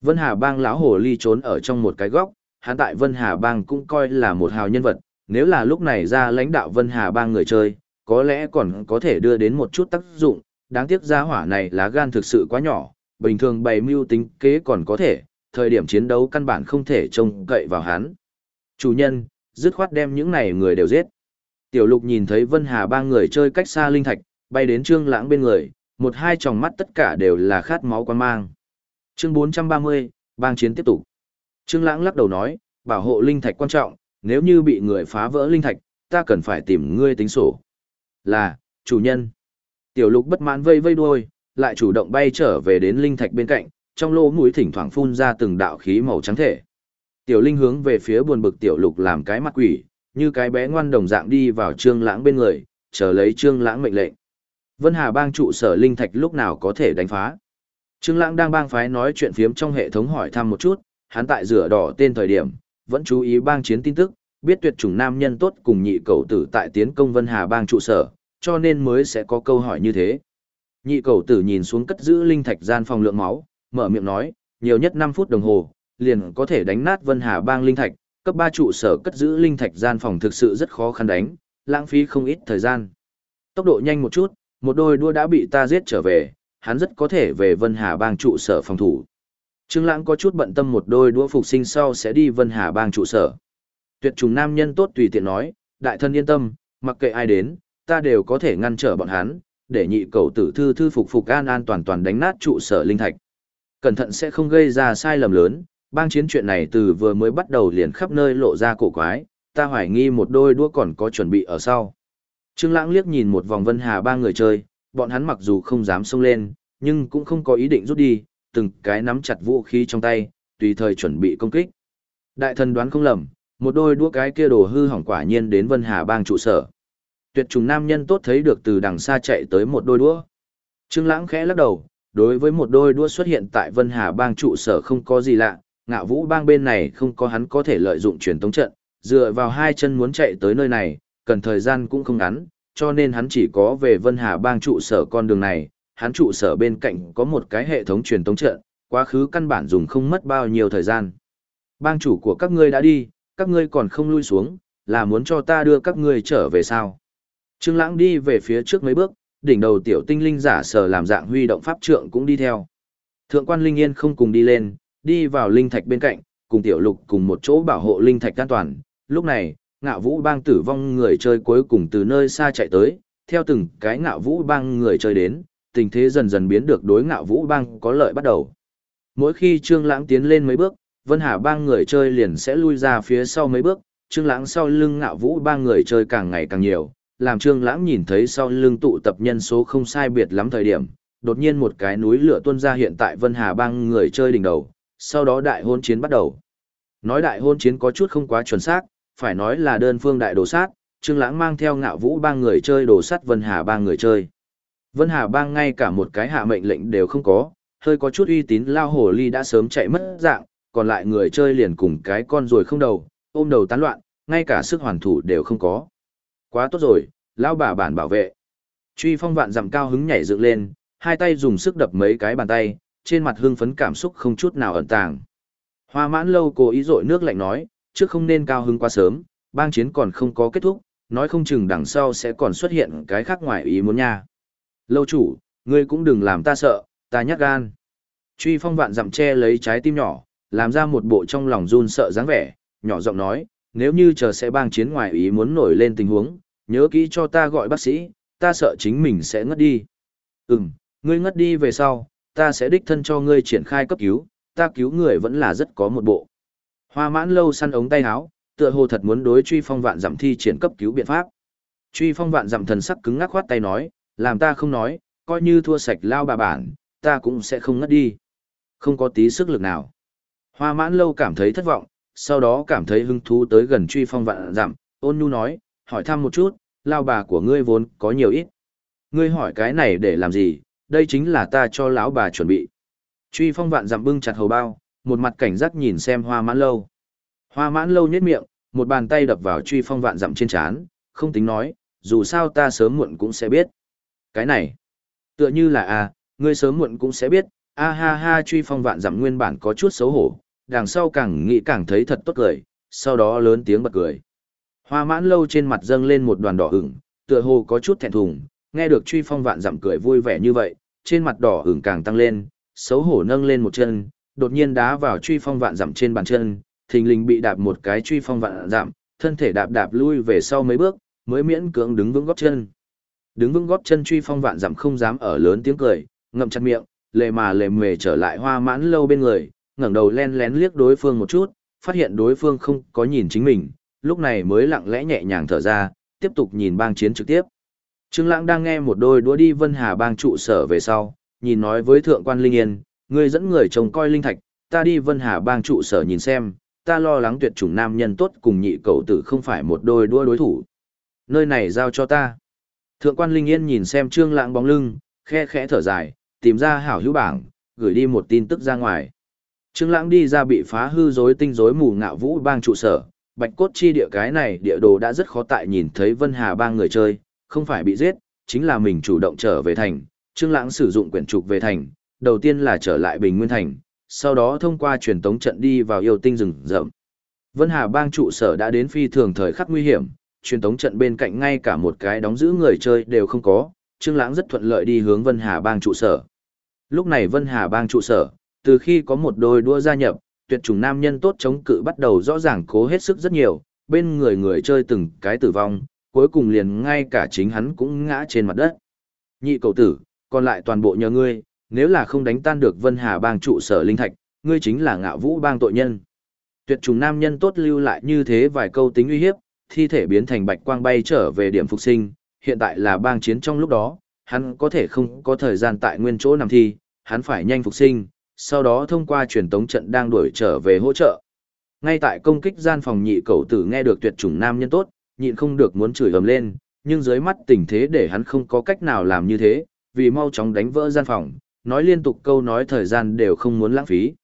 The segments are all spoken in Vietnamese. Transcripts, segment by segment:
Vân Hà Bang lão hồ ly trốn ở trong một cái góc, hắn tại Vân Hà Bang cũng coi là một hào nhân vật, nếu là lúc này ra lãnh đạo Vân Hà Bang người chơi, có lẽ còn có thể đưa đến một chút tác dụng, đáng tiếc gia hỏa này lá gan thực sự quá nhỏ, bình thường bày mưu tính kế còn có thể, thời điểm chiến đấu căn bản không thể trông cậy vào hắn. Chủ nhân, dứt khoát đem những này người đều giết. Tiểu lục nhìn thấy Vân Hà ba người chơi cách xa linh thạch, bay đến trương lãng bên người, một hai tròng mắt tất cả đều là khát máu quan mang. Chương 430, bang chiến tiếp tục. Trương lãng lắc đầu nói, bảo hộ linh thạch quan trọng, nếu như bị người phá vỡ linh thạch, ta cần phải tìm ngươi tính sổ. Là, chủ nhân. Tiểu lục bất mãn vây vây đuôi, lại chủ động bay trở về đến linh thạch bên cạnh, trong lỗ mũi thỉnh thoảng phun ra từng đạo khí màu trắng thể. Tiểu linh hướng về phía buồn bực tiểu lục làm cái mặt quỷ, như cái bé ngoan đồng dạng đi vào trương lãng bên người, chờ lấy trương lãng mệnh lệnh. Vân Hà bang trụ sở linh thạch lúc nào có thể đánh phá. Trương lãng đang bang phái nói chuyện phiếm trong hệ thống hỏi thăm một chút, hắn tại rửa đỏ tên thời điểm, vẫn chú ý bang chiến tin tức, biết tuyệt chủng nam nhân tốt cùng nhị cầu tử tại tiến công Vân Hà bang trụ sở, cho nên mới sẽ có câu hỏi như thế. Nhị cầu tử nhìn xuống cất giữ linh thạch gian phòng lượng máu, mở miệng nói, nhiều nhất 5 phút đồng hồ, liền có thể đánh nát Vân Hà bang linh thạch, cấp 3 trụ sở cất giữ linh thạch gian phòng thực sự rất khó khăn đánh, lãng phí không ít thời gian. Tốc độ nhanh một chút, một đôi đua đã bị ta giết trở về, hắn rất có thể về Vân Hà bang trụ sở phòng thủ. Trương Lãng có chút bận tâm một đôi đũa phục sinh sau sẽ đi Vân Hà bang trụ sở. Tuyệt trùng nam nhân tốt tùy tiện nói, đại thân yên tâm, mặc kệ ai đến, ta đều có thể ngăn trở bọn hắn, để nhị cầu tử thư thư phục phục an an toàn toàn đánh nát trụ sở linh thạch. Cẩn thận sẽ không gây ra sai lầm lớn, bang chiến chuyện này từ vừa mới bắt đầu liền khắp nơi lộ ra cổ quái, ta hoài nghi một đôi đũa còn có chuẩn bị ở sau. Trương Lãng liếc nhìn một vòng Vân Hà ba người chơi, bọn hắn mặc dù không dám xông lên, nhưng cũng không có ý định rút đi, từng cái nắm chặt vũ khí trong tay, tùy thời chuẩn bị công kích. Đại thần đoán không lầm, một đôi đũa cái kia đồ hư hỏng quả nhiên đến Vân Hà bang trụ sở. Tuyệt trùng nam nhân tốt thấy được từ đằng xa chạy tới một đôi đũa. Trương Lãng khẽ lắc đầu, đối với một đôi đũa xuất hiện tại Vân Hà bang trụ sở không có gì lạ, ngạo vũ bang bên này không có hắn có thể lợi dụng truyền tống trận, dựa vào hai chân muốn chạy tới nơi này, cần thời gian cũng không ngắn, cho nên hắn chỉ có về Vân Hà bang trụ sở con đường này, hắn trụ sở bên cạnh có một cái hệ thống truyền tống trận, quá khứ căn bản dùng không mất bao nhiêu thời gian. Bang chủ của các ngươi đã đi, các ngươi còn không lui xuống, là muốn cho ta đưa các ngươi trở về sao? Trương Lãng đi về phía trước mấy bước, đỉnh đầu tiểu tinh linh giả sở làm dạng huy động pháp trượng cũng đi theo. Thượng quan Linh Yên không cùng đi lên, đi vào linh thạch bên cạnh, cùng tiểu lục cùng một chỗ bảo hộ linh thạch an toàn. Lúc này, ngạo vũ bang tử vong người chơi cuối cùng từ nơi xa chạy tới, theo từng cái ngạo vũ bang người chơi đến, tình thế dần dần biến được đối ngạo vũ bang có lợi bắt đầu. Mỗi khi Trương Lãng tiến lên mấy bước, Vân Hà bang người chơi liền sẽ lui ra phía sau mấy bước, Trương Lãng sau lưng ngạo vũ bang người chơi càng ngày càng nhiều, làm Trương Lãng nhìn thấy sau lưng tụ tập nhân số không sai biệt lắm thời điểm, đột nhiên một cái núi lửa tuôn ra hiện tại Vân Hà bang người chơi đỉnh đầu, sau đó đại hôn chiến bắt đầu. Nói đại hôn chiến có chút không quá chuẩn xác, phải nói là đơn phương đại đồ sát, Trương Lãng mang theo ngạo vũ bang người chơi đồ sát Vân Hà bang người chơi. Vân Hà bang ngay cả một cái hạ mệnh lệnh đều không có, hơi có chút uy tín lao hồ ly đã sớm chạy mất dạng, còn lại người chơi liền cùng cái con rồi không đầu, ôm đầu tán loạn, ngay cả sức hoàn thủ đều không có. Quá tốt rồi, lão bà bản bảo vệ. Truy phong vạn dặm cao hứng nhảy dựng lên, hai tay dùng sức đập mấy cái bàn tay, trên mặt hưng phấn cảm xúc không chút nào ẩn tàng. Hoa mãn lâu cố ý rội nước lạnh nói, trước không nên cao hứng quá sớm, bang chiến còn không có kết thúc, nói không chừng đằng sau sẽ còn xuất hiện cái khác ngoài ý muốn nha. Lâu chủ, ngươi cũng đừng làm ta sợ, ta nhát gan. Truy phong vạn dặm che lấy trái tim nhỏ, làm ra một bộ trong lòng run sợ dáng vẻ, nhỏ giọng nói, nếu như chờ sẽ bang chiến ngoài ý muốn nổi lên tình huống, nhớ kỹ cho ta gọi bác sĩ, ta sợ chính mình sẽ ngất đi. Ừm, ngươi ngất đi về sau, ta sẽ đích thân cho ngươi triển khai cấp cứu, ta cứu người vẫn là rất có một bộ. Hoa mãn lâu săn ống tay áo, tựa hồ thật muốn đối truy phong vạn dặm thi triển cấp cứu biện pháp. Truy phong vạn dặm thần sắc cứng ngắc khoát tay nói, làm ta không nói, coi như thua sạch lao bà bản, ta cũng sẽ không ngất đi. Không có tí sức lực nào. Hoa mãn lâu cảm thấy thất vọng, sau đó cảm thấy hứng thú tới gần truy phong vạn dặm, ôn nhu nói, hỏi thăm một chút, lao bà của ngươi vốn có nhiều ít. Ngươi hỏi cái này để làm gì, đây chính là ta cho lão bà chuẩn bị. Truy phong vạn dặm bưng chặt hầu bao, một mặt cảnh giác nhìn xem hoa mãn lâu. Hoa mãn lâu nhếch miệng, một bàn tay đập vào truy phong vạn dặm trên chán, không tính nói, dù sao ta sớm muộn cũng sẽ biết. Cái này, tựa như là à, ngươi sớm muộn cũng sẽ biết, A ha ha truy phong vạn dặm nguyên bản có chút xấu hổ, đằng sau càng nghĩ càng thấy thật tốt cười, sau đó lớn tiếng bật cười. Hoa mãn lâu trên mặt dâng lên một đoàn đỏ ửng, tựa hồ có chút thẹn thùng, nghe được truy phong vạn dặm cười vui vẻ như vậy, trên mặt đỏ ửng càng tăng lên, xấu hổ nâng lên một chân, đột nhiên đá vào truy phong vạn dặm trên bàn chân, thình lình bị đạp một cái truy phong vạn dặm, thân thể đạp đạp lui về sau mấy bước, mới miễn cưỡng đứng vững gót chân. Đứng vững gót chân truy phong vạn dặm không dám ở lớn tiếng cười, ngậm chặt miệng, lề mà lề mề trở lại hoa mãn lâu bên người, ngẩng đầu len lén liếc đối phương một chút, phát hiện đối phương không có nhìn chính mình, lúc này mới lặng lẽ nhẹ nhàng thở ra, tiếp tục nhìn bang chiến trực tiếp. Trương Lãng đang nghe một đôi đũa đi Vân Hà bang trụ sở về sau, nhìn nói với thượng quan Linh Yên, ngươi dẫn người trông coi linh thạch, ta đi Vân Hà bang trụ sở nhìn xem, ta lo lắng tuyệt chủng nam nhân tốt cùng nhị cậu tử không phải một đôi đua đối thủ. Nơi này giao cho ta. Thượng quan Linh Yên nhìn xem Trương Lãng bóng lưng, khe khẽ thở dài, tìm ra hảo hữu bảng, gửi đi một tin tức ra ngoài. Trương Lãng đi ra bị phá hư rối tinh rối mù ngạo vũ bang trụ sở, bạch cốt chi địa cái này địa đồ đã rất khó tại nhìn thấy Vân Hà bang người chơi, không phải bị giết, chính là mình chủ động trở về thành. Trương Lãng sử dụng quyển trục về thành, đầu tiên là trở lại Bình Nguyên thành, sau đó thông qua truyền tống trận đi vào yêu tinh rừng rậm. Vân Hà bang trụ sở đã đến phi thường thời khắc nguy hiểm, truyền tống trận bên cạnh ngay cả một cái đóng giữ người chơi đều không có, Trương Lãng rất thuận lợi đi hướng Vân Hà bang trụ sở. Lúc này Vân Hà bang trụ sở, từ khi có một đôi đua gia nhập, tuyệt chủng nam nhân tốt chống cự bắt đầu rõ ràng cố hết sức rất nhiều, bên người người chơi từng cái tử vong, cuối cùng liền ngay cả chính hắn cũng ngã trên mặt đất. Nhị cầu tử, còn lại toàn bộ nhờ ngươi, nếu là không đánh tan được Vân Hà bang trụ sở linh thạch, ngươi chính là ngạo vũ bang tội nhân. Tuyệt trùng nam nhân tốt lưu lại như thế vài câu tính uy hiếp, thi thể biến thành bạch quang bay trở về điểm phục sinh, hiện tại là bang chiến trong lúc đó, hắn có thể không có thời gian tại nguyên chỗ nằm thi, hắn phải nhanh phục sinh, sau đó thông qua truyền tống trận đang đuổi trở về hỗ trợ. Ngay tại công kích gian phòng nhị cầu tử nghe được tuyệt chủng nam nhân tốt, nhịn không được muốn chửi ầm lên, nhưng dưới mắt tình thế để hắn không có cách nào làm như thế, vì mau chóng đánh vỡ gian phòng, nói liên tục câu nói thời gian đều không muốn lãng phí.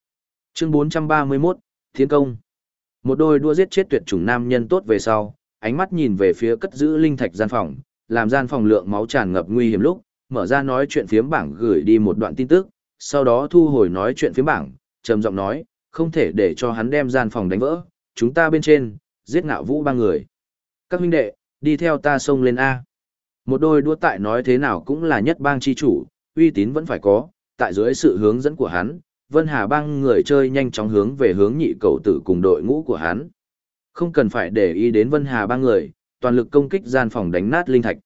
Chương 431, Thiên công. Một đôi đua giết chết tuyệt chủng nam nhân tốt về sau, ánh mắt nhìn về phía cất giữ linh thạch gian phòng, làm gian phòng lượng máu tràn ngập nguy hiểm lúc, mở ra nói chuyện phiếm bảng gửi đi một đoạn tin tức, sau đó thu hồi nói chuyện phiếm bảng, trầm giọng nói, không thể để cho hắn đem gian phòng đánh vỡ, chúng ta bên trên, giết ngạo vũ ba người. Các huynh đệ, đi theo ta xông lên A. Một đôi đua tại nói thế nào cũng là nhất bang chi chủ, uy tín vẫn phải có, tại dưới sự hướng dẫn của hắn, Vân Hà bang người chơi nhanh chóng hướng về hướng nhị cầu tử cùng đội ngũ của hắn. Không cần phải để ý đến Vân Hà bang người, toàn lực công kích gian phòng đánh nát linh thạch.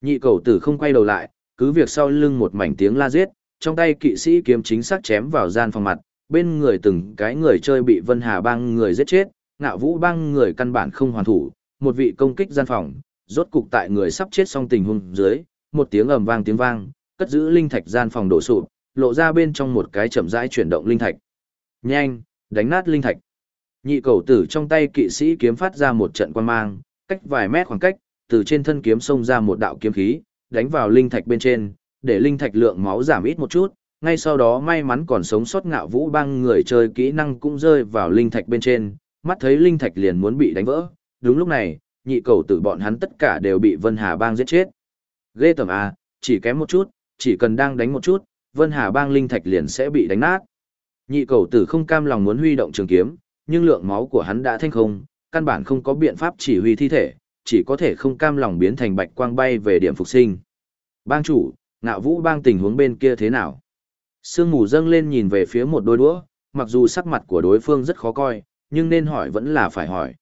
Nhị cầu tử không quay đầu lại, cứ việc sau lưng một mảnh tiếng la giết, trong tay kỵ sĩ kiếm chính xác chém vào gian phòng mặt, bên người từng cái người chơi bị Vân Hà bang người giết chết, ngạo vũ bang người căn bản không hoàn thủ, một vị công kích gian phòng, rốt cục tại người sắp chết xong tình huống dưới, một tiếng ầm vang tiếng vang, cất giữ linh thạch gian phòng đổ sụp, lộ ra bên trong một cái chậm rãi chuyển động linh thạch. Nhanh, đánh nát linh thạch. Nhị cầu tử trong tay kỵ sĩ kiếm phát ra một trận quan mang, cách vài mét khoảng cách, từ trên thân kiếm xông ra một đạo kiếm khí, đánh vào linh thạch bên trên, để linh thạch lượng máu giảm ít một chút. Ngay sau đó may mắn còn sống sót ngạo vũ băng người chơi kỹ năng cũng rơi vào linh thạch bên trên, mắt thấy linh thạch liền muốn bị đánh vỡ. Đúng lúc này, nhị cầu tử bọn hắn tất cả đều bị Vân Hà bang giết chết. Ghê tầm A, à, chỉ kém một chút, chỉ cần đang đánh một chút, Vân Hà bang linh thạch liền sẽ bị đánh nát. Nhị cầu tử không cam lòng muốn huy động trường kiếm, nhưng lượng máu của hắn đã thanh không, căn bản không có biện pháp chỉ huy thi thể, chỉ có thể không cam lòng biến thành bạch quang bay về điểm phục sinh. Bang chủ, ngạo vũ bang tình huống bên kia thế nào? Sương mù dâng lên nhìn về phía một đôi đũa, mặc dù sắc mặt của đối phương rất khó coi, nhưng nên hỏi vẫn là phải hỏi.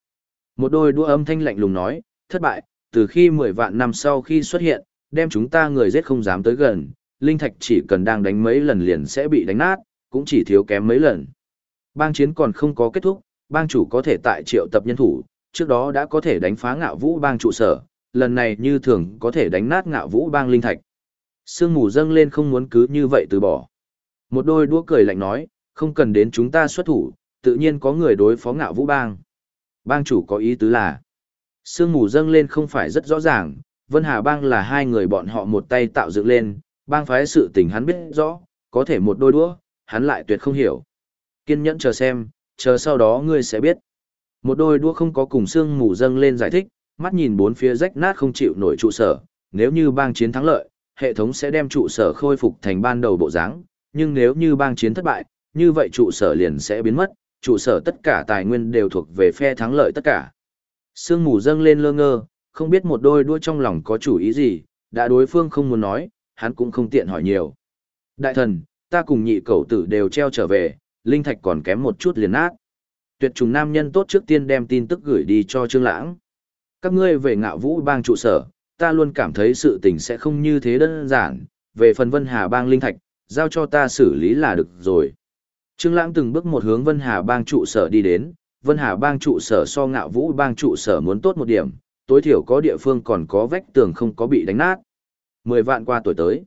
Một đôi đũa âm thanh lạnh lùng nói, thất bại, từ khi 10 vạn năm sau khi xuất hiện, đem chúng ta người giết không dám tới gần, linh thạch chỉ cần đang đánh mấy lần liền sẽ bị đánh nát, cũng chỉ thiếu kém mấy lần. Bang chiến còn không có kết thúc, bang chủ có thể tại triệu tập nhân thủ, trước đó đã có thể đánh phá ngạo vũ bang trụ sở, lần này như thường có thể đánh nát ngạo vũ bang linh thạch. Sương mù dâng lên không muốn cứ như vậy từ bỏ. Một đôi đũa cười lạnh nói, không cần đến chúng ta xuất thủ, tự nhiên có người đối phó ngạo vũ bang. Bang chủ có ý tứ là, sương mù dâng lên không phải rất rõ ràng, Vân Hà bang là hai người bọn họ một tay tạo dựng lên, bang phái sự tình hắn biết rõ, có thể một đôi đũa, hắn lại tuyệt không hiểu. Kiên nhẫn chờ xem, chờ sau đó ngươi sẽ biết. Một đôi đũa không có cùng xương mù dâng lên giải thích, mắt nhìn bốn phía rách nát không chịu nổi trụ sở, nếu như bang chiến thắng lợi, hệ thống sẽ đem trụ sở khôi phục thành ban đầu bộ dáng, nhưng nếu như bang chiến thất bại, như vậy trụ sở liền sẽ biến mất, trụ sở tất cả tài nguyên đều thuộc về phe thắng lợi tất cả. Sương mù dâng lên lơ ngơ, không biết một đôi đua trong lòng có chủ ý gì, đã đối phương không muốn nói, hắn cũng không tiện hỏi nhiều. Đại thần, ta cùng nhị cậu tử đều treo trở về, linh thạch còn kém một chút liền nát. Tuyệt trùng nam nhân tốt trước tiên đem tin tức gửi đi cho Trương Lãng. Các ngươi về ngạo vũ bang trụ sở, ta luôn cảm thấy sự tình sẽ không như thế đơn giản, về phần Vân Hà bang linh thạch, giao cho ta xử lý là được rồi. Trương Lãng từng bước một hướng Vân Hà bang trụ sở đi đến, Vân Hà bang trụ sở so ngạo vũ bang trụ sở muốn tốt một điểm, tối thiểu có địa phương còn có vách tường không có bị đánh nát. Mười vạn qua tuổi tới.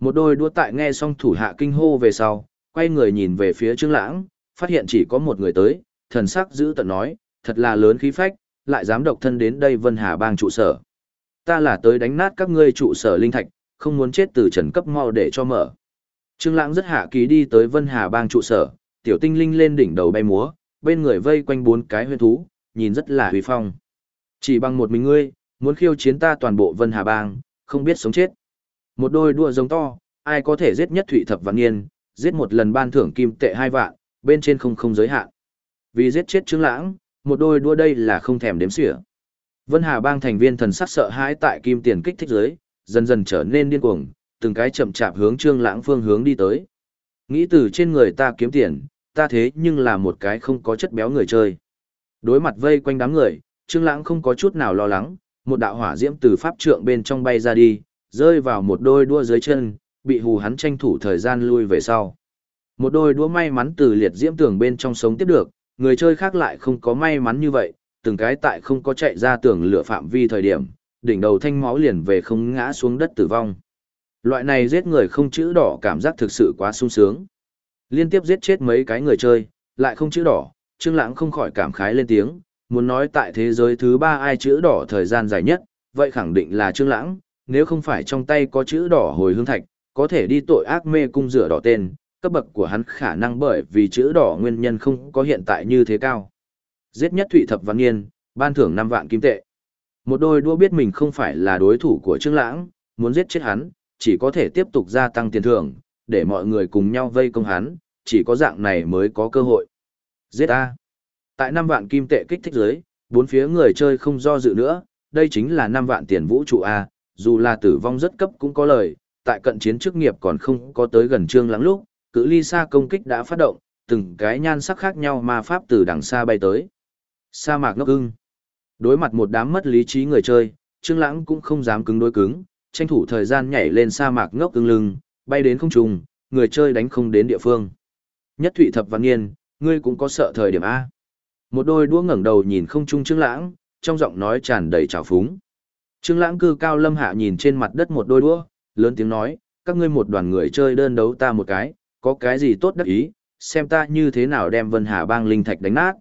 Một đôi đua tại nghe xong thủ hạ kinh hô về sau, quay người nhìn về phía Trương Lãng, phát hiện chỉ có một người tới, thần sắc giữ tận nói, thật là lớn khí phách, lại dám độc thân đến đây Vân Hà bang trụ sở. Ta là tới đánh nát các ngươi trụ sở linh thạch, không muốn chết từ trần cấp mau để cho mở. Trương Lãng rất hạ ký đi tới Vân Hà bang trụ sở, tiểu tinh linh lên đỉnh đầu bay múa, bên người vây quanh bốn cái huyền thú, nhìn rất là huy phong. Chỉ bằng một mình ngươi, muốn khiêu chiến ta toàn bộ Vân Hà bang, không biết sống chết. Một đôi đua giống to, ai có thể giết nhất Thụy Thập Văn Nghiên, giết một lần ban thưởng kim tệ hai vạn, bên trên không không giới hạn. Vì giết chết Trương Lãng, một đôi đua đây là không thèm đếm xỉa. Vân Hà bang thành viên thần sắc sợ hãi tại kim tiền kích thích dưới, dần dần trở nên điên cuồng, từng cái chậm chạp hướng Trương Lãng phương hướng đi tới. Nghĩ từ trên người ta kiếm tiền, ta thế nhưng là một cái không có chất béo người chơi. Đối mặt vây quanh đám người, Trương Lãng không có chút nào lo lắng, một đạo hỏa diễm từ pháp trượng bên trong bay ra đi, rơi vào một đôi đua dưới chân, bị hù hắn tranh thủ thời gian lui về sau. Một đôi đũa may mắn từ liệt diễm tường bên trong sống tiếp được, người chơi khác lại không có may mắn như vậy, từng cái tại không có chạy ra tường lửa phạm vi thời điểm, đỉnh đầu thanh máu liền về không ngã xuống đất tử vong. Loại này giết người không chữ đỏ cảm giác thực sự quá sung sướng. Liên tiếp giết chết mấy cái người chơi, lại không chữ đỏ, Trương Lãng không khỏi cảm khái lên tiếng, muốn nói tại thế giới thứ ba ai chữ đỏ thời gian dài nhất, vậy khẳng định là Trương Lãng, nếu không phải trong tay có chữ đỏ hồi hương thạch, có thể đi tội ác mê cung rửa đỏ tên, cấp bậc của hắn khả năng bởi vì chữ đỏ nguyên nhân không có hiện tại như thế cao. Giết nhất Thụy Thập Văn Nghiên, ban thưởng 5 vạn kim tệ. Một đôi đua biết mình không phải là đối thủ của Trương Lãng, muốn giết chết hắn, chỉ có thể tiếp tục gia tăng tiền thưởng, để mọi người cùng nhau vây công hắn, chỉ có dạng này mới có cơ hội. Giết A. Tại 5 vạn kim tệ kích thích giới, bốn phía người chơi không do dự nữa, đây chính là 5 vạn tiền vũ trụ A, dù là tử vong rất cấp cũng có lời, tại cận chiến chức nghiệp còn không có tới gần Trương Lãng lúc, cự ly xa công kích đã phát động, từng cái nhan sắc khác nhau mà pháp từ đằng xa bay tới. Sa mạc ngốc ưng. Đối mặt một đám mất lý trí người chơi, Trương Lãng cũng không dám cứng đối cứng, tranh thủ thời gian nhảy lên sa mạc ngốc ưng lưng, bay đến không trung, người chơi đánh không đến địa phương. Nhất Thụy Thập Văn Nghiên, ngươi cũng có sợ thời điểm a? Một đôi đũa ngẩng đầu nhìn không trung Trương Lãng, trong giọng nói tràn đầy trào phúng. Trương Lãng cư cao lâm hạ nhìn trên mặt đất một đôi đũa, lớn tiếng nói, các ngươi một đoàn người chơi đơn đấu ta một cái, có cái gì tốt đắc ý, xem ta như thế nào đem Vân Hà bang linh thạch đánh nát.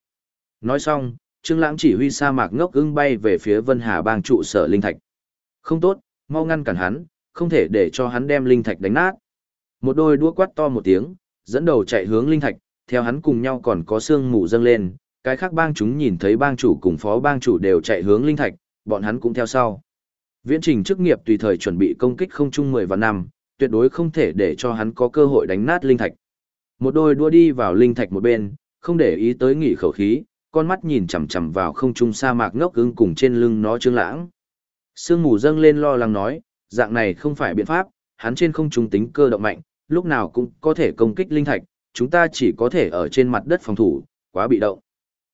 Nói xong, Trương Lãng chỉ huy sa mạc ngốc ưng bay về phía Vân Hà bang trụ sở linh thạch. Không tốt, mau ngăn cản hắn, không thể để cho hắn đem linh thạch đánh nát. Một đôi đũa quát to một tiếng, dẫn đầu chạy hướng linh thạch, theo hắn cùng nhau còn có xương mù dâng lên, cái khác bang chúng nhìn thấy bang chủ cùng phó bang chủ đều chạy hướng linh thạch, bọn hắn cũng theo sau. Viễn trình chức nghiệp tùy thời chuẩn bị công kích không chung 10 và năm, tuyệt đối không thể để cho hắn có cơ hội đánh nát linh thạch. Một đôi đua đi vào linh thạch một bên, không để ý tới nghỉ khẩu khí, con mắt nhìn chằm chằm vào không trung sa mạc ngốc ứng cùng trên lưng nó trương lãng. Sương mù dâng lên lo lắng nói, dạng này không phải biện pháp, hắn trên không trung tính cơ động mạnh, lúc nào cũng có thể công kích linh thạch, chúng ta chỉ có thể ở trên mặt đất phòng thủ, quá bị động.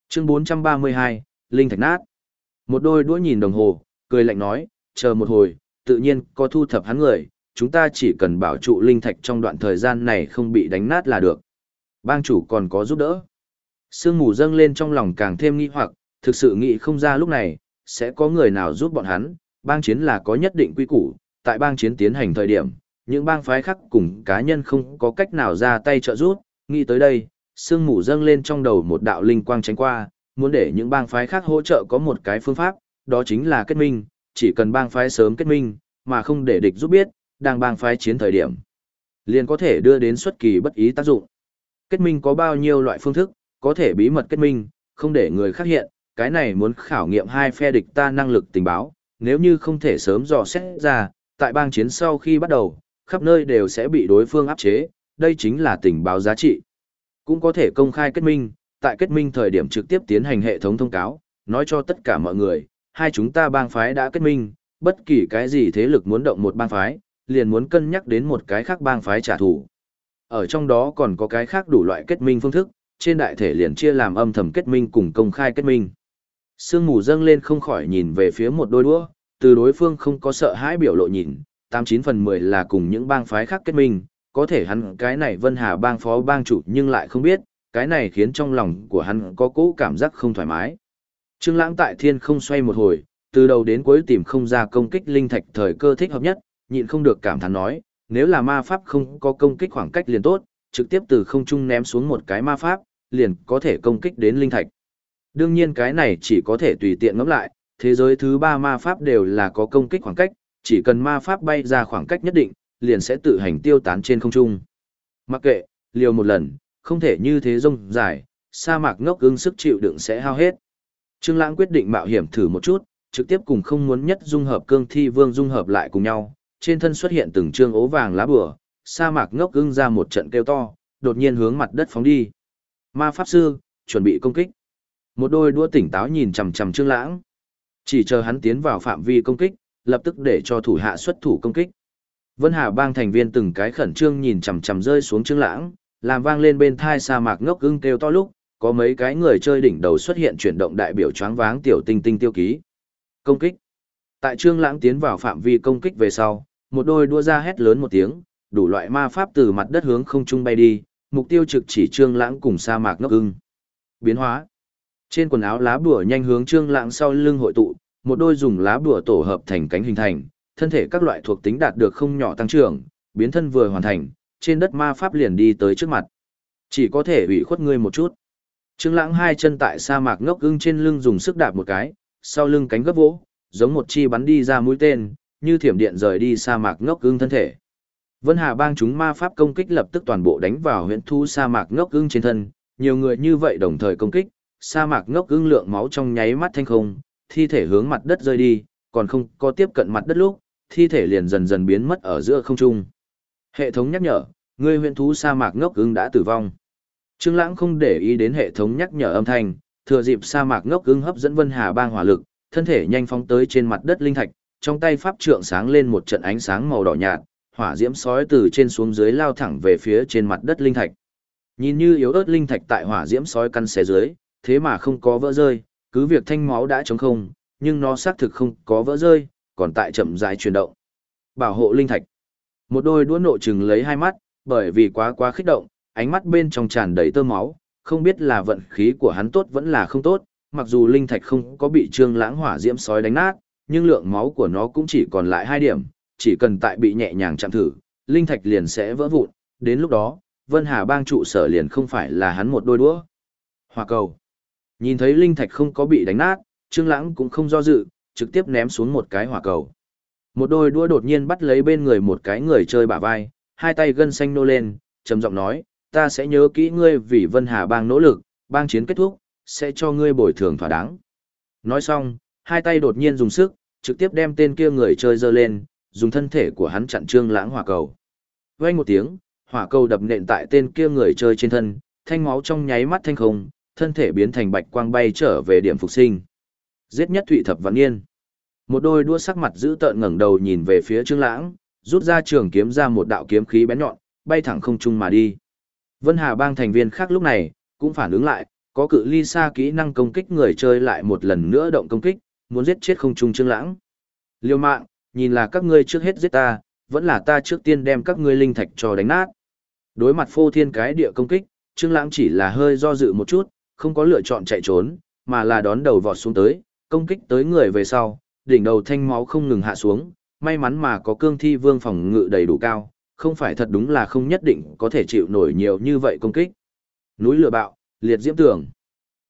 Chương 432, Linh thạch nát. Một đôi đũa nhìn đồng hồ, cười lạnh nói, chờ một hồi, tự nhiên có thu thập hắn người, chúng ta chỉ cần bảo trụ linh thạch trong đoạn thời gian này không bị đánh nát là được. Bang chủ còn có giúp đỡ. Sương mù dâng lên trong lòng càng thêm nghi hoặc, thực sự nghĩ không ra lúc này, sẽ có người nào giúp bọn hắn, bang chiến là có nhất định quy củ, tại bang chiến tiến hành thời điểm, những bang phái khác cùng cá nhân không có cách nào ra tay trợ giúp, nghĩ tới đây, sương mù dâng lên trong đầu một đạo linh quang tránh qua, muốn để những bang phái khác hỗ trợ có một cái phương pháp, đó chính là kết minh, chỉ cần bang phái sớm kết minh, mà không để địch giúp biết, đang bang phái chiến thời điểm, liền có thể đưa đến xuất kỳ bất ý tác dụng. Kết minh có bao nhiêu loại phương thức, có thể bí mật kết minh, không để người khác hiện, cái này muốn khảo nghiệm hai phe địch ta năng lực tình báo, nếu như không thể sớm dò xét ra, tại bang chiến sau khi bắt đầu, khắp nơi đều sẽ bị đối phương áp chế, đây chính là tình báo giá trị. Cũng có thể công khai kết minh, tại kết minh thời điểm trực tiếp tiến hành hệ thống thông cáo, nói cho tất cả mọi người, hai chúng ta bang phái đã kết minh, bất kỳ cái gì thế lực muốn động một bang phái, liền muốn cân nhắc đến một cái khác bang phái trả thù. Ở trong đó còn có cái khác đủ loại kết minh phương thức, trên đại thể liền chia làm âm thầm kết minh cùng công khai kết minh. Sương mù dâng lên không khỏi nhìn về phía một đôi đũa, từ đối phương không có sợ hãi biểu lộ nhìn, 89 phần 10 là cùng những bang phái khác kết minh, có thể hắn cái này Vân Hà bang phó bang chủ nhưng lại không biết, cái này khiến trong lòng của hắn có cỗ cảm giác không thoải mái. Trương Lãng tại thiên không xoay một hồi, từ đầu đến cuối tìm không ra công kích linh thạch thời cơ thích hợp nhất, nhịn không được cảm thán nói, nếu là ma pháp không có công kích khoảng cách liền tốt, trực tiếp từ không trung ném xuống một cái ma pháp, liền có thể công kích đến linh thạch. Đương nhiên cái này chỉ có thể tùy tiện ngẫm lại, thế giới thứ ba ma pháp đều là có công kích khoảng cách, chỉ cần ma pháp bay ra khoảng cách nhất định, liền sẽ tự hành tiêu tán trên không trung. Mặc kệ, liều một lần, không thể như thế rông dài, sa mạc ngốc ưng sức chịu đựng sẽ hao hết. Trương Lãng quyết định mạo hiểm thử một chút, trực tiếp cùng không muốn nhất dung hợp cương thi vương dung hợp lại cùng nhau, trên thân xuất hiện từng trương ố vàng lá bùa, sa mạc ngốc ưng ra một trận kêu to, đột nhiên hướng mặt đất phóng đi. Ma pháp sư, chuẩn bị công kích. Một đôi đũa tỉnh táo nhìn chằm chằm Trương Lãng. Chỉ chờ hắn tiến vào phạm vi công kích, lập tức để cho thủ hạ xuất thủ công kích. Vân Hà bang thành viên từng cái khẩn trương nhìn chằm chằm rơi xuống Trương Lãng, làm vang lên bên thai sa mạc ngốc ưng kêu to lúc, có mấy cái người chơi đỉnh đầu xuất hiện chuyển động đại biểu choáng váng tiểu tinh tinh tiêu ký. Công kích. Tại Trương Lãng tiến vào phạm vi công kích về sau, một đôi đua ra hét lớn một tiếng, đủ loại ma pháp từ mặt đất hướng không trung bay đi, mục tiêu trực chỉ Trương Lãng cùng sa mạc ngốc ưng. Biến hóa. Trên quần áo lá bùa nhanh hướng Trương Lãng sau lưng hội tụ, một đôi dùng lá bùa tổ hợp thành cánh hình thành, thân thể các loại thuộc tính đạt được không nhỏ tăng trưởng, biến thân vừa hoàn thành, trên đất ma pháp liền đi tới trước mặt. Chỉ có thể ủy khuất ngươi một chút. Trương Lãng hai chân tại sa mạc ngốc ưng trên lưng dùng sức đạp một cái, sau lưng cánh gấp vỗ, giống một chi bắn đi ra mũi tên, như thiểm điện rời đi sa mạc ngốc ưng thân thể. Vân Hà bang chúng ma pháp công kích lập tức toàn bộ đánh vào huyện thu sa mạc ngốc ưng trên thân, nhiều người như vậy đồng thời công kích, sa mạc ngốc ưng lượng máu trong nháy mắt thanh không, thi thể hướng mặt đất rơi đi, còn không có tiếp cận mặt đất lúc, thi thể liền dần dần biến mất ở giữa không trung. Hệ thống nhắc nhở, người huyện thú sa mạc ngốc ưng đã tử vong. Trương Lãng không để ý đến hệ thống nhắc nhở âm thanh, thừa dịp sa mạc ngốc ưng hấp dẫn Vân Hà bang hỏa lực, thân thể nhanh phóng tới trên mặt đất linh thạch, trong tay pháp trượng sáng lên một trận ánh sáng màu đỏ nhạt, hỏa diễm sói từ trên xuống dưới lao thẳng về phía trên mặt đất linh thạch. Nhìn như yếu ớt linh thạch tại hỏa diễm sói căn xé dưới, thế mà không có vỡ rơi, cứ việc thanh máu đã trống không, nhưng nó xác thực không có vỡ rơi, còn tại chậm rãi chuyển động. Bảo hộ linh thạch. Một đôi đũa nộ trừng lấy hai mắt, bởi vì quá quá kích động, ánh mắt bên trong tràn đầy tơ máu, không biết là vận khí của hắn tốt vẫn là không tốt, mặc dù linh thạch không có bị trương lãng hỏa diễm sói đánh nát, nhưng lượng máu của nó cũng chỉ còn lại hai điểm, chỉ cần tại bị nhẹ nhàng chạm thử, linh thạch liền sẽ vỡ vụn, đến lúc đó, Vân Hà bang trụ sở liền không phải là hắn một đôi đũa. Hỏa cầu. Nhìn thấy linh thạch không có bị đánh nát, Trương Lãng cũng không do dự, trực tiếp ném xuống một cái hỏa cầu. Một đôi đũa đột nhiên bắt lấy bên người một cái người chơi bả vai, hai tay gân xanh nô lên, trầm giọng nói, ta sẽ nhớ kỹ ngươi vì Vân Hà bang nỗ lực, bang chiến kết thúc, sẽ cho ngươi bồi thường thỏa đáng. Nói xong, hai tay đột nhiên dùng sức, trực tiếp đem tên kia người chơi giơ lên, dùng thân thể của hắn chặn Trương Lãng hỏa cầu. Vang một tiếng, hỏa cầu đập nện tại tên kia người chơi trên thân, thanh máu trong nháy mắt thanh không, thân thể biến thành bạch quang bay trở về điểm phục sinh. Giết nhất Thụy Thập vạn Niên. Một đôi đua sắc mặt giữ tợn ngẩng đầu nhìn về phía Trương Lãng, rút ra trường kiếm ra một đạo kiếm khí bén nhọn, bay thẳng không trung mà đi. Vân Hà bang thành viên khác lúc này cũng phản ứng lại, có cự ly xa kỹ năng công kích người chơi lại một lần nữa động công kích, muốn giết chết không trung Trương Lãng. Liêu mạng, nhìn là các ngươi trước hết giết ta, vẫn là ta trước tiên đem các ngươi linh thạch cho đánh nát. Đối mặt phô thiên cái địa công kích, Trương Lãng chỉ là hơi do dự một chút, không có lựa chọn chạy trốn, mà là đón đầu vọt xuống tới, công kích tới người về sau, đỉnh đầu thanh máu không ngừng hạ xuống, may mắn mà có cương thi vương phòng ngự đầy đủ cao, không phải thật đúng là không nhất định có thể chịu nổi nhiều như vậy công kích. Núi lửa bạo, liệt diễm tường.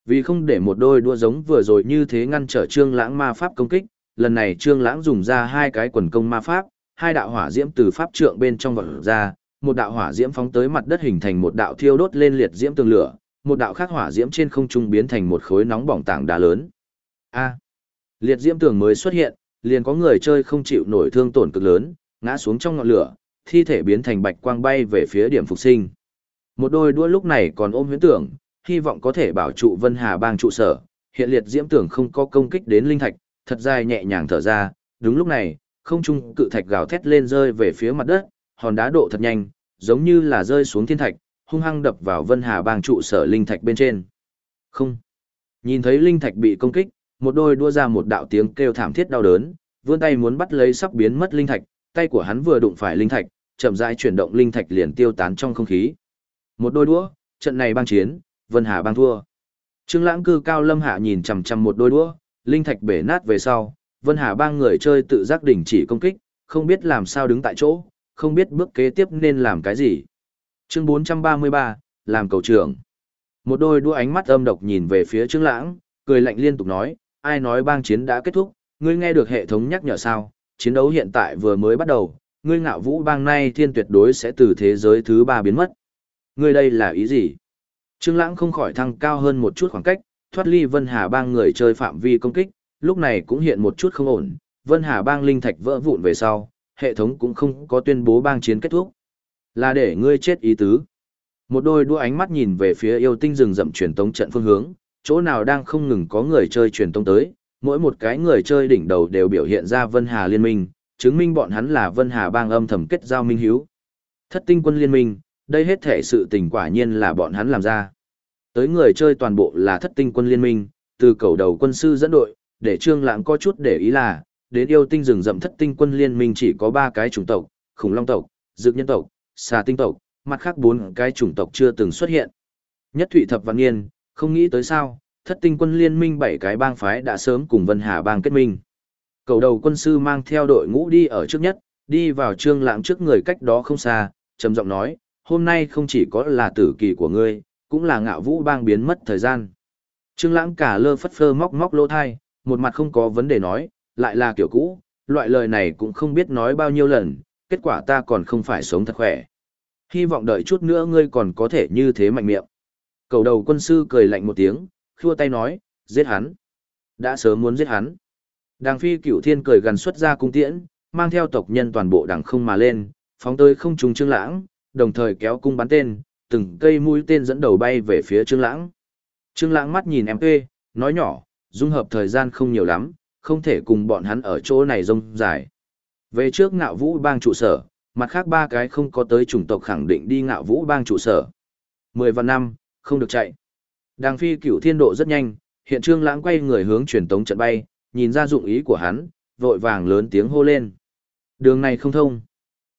Vì không để một đôi đua giống vừa rồi như thế ngăn trở Trương Lãng ma pháp công kích, lần này Trương Lãng dùng ra hai cái quần công ma pháp, hai đạo hỏa diễm từ pháp trượng bên trong vọt ra, một đạo hỏa diễm phóng tới mặt đất hình thành một đạo thiêu đốt lên liệt diễm tường lửa, một đạo khác hỏa diễm trên không trung biến thành một khối nóng bỏng tảng đá lớn. A. liệt diễm tường mới xuất hiện, liền có người chơi không chịu nổi thương tổn cực lớn, ngã xuống trong ngọn lửa, thi thể biến thành bạch quang bay về phía điểm phục sinh. Một đôi đua lúc này còn ôm huyễn tưởng, hy vọng có thể bảo trụ Vân Hà bang trụ sở, hiện liệt diễm tưởng không có công kích đến linh thạch, thật dài nhẹ nhàng thở ra, đúng lúc này, không trung cự thạch gào thét lên rơi về phía mặt đất, hòn đá độ thật nhanh, giống như là rơi xuống thiên thạch, hung hăng đập vào Vân Hà bang trụ sở linh thạch bên trên. Không. Nhìn thấy linh thạch bị công kích, một đôi đua ra một đạo tiếng kêu thảm thiết đau đớn, vươn tay muốn bắt lấy sắp biến mất linh thạch, tay của hắn vừa đụng phải linh thạch, chậm rãi chuyển động linh thạch liền tiêu tán trong không khí. Một đôi đũa, trận này bang chiến, Vân Hà bang thua. Trương Lãng cư cao lâm hạ nhìn chằm chằm một đôi đũa, linh thạch bể nát về sau, Vân Hà bang người chơi tự giác đình chỉ công kích, không biết làm sao đứng tại chỗ, không biết bước kế tiếp nên làm cái gì. Chương 433, làm cầu trưởng. Một đôi đũa ánh mắt âm độc nhìn về phía Trương Lãng, cười lạnh liên tục nói, ai nói bang chiến đã kết thúc, ngươi nghe được hệ thống nhắc nhở sao, chiến đấu hiện tại vừa mới bắt đầu, ngươi ngạo vũ bang nay thiên tuyệt đối sẽ từ thế giới thứ ba biến mất. Ngươi đây là ý gì? Trương Lãng không khỏi thăng cao hơn một chút khoảng cách, thoát ly Vân Hà bang người chơi phạm vi công kích, lúc này cũng hiện một chút không ổn, Vân Hà bang linh thạch vỡ vụn về sau, hệ thống cũng không có tuyên bố bang chiến kết thúc. Là để ngươi chết ý tứ. Một đôi đũa ánh mắt nhìn về phía yêu tinh rừng rậm truyền tống trận phương hướng, chỗ nào đang không ngừng có người chơi truyền tông tới, mỗi một cái người chơi đỉnh đầu đều biểu hiện ra Vân Hà liên minh, chứng minh bọn hắn là Vân Hà bang âm thầm kết giao minh hiếu. Thất tinh quân liên minh, đây hết thể sự tình quả nhiên là bọn hắn làm ra. Tới người chơi toàn bộ là thất tinh quân liên minh, từ cầu đầu quân sư dẫn đội, để Trương Lãng có chút để ý là, đến yêu tinh rừng rậm thất tinh quân liên minh chỉ có 3 cái chủng tộc, khủng long tộc, dược nhân tộc, xà tinh tộc, mặt khác 4 cái chủng tộc chưa từng xuất hiện. Nhất Thụy Thập Văn Nghiên, không nghĩ tới sao, thất tinh quân liên minh bảy cái bang phái đã sớm cùng Vân Hà bang kết minh. Cầu đầu quân sư mang theo đội ngũ đi ở trước nhất, đi vào Trương Lãng trước người cách đó không xa, trầm giọng nói, hôm nay không chỉ có là tử kỳ của ngươi, cũng là ngạo vũ bang biến mất thời gian. Trương Lãng cả lơ phất phơ móc móc lỗ thai, một mặt không có vấn đề nói, lại là kiểu cũ, loại lời này cũng không biết nói bao nhiêu lần, kết quả ta còn không phải sống thật khỏe. Hy vọng đợi chút nữa ngươi còn có thể như thế mạnh miệng. Cầu đầu quân sư cười lạnh một tiếng, khua tay nói, giết hắn. Đã sớm muốn giết hắn. Đàng phi cửu thiên cười gần xuất ra cung tiễn, mang theo tộc nhân toàn bộ đằng không mà lên, phóng tới không trùng trương lãng, đồng thời kéo cung bắn tên, từng cây mũi tên dẫn đầu bay về phía trương lãng. Trương lãng mắt nhìn em quê, nói nhỏ, dung hợp thời gian không nhiều lắm, không thể cùng bọn hắn ở chỗ này rông dài. Về trước ngạo vũ bang trụ sở, mặt khác ba cái không có tới chủng tộc khẳng định đi ngạo vũ bang trụ sở. Mười và năm, không được chạy. Đàng phi cửu thiên độ rất nhanh, hiện trương lãng quay người hướng truyền tống trận bay, nhìn ra dụng ý của hắn, vội vàng lớn tiếng hô lên. Đường này không thông.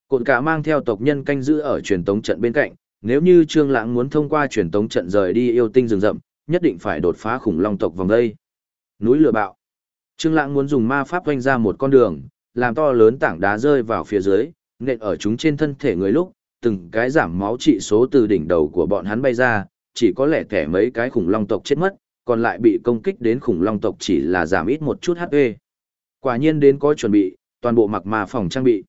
Cột cả mang theo tộc nhân canh giữ ở truyền tống trận bên cạnh, nếu như trương lãng muốn thông qua truyền tống trận rời đi yêu tinh rừng rậm, nhất định phải đột phá khủng long tộc vòng đây. Núi lửa bạo. Trương lãng muốn dùng ma pháp quanh ra một con đường, làm to lớn tảng đá rơi vào phía dưới, nện ở chúng trên thân thể người lúc, từng cái giảm máu trị số từ đỉnh đầu của bọn hắn bay ra, chỉ có lẽ kẻ mấy cái khủng long tộc chết mất, còn lại bị công kích đến khủng long tộc chỉ là giảm ít một chút HP. Quả nhiên đến có chuẩn bị, toàn bộ mặc mà phòng trang bị.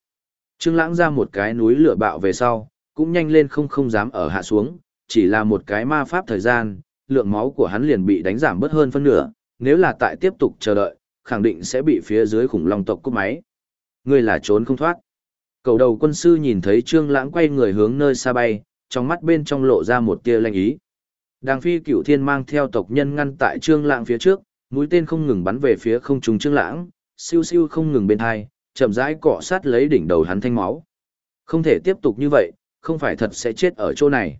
Trương Lãng ra một cái núi lửa bạo về sau, cũng nhanh lên không không dám ở hạ xuống, chỉ là một cái ma pháp thời gian, lượng máu của hắn liền bị đánh giảm bớt hơn phân nửa, nếu là tại tiếp tục chờ đợi, khẳng định sẽ bị phía dưới khủng long tộc cướp máy. Ngươi là trốn không thoát. Cầu đầu quân sư nhìn thấy Trương Lãng quay người hướng nơi xa bay, trong mắt bên trong lộ ra một tia lanh ý. Đàng phi cửu thiên mang theo tộc nhân ngăn tại trương lãng phía trước, mũi tên không ngừng bắn về phía không trung trương lãng, siêu siêu không ngừng bên hai, chậm rãi cọ sát lấy đỉnh đầu hắn thanh máu. Không thể tiếp tục như vậy, không phải thật sẽ chết ở chỗ này.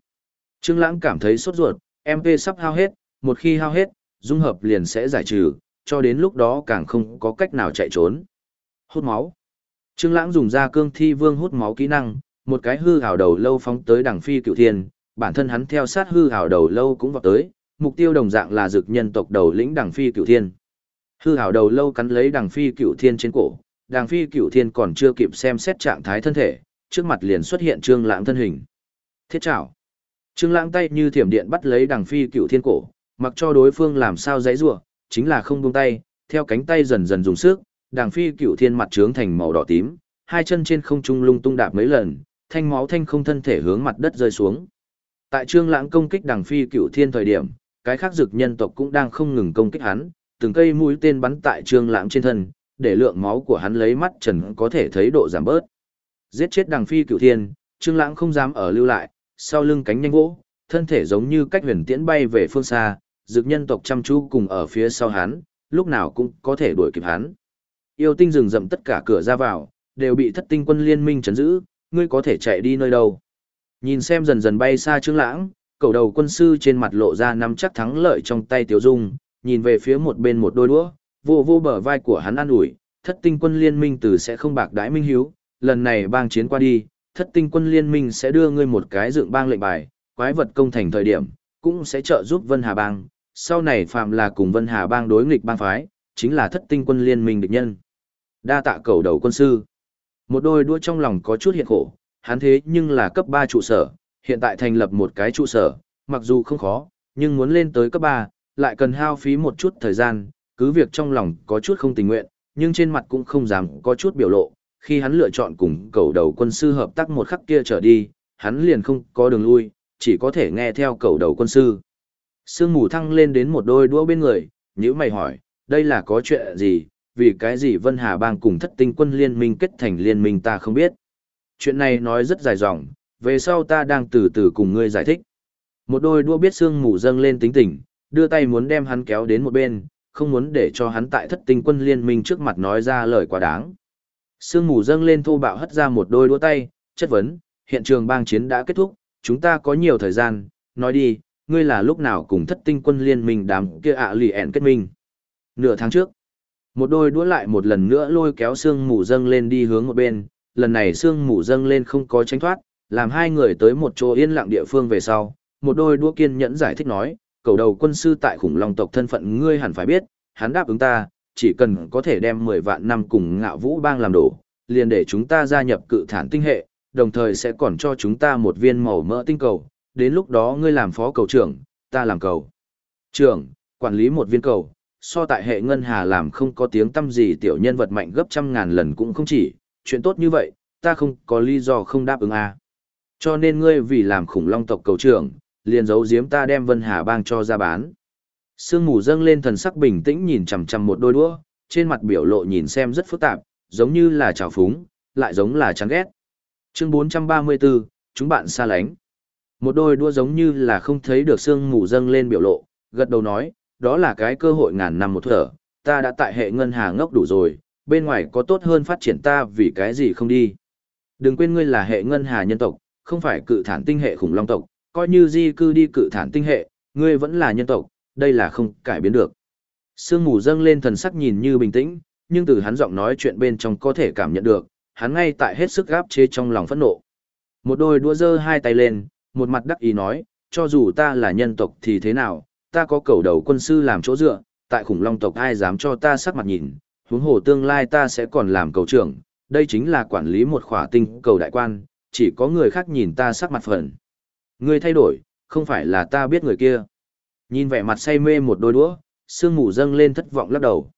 Trương lãng cảm thấy sốt ruột, MP sắp hao hết, một khi hao hết, dung hợp liền sẽ giải trừ, cho đến lúc đó càng không có cách nào chạy trốn. Hút máu. Trương lãng dùng ra cương thi vương hút máu kỹ năng, một cái hư hào đầu lâu phóng tới đằng phi cửu thiên, bản thân hắn theo sát hư hào đầu lâu cũng vào tới, mục tiêu đồng dạng là dực nhân tộc đầu lĩnh đằng phi cửu thiên. Hư hào đầu lâu cắn lấy đằng phi cửu thiên trên cổ, đằng phi cửu thiên còn chưa kịp xem xét trạng thái thân thể, trước mặt liền xuất hiện trương lãng thân hình. Thiết trảo. Trương lãng tay như thiểm điện bắt lấy đằng phi cửu thiên cổ, mặc cho đối phương làm sao dãy rủa, chính là không buông tay, theo cánh tay dần dần dùng sức, đằng phi cửu thiên mặt trướng thành màu đỏ tím, hai chân trên không trung lung tung đạp mấy lần, thanh máu thanh không thân thể hướng mặt đất rơi xuống. Tại Trương Lãng công kích Đằng Phi cửu Thiên thời điểm, cái khác dược nhân tộc cũng đang không ngừng công kích hắn, từng cây mũi tên bắn tại Trương Lãng trên thân, để lượng máu của hắn lấy mắt trần có thể thấy độ giảm bớt. Giết chết đằng phi cửu thiên, Trương Lãng không dám ở lưu lại, sau lưng cánh nhanh vỗ, thân thể giống như cách huyền tiễn bay về phương xa, dược nhân tộc chăm chú cùng ở phía sau hắn, lúc nào cũng có thể đuổi kịp hắn. Yêu tinh rừng rậm tất cả cửa ra vào, đều bị thất tinh quân liên minh chấn giữ, ngươi có thể chạy đi nơi đâu. Nhìn xem dần dần bay xa Trương Lãng, cầu đầu quân sư trên mặt lộ ra nắm chắc thắng lợi trong tay Tiểu Dung, nhìn về phía một bên một đôi đũa, vô vô bờ vai của hắn an ủi, thất tinh quân liên minh từ sẽ không bạc đãi minh hiếu, lần này bang chiến qua đi, thất tinh quân liên minh sẽ đưa ngươi một cái dựng bang lệnh bài, quái vật công thành thời điểm, cũng sẽ trợ giúp Vân Hà bang, sau này phạm là cùng Vân Hà bang đối nghịch bang phái, chính là thất tinh quân liên minh địch nhân. Đa tạ cầu đầu quân sư. Một đôi đũa trong lòng có chút hiện khổ, hắn thế nhưng là cấp 3 trụ sở, hiện tại thành lập một cái trụ sở, mặc dù không khó, nhưng muốn lên tới cấp 3, lại cần hao phí một chút thời gian, cứ việc trong lòng có chút không tình nguyện, nhưng trên mặt cũng không dám có chút biểu lộ, khi hắn lựa chọn cùng cầu đầu quân sư hợp tác một khắc kia trở đi, hắn liền không có đường lui, chỉ có thể nghe theo cầu đầu quân sư. Sương mù thăng lên đến một đôi đũa bên người, nhữ mày hỏi, đây là có chuyện gì, vì cái gì Vân Hà Bang cùng thất tinh quân liên minh kết thành liên minh ta không biết. Chuyện này nói rất dài dòng, về sau ta đang từ từ cùng ngươi giải thích. Một đôi đua biết xương mù dâng lên tính tình, đưa tay muốn đem hắn kéo đến một bên, không muốn để cho hắn tại thất tinh quân liên minh trước mặt nói ra lời quá đáng. Sương mù dâng lên thô bạo hất ra một đôi đũa tay, chất vấn, hiện trường bang chiến đã kết thúc, chúng ta có nhiều thời gian, nói đi, ngươi là lúc nào cùng thất tinh quân liên minh đám kia ạ lì ẹn kết minh. Nửa tháng trước, một đôi đũa lại một lần nữa lôi kéo sương mù dâng lên đi hướng một bên, lần này sương mù dâng lên không có tránh thoát, làm hai người tới một chỗ yên lặng địa phương về sau. Một đôi đũa kiên nhẫn giải thích nói, cầu đầu quân sư tại khủng long tộc thân phận ngươi hẳn phải biết, hắn đáp ứng ta, chỉ cần có thể đem 10 vạn năm cùng ngạo vũ bang làm đổ, liền để chúng ta gia nhập cự thản tinh hệ, đồng thời sẽ còn cho chúng ta một viên màu mỡ tinh cầu, đến lúc đó ngươi làm phó cầu trưởng, ta làm cầu. Trưởng, quản lý một viên cầu, so tại hệ ngân hà làm không có tiếng tâm gì tiểu nhân vật mạnh gấp trăm ngàn lần cũng không chỉ, chuyện tốt như vậy, ta không có lý do không đáp ứng à. Cho nên ngươi vì làm khủng long tộc cầu trưởng, liền giấu giếm ta đem Vân Hà bang cho ra bán. Sương mù dâng lên thần sắc bình tĩnh nhìn chằm chằm một đôi đũa, trên mặt biểu lộ nhìn xem rất phức tạp, giống như là trào phúng, lại giống là chán ghét. Chương 434, chúng bạn xa lánh. Một đôi đua giống như là không thấy được sương mù dâng lên biểu lộ, gật đầu nói, đó là cái cơ hội ngàn năm một thở, ta đã tại hệ ngân hà ngốc đủ rồi, bên ngoài có tốt hơn phát triển ta vì cái gì không đi. Đừng quên ngươi là hệ ngân hà nhân tộc, không phải cự thản tinh hệ khủng long tộc, coi như di cư đi cự thản tinh hệ, ngươi vẫn là nhân tộc, đây là không cải biến được. Sương mù dâng lên thần sắc nhìn như bình tĩnh, nhưng từ hắn giọng nói chuyện bên trong có thể cảm nhận được, hắn ngay tại hết sức gáp chế trong lòng phẫn nộ. Một đôi đua giơ hai tay lên, một mặt đắc ý nói, cho dù ta là nhân tộc thì thế nào, ta có cầu đầu quân sư làm chỗ dựa, tại khủng long tộc ai dám cho ta sắc mặt nhìn, huống hồ tương lai ta sẽ còn làm cầu trưởng, đây chính là quản lý một khỏa tinh cầu đại quan, chỉ có người khác nhìn ta sắc mặt phần. người thay đổi, không phải là ta biết người kia. Nhìn vẻ mặt say mê một đôi đũa, sương mù dâng lên thất vọng lắc đầu.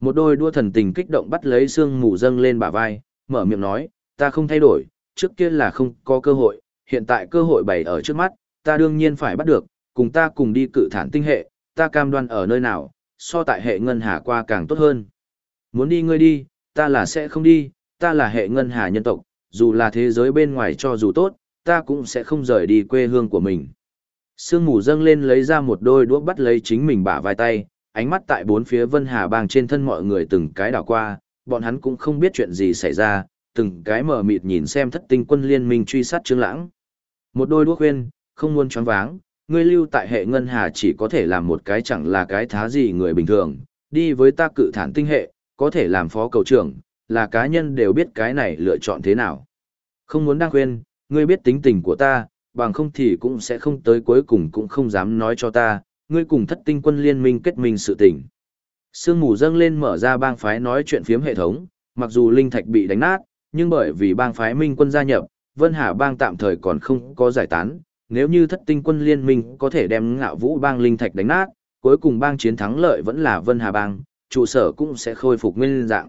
Một đôi đua thần tình kích động bắt lấy sương mù dâng lên bả vai, mở miệng nói, ta không thay đổi, trước kia là không có cơ hội, hiện tại cơ hội bày ở trước mắt, ta đương nhiên phải bắt được, cùng ta cùng đi cự thản tinh hệ, ta cam đoan ở nơi nào, so tại hệ ngân hà qua càng tốt hơn. Muốn đi ngươi đi, ta là sẽ không đi, ta là hệ ngân hà nhân tộc, dù là thế giới bên ngoài cho dù tốt, ta cũng sẽ không rời đi quê hương của mình. Sương mù dâng lên lấy ra một đôi đũa bắt lấy chính mình bả vai tay, ánh mắt tại bốn phía Vân Hà bang trên thân mọi người từng cái đảo qua, bọn hắn cũng không biết chuyện gì xảy ra, từng cái mở mịt nhìn xem thất tinh quân liên minh truy sát Trương Lãng. Một đôi đũa khuyên, không muốn choáng váng, ngươi lưu tại hệ ngân hà chỉ có thể làm một cái chẳng là cái thá gì người bình thường, đi với ta cự thản tinh hệ, có thể làm phó cầu trưởng, là cá nhân đều biết cái này lựa chọn thế nào. Không muốn đang khuyên, ngươi biết tính tình của ta, bằng không thì cũng sẽ không tới cuối cùng cũng không dám nói cho ta, ngươi cùng thất tinh quân liên minh kết minh sự tình. Sương mù dâng lên mở ra bang phái nói chuyện phiếm hệ thống, mặc dù linh thạch bị đánh nát, nhưng bởi vì bang phái minh quân gia nhập, Vân Hà bang tạm thời còn không có giải tán, nếu như thất tinh quân liên minh có thể đem ngạo vũ bang linh thạch đánh nát, cuối cùng bang chiến thắng lợi vẫn là Vân Hà bang, trụ sở cũng sẽ khôi phục nguyên dạng.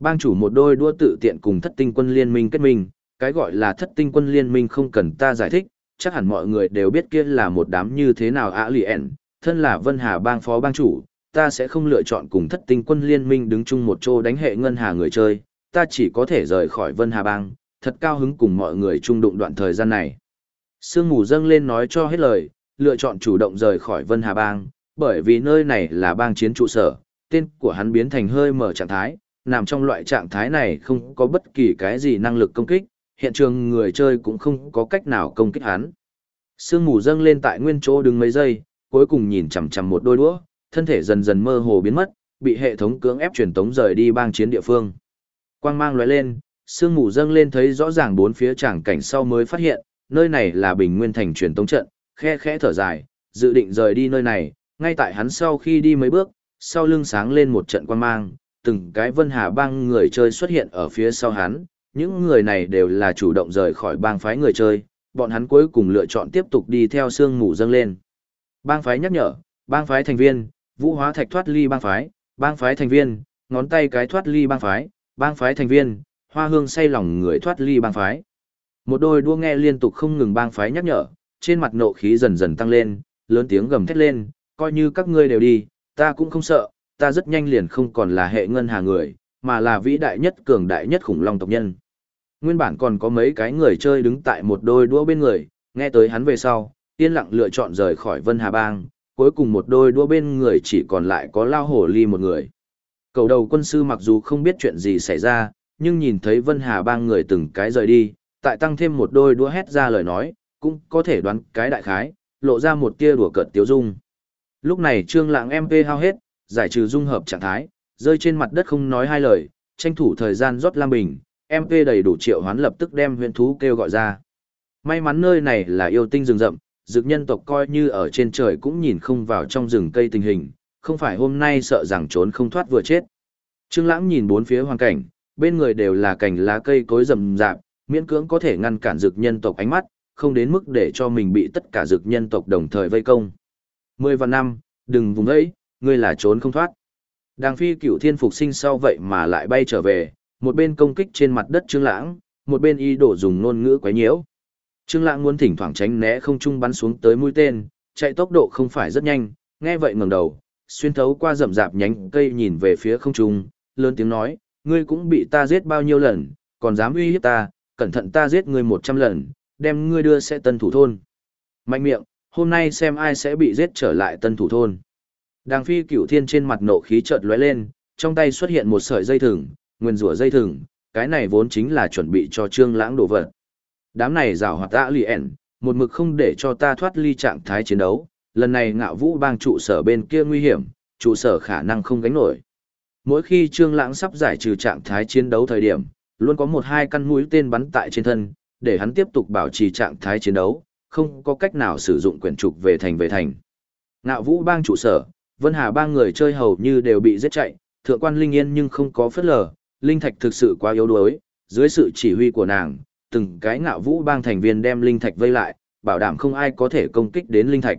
Bang chủ một đôi đua tự tiện cùng thất tinh quân liên minh kết minh, cái gọi là thất tinh quân liên minh không cần ta giải thích, chắc hẳn mọi người đều biết kia là một đám như thế nào ạ lì ẻn, thân là Vân Hà bang phó bang chủ, ta sẽ không lựa chọn cùng thất tinh quân liên minh đứng chung một chỗ đánh hệ ngân hà người chơi, ta chỉ có thể rời khỏi Vân Hà bang, thật cao hứng cùng mọi người chung đụng đoạn thời gian này. Sương mù dâng lên nói cho hết lời, lựa chọn chủ động rời khỏi Vân Hà Bang, bởi vì nơi này là bang chiến trụ sở, tên của hắn biến thành hơi mở trạng thái, nằm trong loại trạng thái này không có bất kỳ cái gì năng lực công kích, hiện trường người chơi cũng không có cách nào công kích hắn. Sương mù dâng lên tại nguyên chỗ đứng mấy giây, cuối cùng nhìn chằm chằm một đôi đũa, thân thể dần dần mơ hồ biến mất, bị hệ thống cưỡng ép truyền tống rời đi bang chiến địa phương. Quang mang lóe lên, sương mù dâng lên thấy rõ ràng bốn phía tràng cảnh sau mới phát hiện, nơi này là Bình Nguyên thành truyền tống trận, khe khẽ thở dài, dự định rời đi nơi này, ngay tại hắn sau khi đi mấy bước, sau lưng sáng lên một trận quan mang, từng cái Vân Hà bang người chơi xuất hiện ở phía sau hắn, những người này đều là chủ động rời khỏi bang phái người chơi, bọn hắn cuối cùng lựa chọn tiếp tục đi theo sương mù dâng lên. Bang phái nhắc nhở, bang phái thành viên, vũ hóa thạch thoát ly bang phái, bang phái thành viên, ngón tay cái thoát ly bang phái, bang phái thành viên, hoa hương say lòng người thoát ly bang phái. Một đôi đua nghe liên tục không ngừng bang phái nhắc nhở, trên mặt nộ khí dần dần tăng lên, lớn tiếng gầm thét lên, coi như các ngươi đều đi, ta cũng không sợ, ta rất nhanh liền không còn là hệ ngân hà người, mà là vĩ đại nhất cường đại nhất khủng long tộc nhân. Nguyên bản còn có mấy cái người chơi đứng tại một đôi đua bên người, nghe tới hắn về sau, yên lặng lựa chọn rời khỏi Vân Hà Bang, cuối cùng một đôi đua bên người chỉ còn lại có lao hổ ly một người. Cầu đầu quân sư mặc dù không biết chuyện gì xảy ra, nhưng nhìn thấy Vân Hà Bang người từng cái rời đi, tại tăng thêm một đôi đua hét ra lời nói, cũng có thể đoán cái đại khái, lộ ra một tia đùa cợt tiếu dung. Lúc này Trương Lãng MP hao hết, giải trừ dung hợp trạng thái, rơi trên mặt đất không nói hai lời, tranh thủ thời gian rót lam bình, MP đầy đủ triệu hoán lập tức đem huyền thú kêu gọi ra. May mắn nơi này là yêu tinh rừng rậm, dược nhân tộc coi như ở trên trời cũng nhìn không vào trong rừng cây tình hình, không phải hôm nay sợ rằng trốn không thoát vừa chết. Trương Lãng nhìn bốn phía hoàn cảnh, bên người đều là cành lá cây cối rậm rạp, miễn cưỡng có thể ngăn cản dược nhân tộc ánh mắt, không đến mức để cho mình bị tất cả dược nhân tộc đồng thời vây công. Mười vạn năm, đừng vùng ấy, ngươi là trốn không thoát. Đàng phi cửu thiên phục sinh sau vậy mà lại bay trở về, một bên công kích trên mặt đất Trương Lãng, một bên y đổ dùng ngôn ngữ quấy nhiễu. Trương Lãng muốn thỉnh thoảng tránh né không trung bắn xuống tới mũi tên, chạy tốc độ không phải rất nhanh, nghe vậy ngẩng đầu, xuyên thấu qua rậm rạp nhánh cây nhìn về phía không trung, lớn tiếng nói, ngươi cũng bị ta giết bao nhiêu lần, còn dám uy hiếp ta, cẩn thận ta giết ngươi một trăm lần, đem ngươi đưa sẽ tân thủ thôn. Mạnh miệng, hôm nay xem ai sẽ bị giết trở lại tân thủ thôn. Đàng phi cửu thiên trên mặt nộ khí chợt lóe lên, trong tay xuất hiện một sợi dây thừng, nguyên rủa dây thừng, cái này vốn chính là chuẩn bị cho trương lãng đổ vật. Đám này rào hoạt tạ lì ẻn, một mực không để cho ta thoát ly trạng thái chiến đấu, lần này ngạo vũ bang trụ sở bên kia nguy hiểm, trụ sở khả năng không gánh nổi. Mỗi khi trương lãng sắp giải trừ trạng thái chiến đấu thời điểm, luôn có một hai căn mũi tên bắn tại trên thân, để hắn tiếp tục bảo trì trạng thái chiến đấu, không có cách nào sử dụng quyển trục về thành về thành. Ngạo vũ bang trụ sở, Vân Hà bang người chơi hầu như đều bị giết chạy, thượng quan Linh Yên nhưng không có phất lờ, Linh Thạch thực sự quá yếu đuối, dưới sự chỉ huy của nàng, từng cái ngạo vũ bang thành viên đem Linh Thạch vây lại, bảo đảm không ai có thể công kích đến Linh Thạch.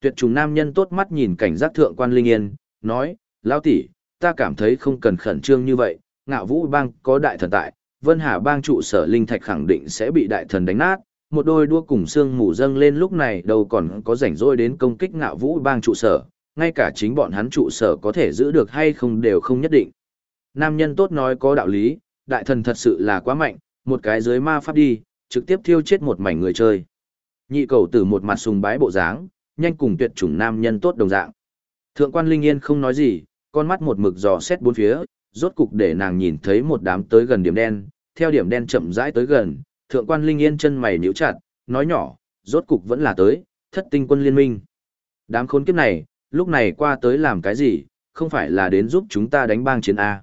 Tuyệt trùng nam nhân tốt mắt nhìn cảnh giác thượng quan Linh Yên, nói, Lão tỷ, ta cảm thấy không cần khẩn trương như vậy, ngạo vũ bang có đại thần tại, Vân Hà bang trụ sở Linh Thạch khẳng định sẽ bị đại thần đánh nát, một đôi đua cùng xương mù dâng lên lúc này đâu còn có rảnh rỗi đến công kích ngạo vũ bang trụ sở, ngay cả chính bọn hắn trụ sở có thể giữ được hay không đều không nhất định. Nam nhân tốt nói có đạo lý, đại thần thật sự là quá mạnh, một cái dưới ma pháp đi, trực tiếp thiêu chết một mảnh người chơi. Nhị cầu từ một mặt sùng bái bộ dáng, nhanh cùng tuyệt chủng nam nhân tốt đồng dạng. Thượng quan Linh Yên không nói gì, con mắt một mực dò xét bốn phía, rốt cục để nàng nhìn thấy một đám tới gần điểm đen, theo điểm đen chậm rãi tới gần, thượng quan Linh Yên chân mày nhíu chặt, nói nhỏ, rốt cục vẫn là tới, thất tinh quân liên minh. Đám khốn kiếp này, lúc này qua tới làm cái gì, không phải là đến giúp chúng ta đánh bang chiến A.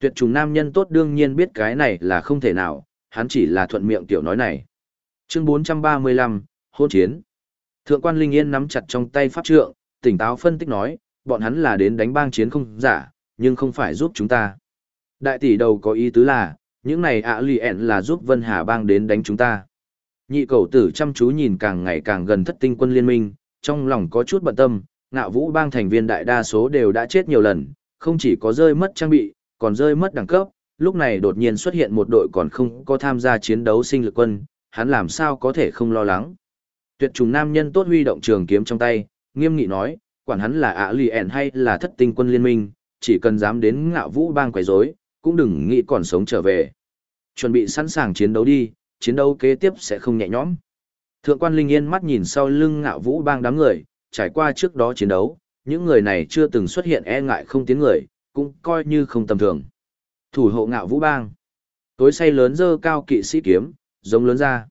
Tuyệt trùng nam nhân tốt đương nhiên biết cái này là không thể nào, hắn chỉ là thuận miệng tiểu nói này. Chương 435, hôn chiến. Thượng quan Linh Yên nắm chặt trong tay pháp trượng, tỉnh táo phân tích nói, bọn hắn là đến đánh bang chiến không giả, nhưng không phải giúp chúng ta. Đại tỷ đầu có ý tứ là, những này ạ lì ẹn là giúp Vân Hà bang đến đánh chúng ta. Nhị cầu tử chăm chú nhìn càng ngày càng gần thất tinh quân liên minh, trong lòng có chút bận tâm, ngạo vũ bang thành viên đại đa số đều đã chết nhiều lần, không chỉ có rơi mất trang bị, còn rơi mất đẳng cấp, lúc này đột nhiên xuất hiện một đội còn không có tham gia chiến đấu sinh lực quân, hắn làm sao có thể không lo lắng. Tuyệt trùng nam nhân tốt huy động trường kiếm trong tay, nghiêm nghị nói, quản hắn là ạ lì ẹn hay là thất tinh quân liên minh, chỉ cần dám đến ngạo vũ bang quấy rối, cũng đừng nghĩ còn sống trở về. Chuẩn bị sẵn sàng chiến đấu đi, chiến đấu kế tiếp sẽ không nhẹ nhõm. Thượng quan Linh Yên mắt nhìn sau lưng ngạo vũ bang đám người, trải qua trước đó chiến đấu, những người này chưa từng xuất hiện e ngại không tiếng người, cũng coi như không tầm thường. Thủ hộ ngạo vũ bang. Tối say lớn dơ cao kỵ sĩ kiếm, giống lớn ra.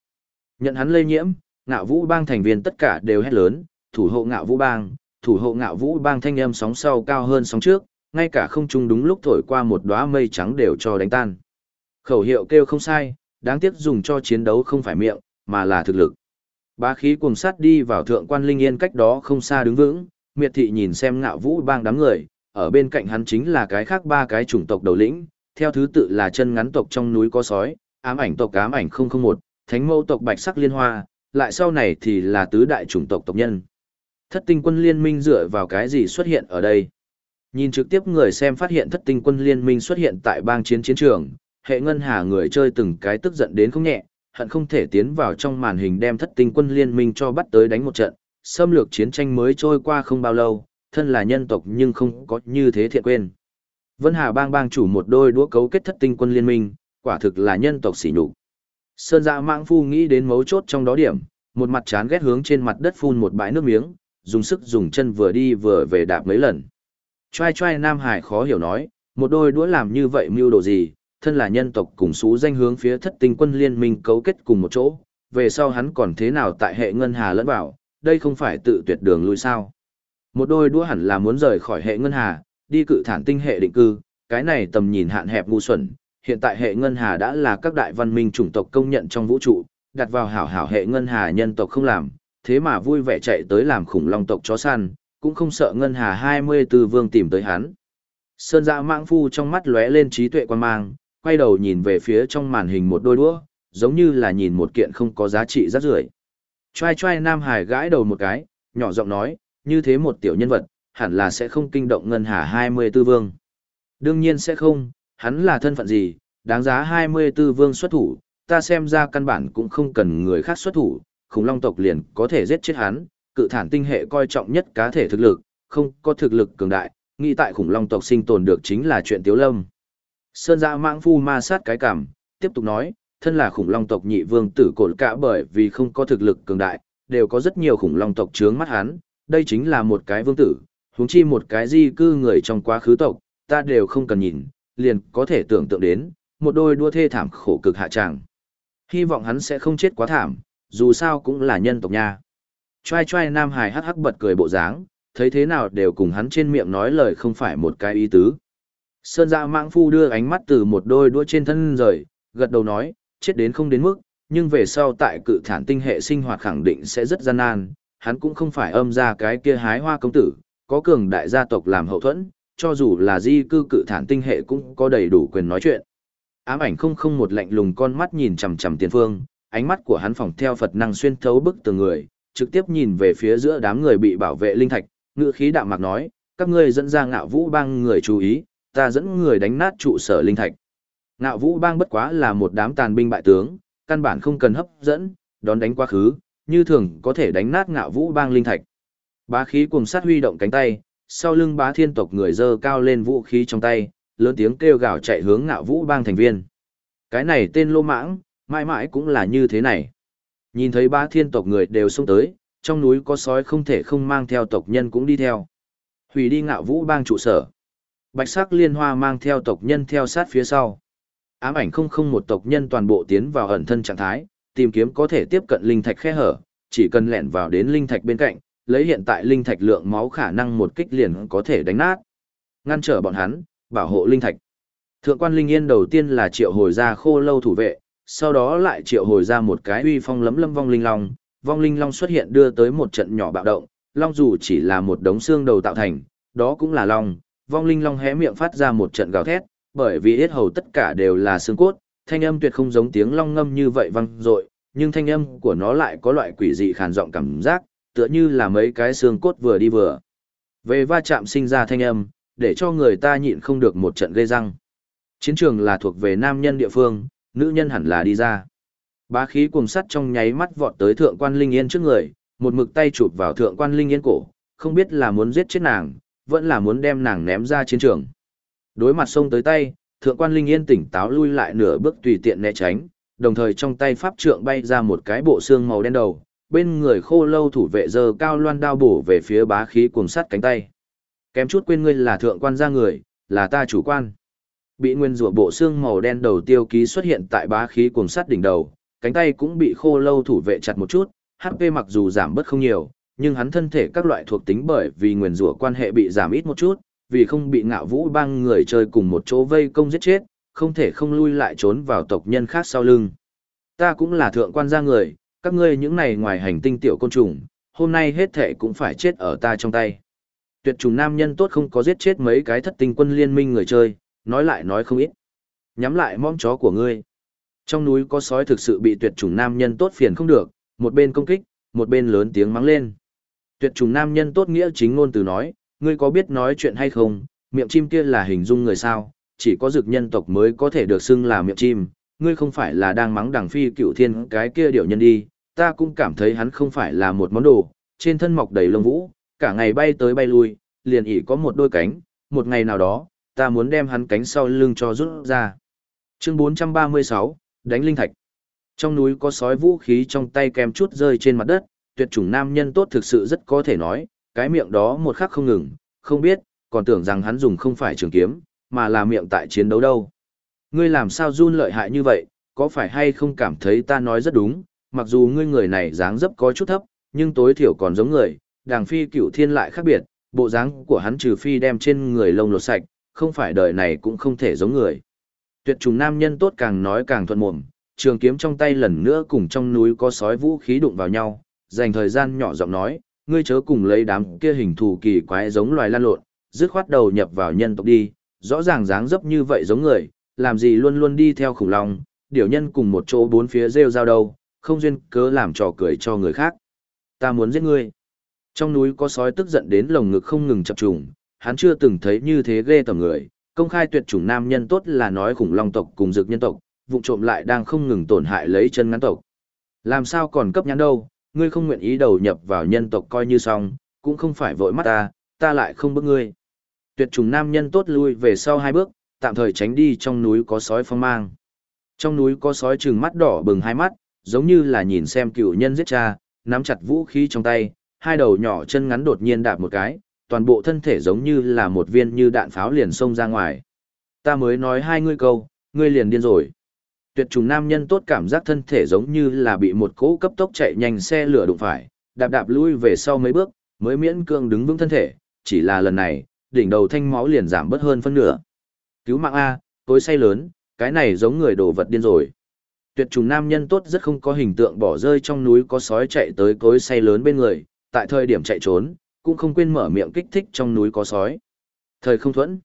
Nhận hắn lây nhiễm, ngạo vũ bang thành viên tất cả đều hét lớn, thủ hộ ngạo vũ bang, thủ hộ ngạo vũ bang thanh âm sóng sau cao hơn sóng trước, ngay cả không trung đúng lúc thổi qua một đóa mây trắng đều cho đánh tan. Khẩu hiệu kêu không sai, đáng tiếc dùng cho chiến đấu không phải miệng, mà là thực lực. Bá khí cuồng sát đi vào thượng quan linh yên cách đó không xa đứng vững, miệt thị nhìn xem ngạo vũ bang đám người, ở bên cạnh hắn chính là cái khác ba cái chủng tộc đầu lĩnh, theo thứ tự là chân ngắn tộc trong núi có sói, ám ảnh tộc ám ảnh 001, thánh mâu tộc bạch sắc liên hoa, lại sau này thì là tứ đại chủng tộc tộc nhân. Thất tinh quân liên minh dựa vào cái gì xuất hiện ở đây? Nhìn trực tiếp người xem phát hiện thất tinh quân liên minh xuất hiện tại bang chiến chiến trường, hệ ngân hà người chơi từng cái tức giận đến không nhẹ, hận không thể tiến vào trong màn hình đem thất tinh quân liên minh cho bắt tới đánh một trận, xâm lược chiến tranh mới trôi qua không bao lâu, thân là nhân tộc nhưng không có như thế thiện quên. Vân Hà bang bang chủ một đôi đũa cấu kết thất tinh quân liên minh, quả thực là nhân tộc sỉ nhục. Sơn dạ mạng phu nghĩ đến mấu chốt trong đó điểm, một mặt chán ghét hướng trên mặt đất phun một bãi nước miếng, dùng sức dùng chân vừa đi vừa về đạp mấy lần. Trai trai Nam Hải khó hiểu nói, một đôi đũa làm như vậy mưu đồ gì, thân là nhân tộc cùng xú danh hướng phía thất tinh quân liên minh cấu kết cùng một chỗ, về sau hắn còn thế nào tại hệ ngân hà lẫn vào, đây không phải tự tuyệt đường lui sao. Một đôi đũa hẳn là muốn rời khỏi hệ ngân hà, đi cự thản tinh hệ định cư, cái này tầm nhìn hạn hẹp ngu xuẩn, hiện tại hệ ngân hà đã là các đại văn minh chủng tộc công nhận trong vũ trụ, đặt vào hảo hảo hệ ngân hà nhân tộc không làm, thế mà vui vẻ chạy tới làm khủng long tộc chó săn, cũng không sợ ngân hà 24 vương tìm tới hắn. Sơn dạ mạng phu trong mắt lóe lên trí tuệ quan mang, quay đầu nhìn về phía trong màn hình một đôi đũa, giống như là nhìn một kiện không có giá trị rác rưởi. Trai trai Nam Hải gãi đầu một cái, nhỏ giọng nói, như thế một tiểu nhân vật, hẳn là sẽ không kinh động ngân hà 24 vương. Đương nhiên sẽ không, hắn là thân phận gì, đáng giá 24 vương xuất thủ, ta xem ra căn bản cũng không cần người khác xuất thủ, khủng long tộc liền có thể giết chết hắn, cự thản tinh hệ coi trọng nhất cá thể thực lực, không có thực lực cường đại, nghĩ tại khủng long tộc sinh tồn được chính là chuyện tiếu lâm. Sơn dạ Mãng phu ma sát cái cảm, tiếp tục nói, thân là khủng long tộc nhị vương tử cổn cả bởi vì không có thực lực cường đại, đều có rất nhiều khủng long tộc chướng mắt hắn, đây chính là một cái vương tử, huống chi một cái di cư người trong quá khứ tộc, ta đều không cần nhìn, liền có thể tưởng tượng đến, một đôi đua thê thảm khổ cực hạ tràng. Hy vọng hắn sẽ không chết quá thảm, dù sao cũng là nhân tộc nha. Trai trai Nam hài hắc hắc bật cười bộ dáng, thấy thế nào đều cùng hắn trên miệng nói lời không phải một cái ý tứ. Sơn dạ mạng phu đưa ánh mắt từ một đôi đua trên thân rời, gật đầu nói, chết đến không đến mức, nhưng về sau tại cự thản tinh hệ sinh hoạt khẳng định sẽ rất gian nan, hắn cũng không phải âm ra cái kia hái hoa công tử, có cường đại gia tộc làm hậu thuẫn, cho dù là di cư cự thản tinh hệ cũng có đầy đủ quyền nói chuyện. Ám ảnh không không một lạnh lùng con mắt nhìn chằm chằm tiền phương, ánh mắt của hắn phòng theo Phật năng xuyên thấu bức từ người, trực tiếp nhìn về phía giữa đám người bị bảo vệ linh thạch, ngữ khí đạm mạc nói, các ngươi dẫn ra ngạo vũ bang người chú ý, ta dẫn người đánh nát trụ sở linh thạch. Ngạo vũ bang bất quá là một đám tàn binh bại tướng, căn bản không cần hấp dẫn, đón đánh quá khứ, như thường có thể đánh nát ngạo vũ bang linh thạch. Bá khí cùng sát huy động cánh tay, sau lưng bá thiên tộc người dơ cao lên vũ khí trong tay, lớn tiếng kêu gào chạy hướng ngạo vũ bang thành viên. Cái này tên lô mãng, mãi mãi cũng là như thế này. Nhìn thấy ba thiên tộc người đều xông tới, trong núi có sói không thể không mang theo tộc nhân cũng đi theo. Hủy đi ngạo vũ bang trụ sở. Bạch sắc liên hoa mang theo tộc nhân theo sát phía sau. Ám ảnh không không một tộc nhân toàn bộ tiến vào ẩn thân trạng thái, tìm kiếm có thể tiếp cận linh thạch khe hở, chỉ cần lẻn vào đến linh thạch bên cạnh, lấy hiện tại linh thạch lượng máu khả năng một kích liền có thể đánh nát. Ngăn trở bọn hắn, bảo hộ linh thạch. Thượng quan linh yên đầu tiên là triệu hồi ra khô lâu thủ vệ, sau đó lại triệu hồi ra một cái uy phong lấm lâm vong linh long, vong linh long xuất hiện đưa tới một trận nhỏ bạo động, long dù chỉ là một đống xương đầu tạo thành, đó cũng là long, vong linh long hé miệng phát ra một trận gào thét, bởi vì hết hầu tất cả đều là xương cốt, thanh âm tuyệt không giống tiếng long ngâm như vậy vang dội, nhưng thanh âm của nó lại có loại quỷ dị khàn giọng cảm giác, tựa như là mấy cái xương cốt vừa đi vừa. Về va chạm sinh ra thanh âm, để cho người ta nhịn không được một trận gây răng. Chiến trường là thuộc về nam nhân địa phương, nữ nhân hẳn là đi ra. Bá khí cuồng sắt trong nháy mắt vọt tới thượng quan Linh Yên trước người, một mực tay chụp vào thượng quan Linh Yên cổ, không biết là muốn giết chết nàng, vẫn là muốn đem nàng ném ra chiến trường. Đối mặt xông tới tay, thượng quan Linh Yên tỉnh táo lui lại nửa bước tùy tiện né tránh, đồng thời trong tay pháp trượng bay ra một cái bộ xương màu đen đầu, bên người khô lâu thủ vệ giờ cao loan đao bổ về phía bá khí cuồng sắt cánh tay. Kém chút quên ngươi là thượng quan gia người, là ta chủ quan. Bị nguyên rủa bộ xương màu đen đầu tiêu ký xuất hiện tại bá khí cuồng sắt đỉnh đầu, cánh tay cũng bị khô lâu thủ vệ chặt một chút, HP mặc dù giảm bớt không nhiều, nhưng hắn thân thể các loại thuộc tính bởi vì nguyên rủa quan hệ bị giảm ít một chút, vì không bị ngạo vũ băng người chơi cùng một chỗ vây công giết chết, không thể không lui lại trốn vào tộc nhân khác sau lưng. Ta cũng là thượng quan gia người, các ngươi những này ngoài hành tinh tiểu côn trùng, hôm nay hết thể cũng phải chết ở ta trong tay. Tuyệt trùng nam nhân tốt không có giết chết mấy cái thất tinh quân liên minh người chơi, nói lại nói không ít. Nhắm lại mõm chó của ngươi. Trong núi có sói thực sự bị tuyệt chủng nam nhân tốt phiền không được, một bên công kích, một bên lớn tiếng mắng lên. Tuyệt chủng nam nhân tốt nghĩa chính ngôn từ nói, ngươi có biết nói chuyện hay không, miệng chim kia là hình dung người sao, chỉ có dực nhân tộc mới có thể được xưng là miệng chim, ngươi không phải là đang mắng đằng phi cựu thiên cái kia điệu nhân đi, ta cũng cảm thấy hắn không phải là một món đồ, trên thân mọc đầy lông vũ, cả ngày bay tới bay lui, liền ỉ có một đôi cánh, một ngày nào đó, ta muốn đem hắn cánh sau lưng cho rút ra. Chương 436, đánh linh thạch. Trong núi có sói vũ khí trong tay kèm chút rơi trên mặt đất, tuyệt chủng nam nhân tốt thực sự rất có thể nói, cái miệng đó một khắc không ngừng, không biết, còn tưởng rằng hắn dùng không phải trường kiếm, mà là miệng tại chiến đấu đâu. Ngươi làm sao run lợi hại như vậy, có phải hay không cảm thấy ta nói rất đúng, mặc dù ngươi người này dáng dấp có chút thấp, nhưng tối thiểu còn giống người, đàng phi cửu thiên lại khác biệt, bộ dáng của hắn trừ phi đem trên người lông lột sạch, không phải đời này cũng không thể giống người. Tuyệt trùng nam nhân tốt càng nói càng thuận mồm, trường kiếm trong tay lần nữa cùng trong núi có sói vũ khí đụng vào nhau, dành thời gian nhỏ giọng nói, ngươi chớ cùng lấy đám kia hình thù kỳ quái giống loài lan lộn, dứt khoát đầu nhập vào nhân tộc đi, rõ ràng dáng dấp như vậy giống người, làm gì luôn luôn đi theo khủng long, điều nhân cùng một chỗ bốn phía rêu rao đâu, không duyên cớ làm trò cười cho người khác. Ta muốn giết ngươi. Trong núi có sói tức giận đến lồng ngực không ngừng chập trùng, hắn chưa từng thấy như thế ghê tởm người, công khai tuyệt chủng nam nhân tốt là nói khủng long tộc cùng dược nhân tộc, vụ trộm lại đang không ngừng tổn hại lấy chân ngắn tộc. Làm sao còn cấp nhắn đâu, ngươi không nguyện ý đầu nhập vào nhân tộc coi như xong, cũng không phải vội mắt ta, ta lại không bức ngươi. Tuyệt trùng nam nhân tốt lui về sau hai bước, tạm thời tránh đi trong núi có sói phong mang. Trong núi có sói trừng mắt đỏ bừng hai mắt, giống như là nhìn xem cựu nhân giết cha, nắm chặt vũ khí trong tay, hai đầu nhỏ chân ngắn đột nhiên đạp một cái, toàn bộ thân thể giống như là một viên như đạn pháo liền xông ra ngoài. Ta mới nói hai ngươi câu, ngươi liền điên rồi. Tuyệt trùng nam nhân tốt cảm giác thân thể giống như là bị một cỗ cấp tốc chạy nhanh xe lửa đụng phải, đạp đạp lui về sau mấy bước, mới miễn cương đứng vững thân thể, chỉ là lần này, đỉnh đầu thanh máu liền giảm bớt hơn phân nửa. Cứu mạng A, tối say lớn, cái này giống người đổ vật điên rồi. Tuyệt trùng nam nhân tốt rất không có hình tượng bỏ rơi trong núi có sói chạy tới cối say lớn bên người, tại thời điểm chạy trốn, cũng không quên mở miệng kích thích trong núi có sói. Thời không thuẫn.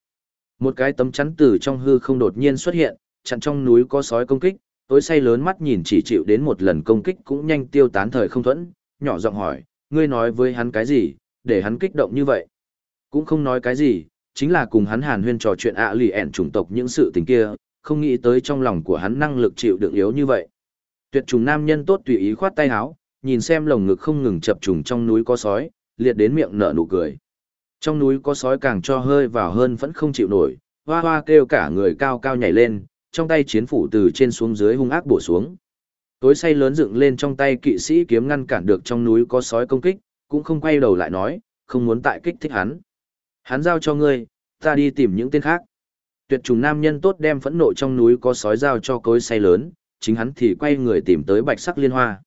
Một cái tấm chắn từ trong hư không đột nhiên xuất hiện, chặn trong núi có sói công kích, tối say lớn mắt nhìn chỉ chịu đến một lần công kích cũng nhanh tiêu tán thời không thuẫn, nhỏ giọng hỏi, ngươi nói với hắn cái gì, để hắn kích động như vậy. Cũng không nói cái gì, chính là cùng hắn hàn huyên trò chuyện ạ lì ẻn chủng tộc những sự tình kia, không nghĩ tới trong lòng của hắn năng lực chịu đựng yếu như vậy. Tuyệt trùng nam nhân tốt tùy ý khoát tay háo nhìn xem lồng ngực không ngừng chập trùng trong núi có sói, liệt đến miệng nở nụ cười. Trong núi có sói càng cho hơi vào hơn vẫn không chịu nổi, hoa hoa kêu cả người cao cao nhảy lên, trong tay chiến phủ từ trên xuống dưới hung ác bổ xuống. Tối say lớn dựng lên trong tay kỵ sĩ kiếm ngăn cản được trong núi có sói công kích, cũng không quay đầu lại nói, không muốn tại kích thích hắn. Hắn giao cho ngươi, ta đi tìm những tên khác. Tuyệt trùng nam nhân tốt đem phẫn nộ trong núi có sói giao cho cối say lớn, chính hắn thì quay người tìm tới bạch sắc liên hoa.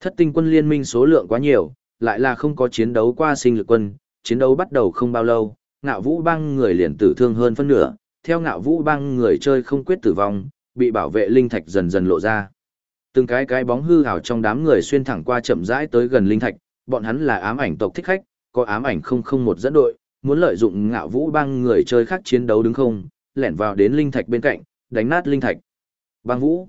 Thất tinh quân liên minh số lượng quá nhiều, lại là không có chiến đấu qua sinh lực quân, chiến đấu bắt đầu không bao lâu, ngạo vũ băng người liền tử thương hơn phân nửa, theo ngạo vũ băng người chơi không quyết tử vong, bị bảo vệ linh thạch dần dần lộ ra. Từng cái cái bóng hư ảo trong đám người xuyên thẳng qua chậm rãi tới gần linh thạch, bọn hắn là ám ảnh tộc thích khách, có ám ảnh không không một dẫn đội, muốn lợi dụng ngạo vũ băng người chơi khác chiến đấu đứng không, lẻn vào đến linh thạch bên cạnh, đánh nát linh thạch. Băng vũ.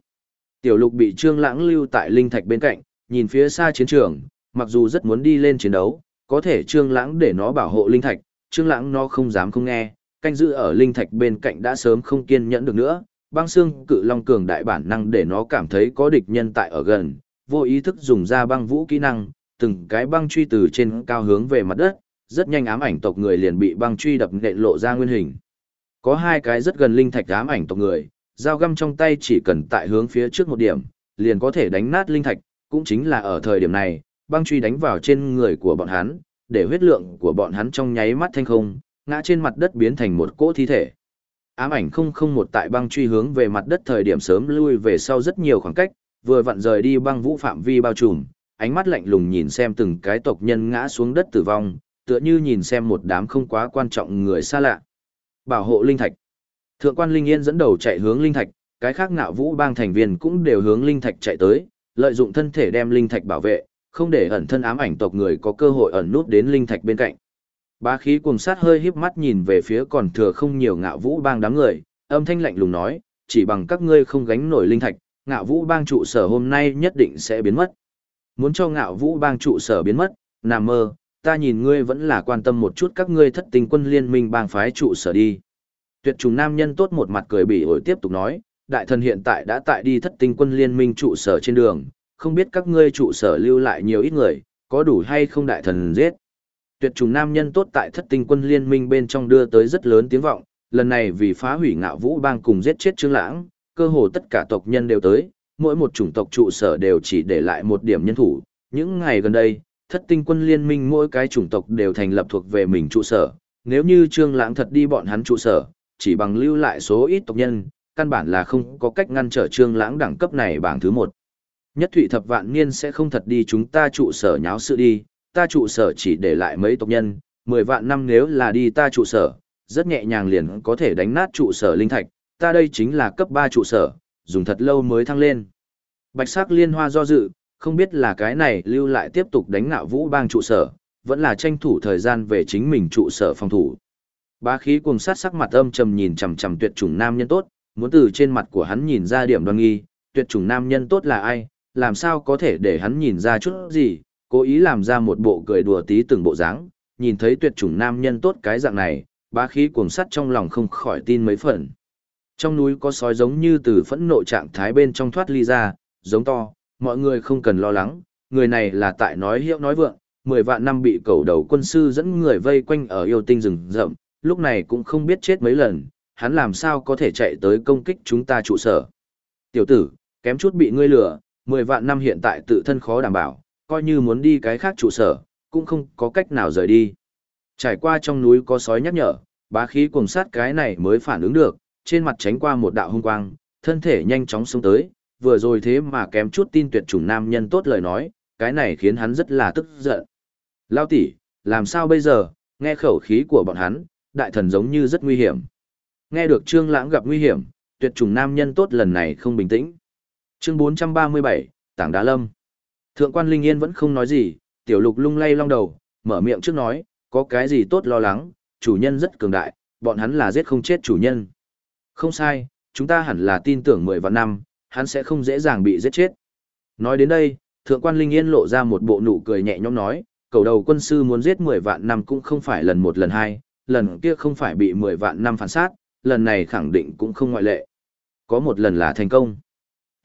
Tiểu lục bị trương lãng lưu tại linh thạch bên cạnh, nhìn phía xa chiến trường, mặc dù rất muốn đi lên chiến đấu, có thể trương lãng để nó bảo hộ linh thạch, trương lãng nó không dám không nghe, canh giữ ở linh thạch bên cạnh đã sớm không kiên nhẫn được nữa, băng xương cự long cường đại bản năng để nó cảm thấy có địch nhân tại ở gần, vô ý thức dùng ra băng vũ kỹ năng, từng cái băng truy từ trên cao hướng về mặt đất, rất nhanh ám ảnh tộc người liền bị băng truy đập nện lộ ra nguyên hình. Có hai cái rất gần linh thạch ám ảnh tộc người, dao găm trong tay chỉ cần tại hướng phía trước một điểm, liền có thể đánh nát linh thạch, cũng chính là ở thời điểm này, băng truy đánh vào trên người của bọn hắn, để huyết lượng của bọn hắn trong nháy mắt thanh không, ngã trên mặt đất biến thành một cỗ thi thể. Ám ảnh không không một tại băng truy hướng về mặt đất thời điểm sớm lui về sau rất nhiều khoảng cách, vừa vặn rời đi băng vũ phạm vi bao trùm, ánh mắt lạnh lùng nhìn xem từng cái tộc nhân ngã xuống đất tử vong, tựa như nhìn xem một đám không quá quan trọng người xa lạ. Bảo hộ linh thạch. Thượng quan Linh Yên dẫn đầu chạy hướng linh thạch, cái khác ngạo vũ bang thành viên cũng đều hướng linh thạch chạy tới, lợi dụng thân thể đem linh thạch bảo vệ, không để ẩn thân ám ảnh tộc người có cơ hội ẩn nút đến linh thạch bên cạnh. Bá khí cuồng sát hơi híp mắt nhìn về phía còn thừa không nhiều ngạo vũ bang đám người, âm thanh lạnh lùng nói, chỉ bằng các ngươi không gánh nổi linh thạch, ngạo vũ bang trụ sở hôm nay nhất định sẽ biến mất. Muốn cho ngạo vũ bang trụ sở biến mất, nằm mơ, ta nhìn ngươi vẫn là quan tâm một chút các ngươi thất tình quân liên minh bang phái trụ sở đi. Tuyệt trùng nam nhân tốt một mặt cười bỉ ổi tiếp tục nói, đại thần hiện tại đã tại đi thất tinh quân liên minh trụ sở trên đường, không biết các ngươi trụ sở lưu lại nhiều ít người, có đủ hay không đại thần giết. Tuyệt trùng nam nhân tốt tại thất tinh quân liên minh bên trong đưa tới rất lớn tiếng vọng, lần này vì phá hủy ngạo vũ bang cùng giết chết trương lãng, cơ hồ tất cả tộc nhân đều tới, mỗi một chủng tộc trụ sở đều chỉ để lại một điểm nhân thủ. Những ngày gần đây, thất tinh quân liên minh mỗi cái chủng tộc đều thành lập thuộc về mình trụ sở, nếu như trương lãng thật đi bọn hắn trụ sở, chỉ bằng lưu lại số ít tộc nhân, căn bản là không có cách ngăn trở trương lãng đẳng cấp này bảng thứ một. Nhất thụy thập vạn niên sẽ không thật đi chúng ta trụ sở nháo sự đi, ta trụ sở chỉ để lại mấy tộc nhân, mười vạn năm nếu là đi ta trụ sở, rất nhẹ nhàng liền có thể đánh nát trụ sở linh thạch, ta đây chính là cấp ba trụ sở, dùng thật lâu mới thăng lên. Bạch sắc liên hoa do dự, không biết là cái này lưu lại tiếp tục đánh ngạo vũ bang trụ sở, vẫn là tranh thủ thời gian về chính mình trụ sở phòng thủ. Bá khí cùng sát sắc mặt âm trầm nhìn chằm chằm tuyệt chủng nam nhân tốt, muốn từ trên mặt của hắn nhìn ra điểm đoan nghi, tuyệt chủng nam nhân tốt là ai, làm sao có thể để hắn nhìn ra chút gì, cố ý làm ra một bộ cười đùa tí từng bộ dáng, nhìn thấy tuyệt chủng nam nhân tốt cái dạng này, bá khí cuồng sắt trong lòng không khỏi tin mấy phần. Trong núi có sói giống như từ phẫn nộ trạng thái bên trong thoát ly ra, giống to, mọi người không cần lo lắng, người này là tại nói hiệu nói vượng, mười vạn năm bị cầu đầu quân sư dẫn người vây quanh ở yêu tinh rừng rậm, lúc này cũng không biết chết mấy lần, hắn làm sao có thể chạy tới công kích chúng ta trụ sở. Tiểu tử, kém chút bị ngươi lừa, mười vạn năm hiện tại tự thân khó đảm bảo, coi như muốn đi cái khác trụ sở, cũng không có cách nào rời đi. Trải qua trong núi có sói nhắc nhở, bá khí cùng sát cái này mới phản ứng được, trên mặt tránh qua một đạo hung quang, thân thể nhanh chóng xuống tới, vừa rồi thế mà kém chút tin tuyệt chủng nam nhân tốt lời nói, cái này khiến hắn rất là tức giận. Lao tỷ, làm sao bây giờ, nghe khẩu khí của bọn hắn, đại thần giống như rất nguy hiểm. Nghe được Trương Lãng gặp nguy hiểm, tuyệt chủng nam nhân tốt lần này không bình tĩnh. Chương 437, Tảng Đá Lâm. Thượng quan Linh Yên vẫn không nói gì, tiểu lục lung lay long đầu, mở miệng trước nói, có cái gì tốt lo lắng, chủ nhân rất cường đại, bọn hắn là giết không chết chủ nhân. Không sai, chúng ta hẳn là tin tưởng mười vạn năm, hắn sẽ không dễ dàng bị giết chết. Nói đến đây, thượng quan Linh Yên lộ ra một bộ nụ cười nhẹ nhõm nói, cầu đầu quân sư muốn giết mười vạn năm cũng không phải lần một lần hai, lần kia không phải bị mười vạn năm phản sát, lần này khẳng định cũng không ngoại lệ. Có một lần là thành công.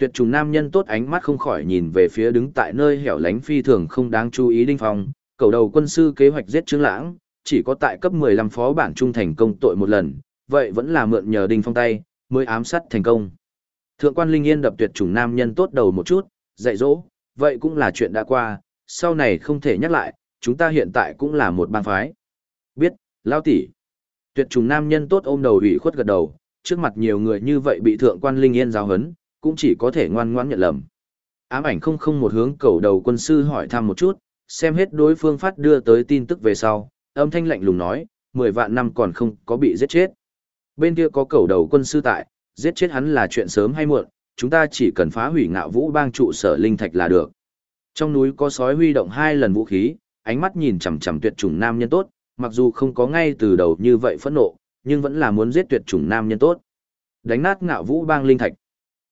Tuyệt trùng nam nhân tốt ánh mắt không khỏi nhìn về phía đứng tại nơi hẻo lánh phi thường không đáng chú ý Đinh Phong, cầu đầu quân sư kế hoạch giết Trương Lãng, chỉ có tại cấp 15 phó bản trung thành công tội một lần, vậy vẫn là mượn nhờ Đinh Phong tay, mới ám sát thành công. Thượng quan Linh Yên đập tuyệt trùng nam nhân tốt đầu một chút, dạy dỗ, vậy cũng là chuyện đã qua, sau này không thể nhắc lại, chúng ta hiện tại cũng là một bang phái. Biết, lao tỷ. Tuyệt trùng nam nhân tốt ôm đầu ủy khuất gật đầu, trước mặt nhiều người như vậy bị thượng quan Linh Yên giáo hấn, cũng chỉ có thể ngoan ngoãn nhận lầm. Ám ảnh không không một hướng cầu đầu quân sư hỏi thăm một chút, xem hết đối phương phát đưa tới tin tức về sau, âm thanh lạnh lùng nói, 10 vạn năm còn không có bị giết chết. Bên kia có cầu đầu quân sư tại, giết chết hắn là chuyện sớm hay muộn, chúng ta chỉ cần phá hủy ngạo vũ bang trụ sở linh thạch là được. Trong núi có sói huy động hai lần vũ khí, ánh mắt nhìn chằm chằm tuyệt chủng nam nhân tốt, mặc dù không có ngay từ đầu như vậy phẫn nộ, nhưng vẫn là muốn giết tuyệt chủng nam nhân tốt. Đánh nát ngạo vũ bang linh thạch.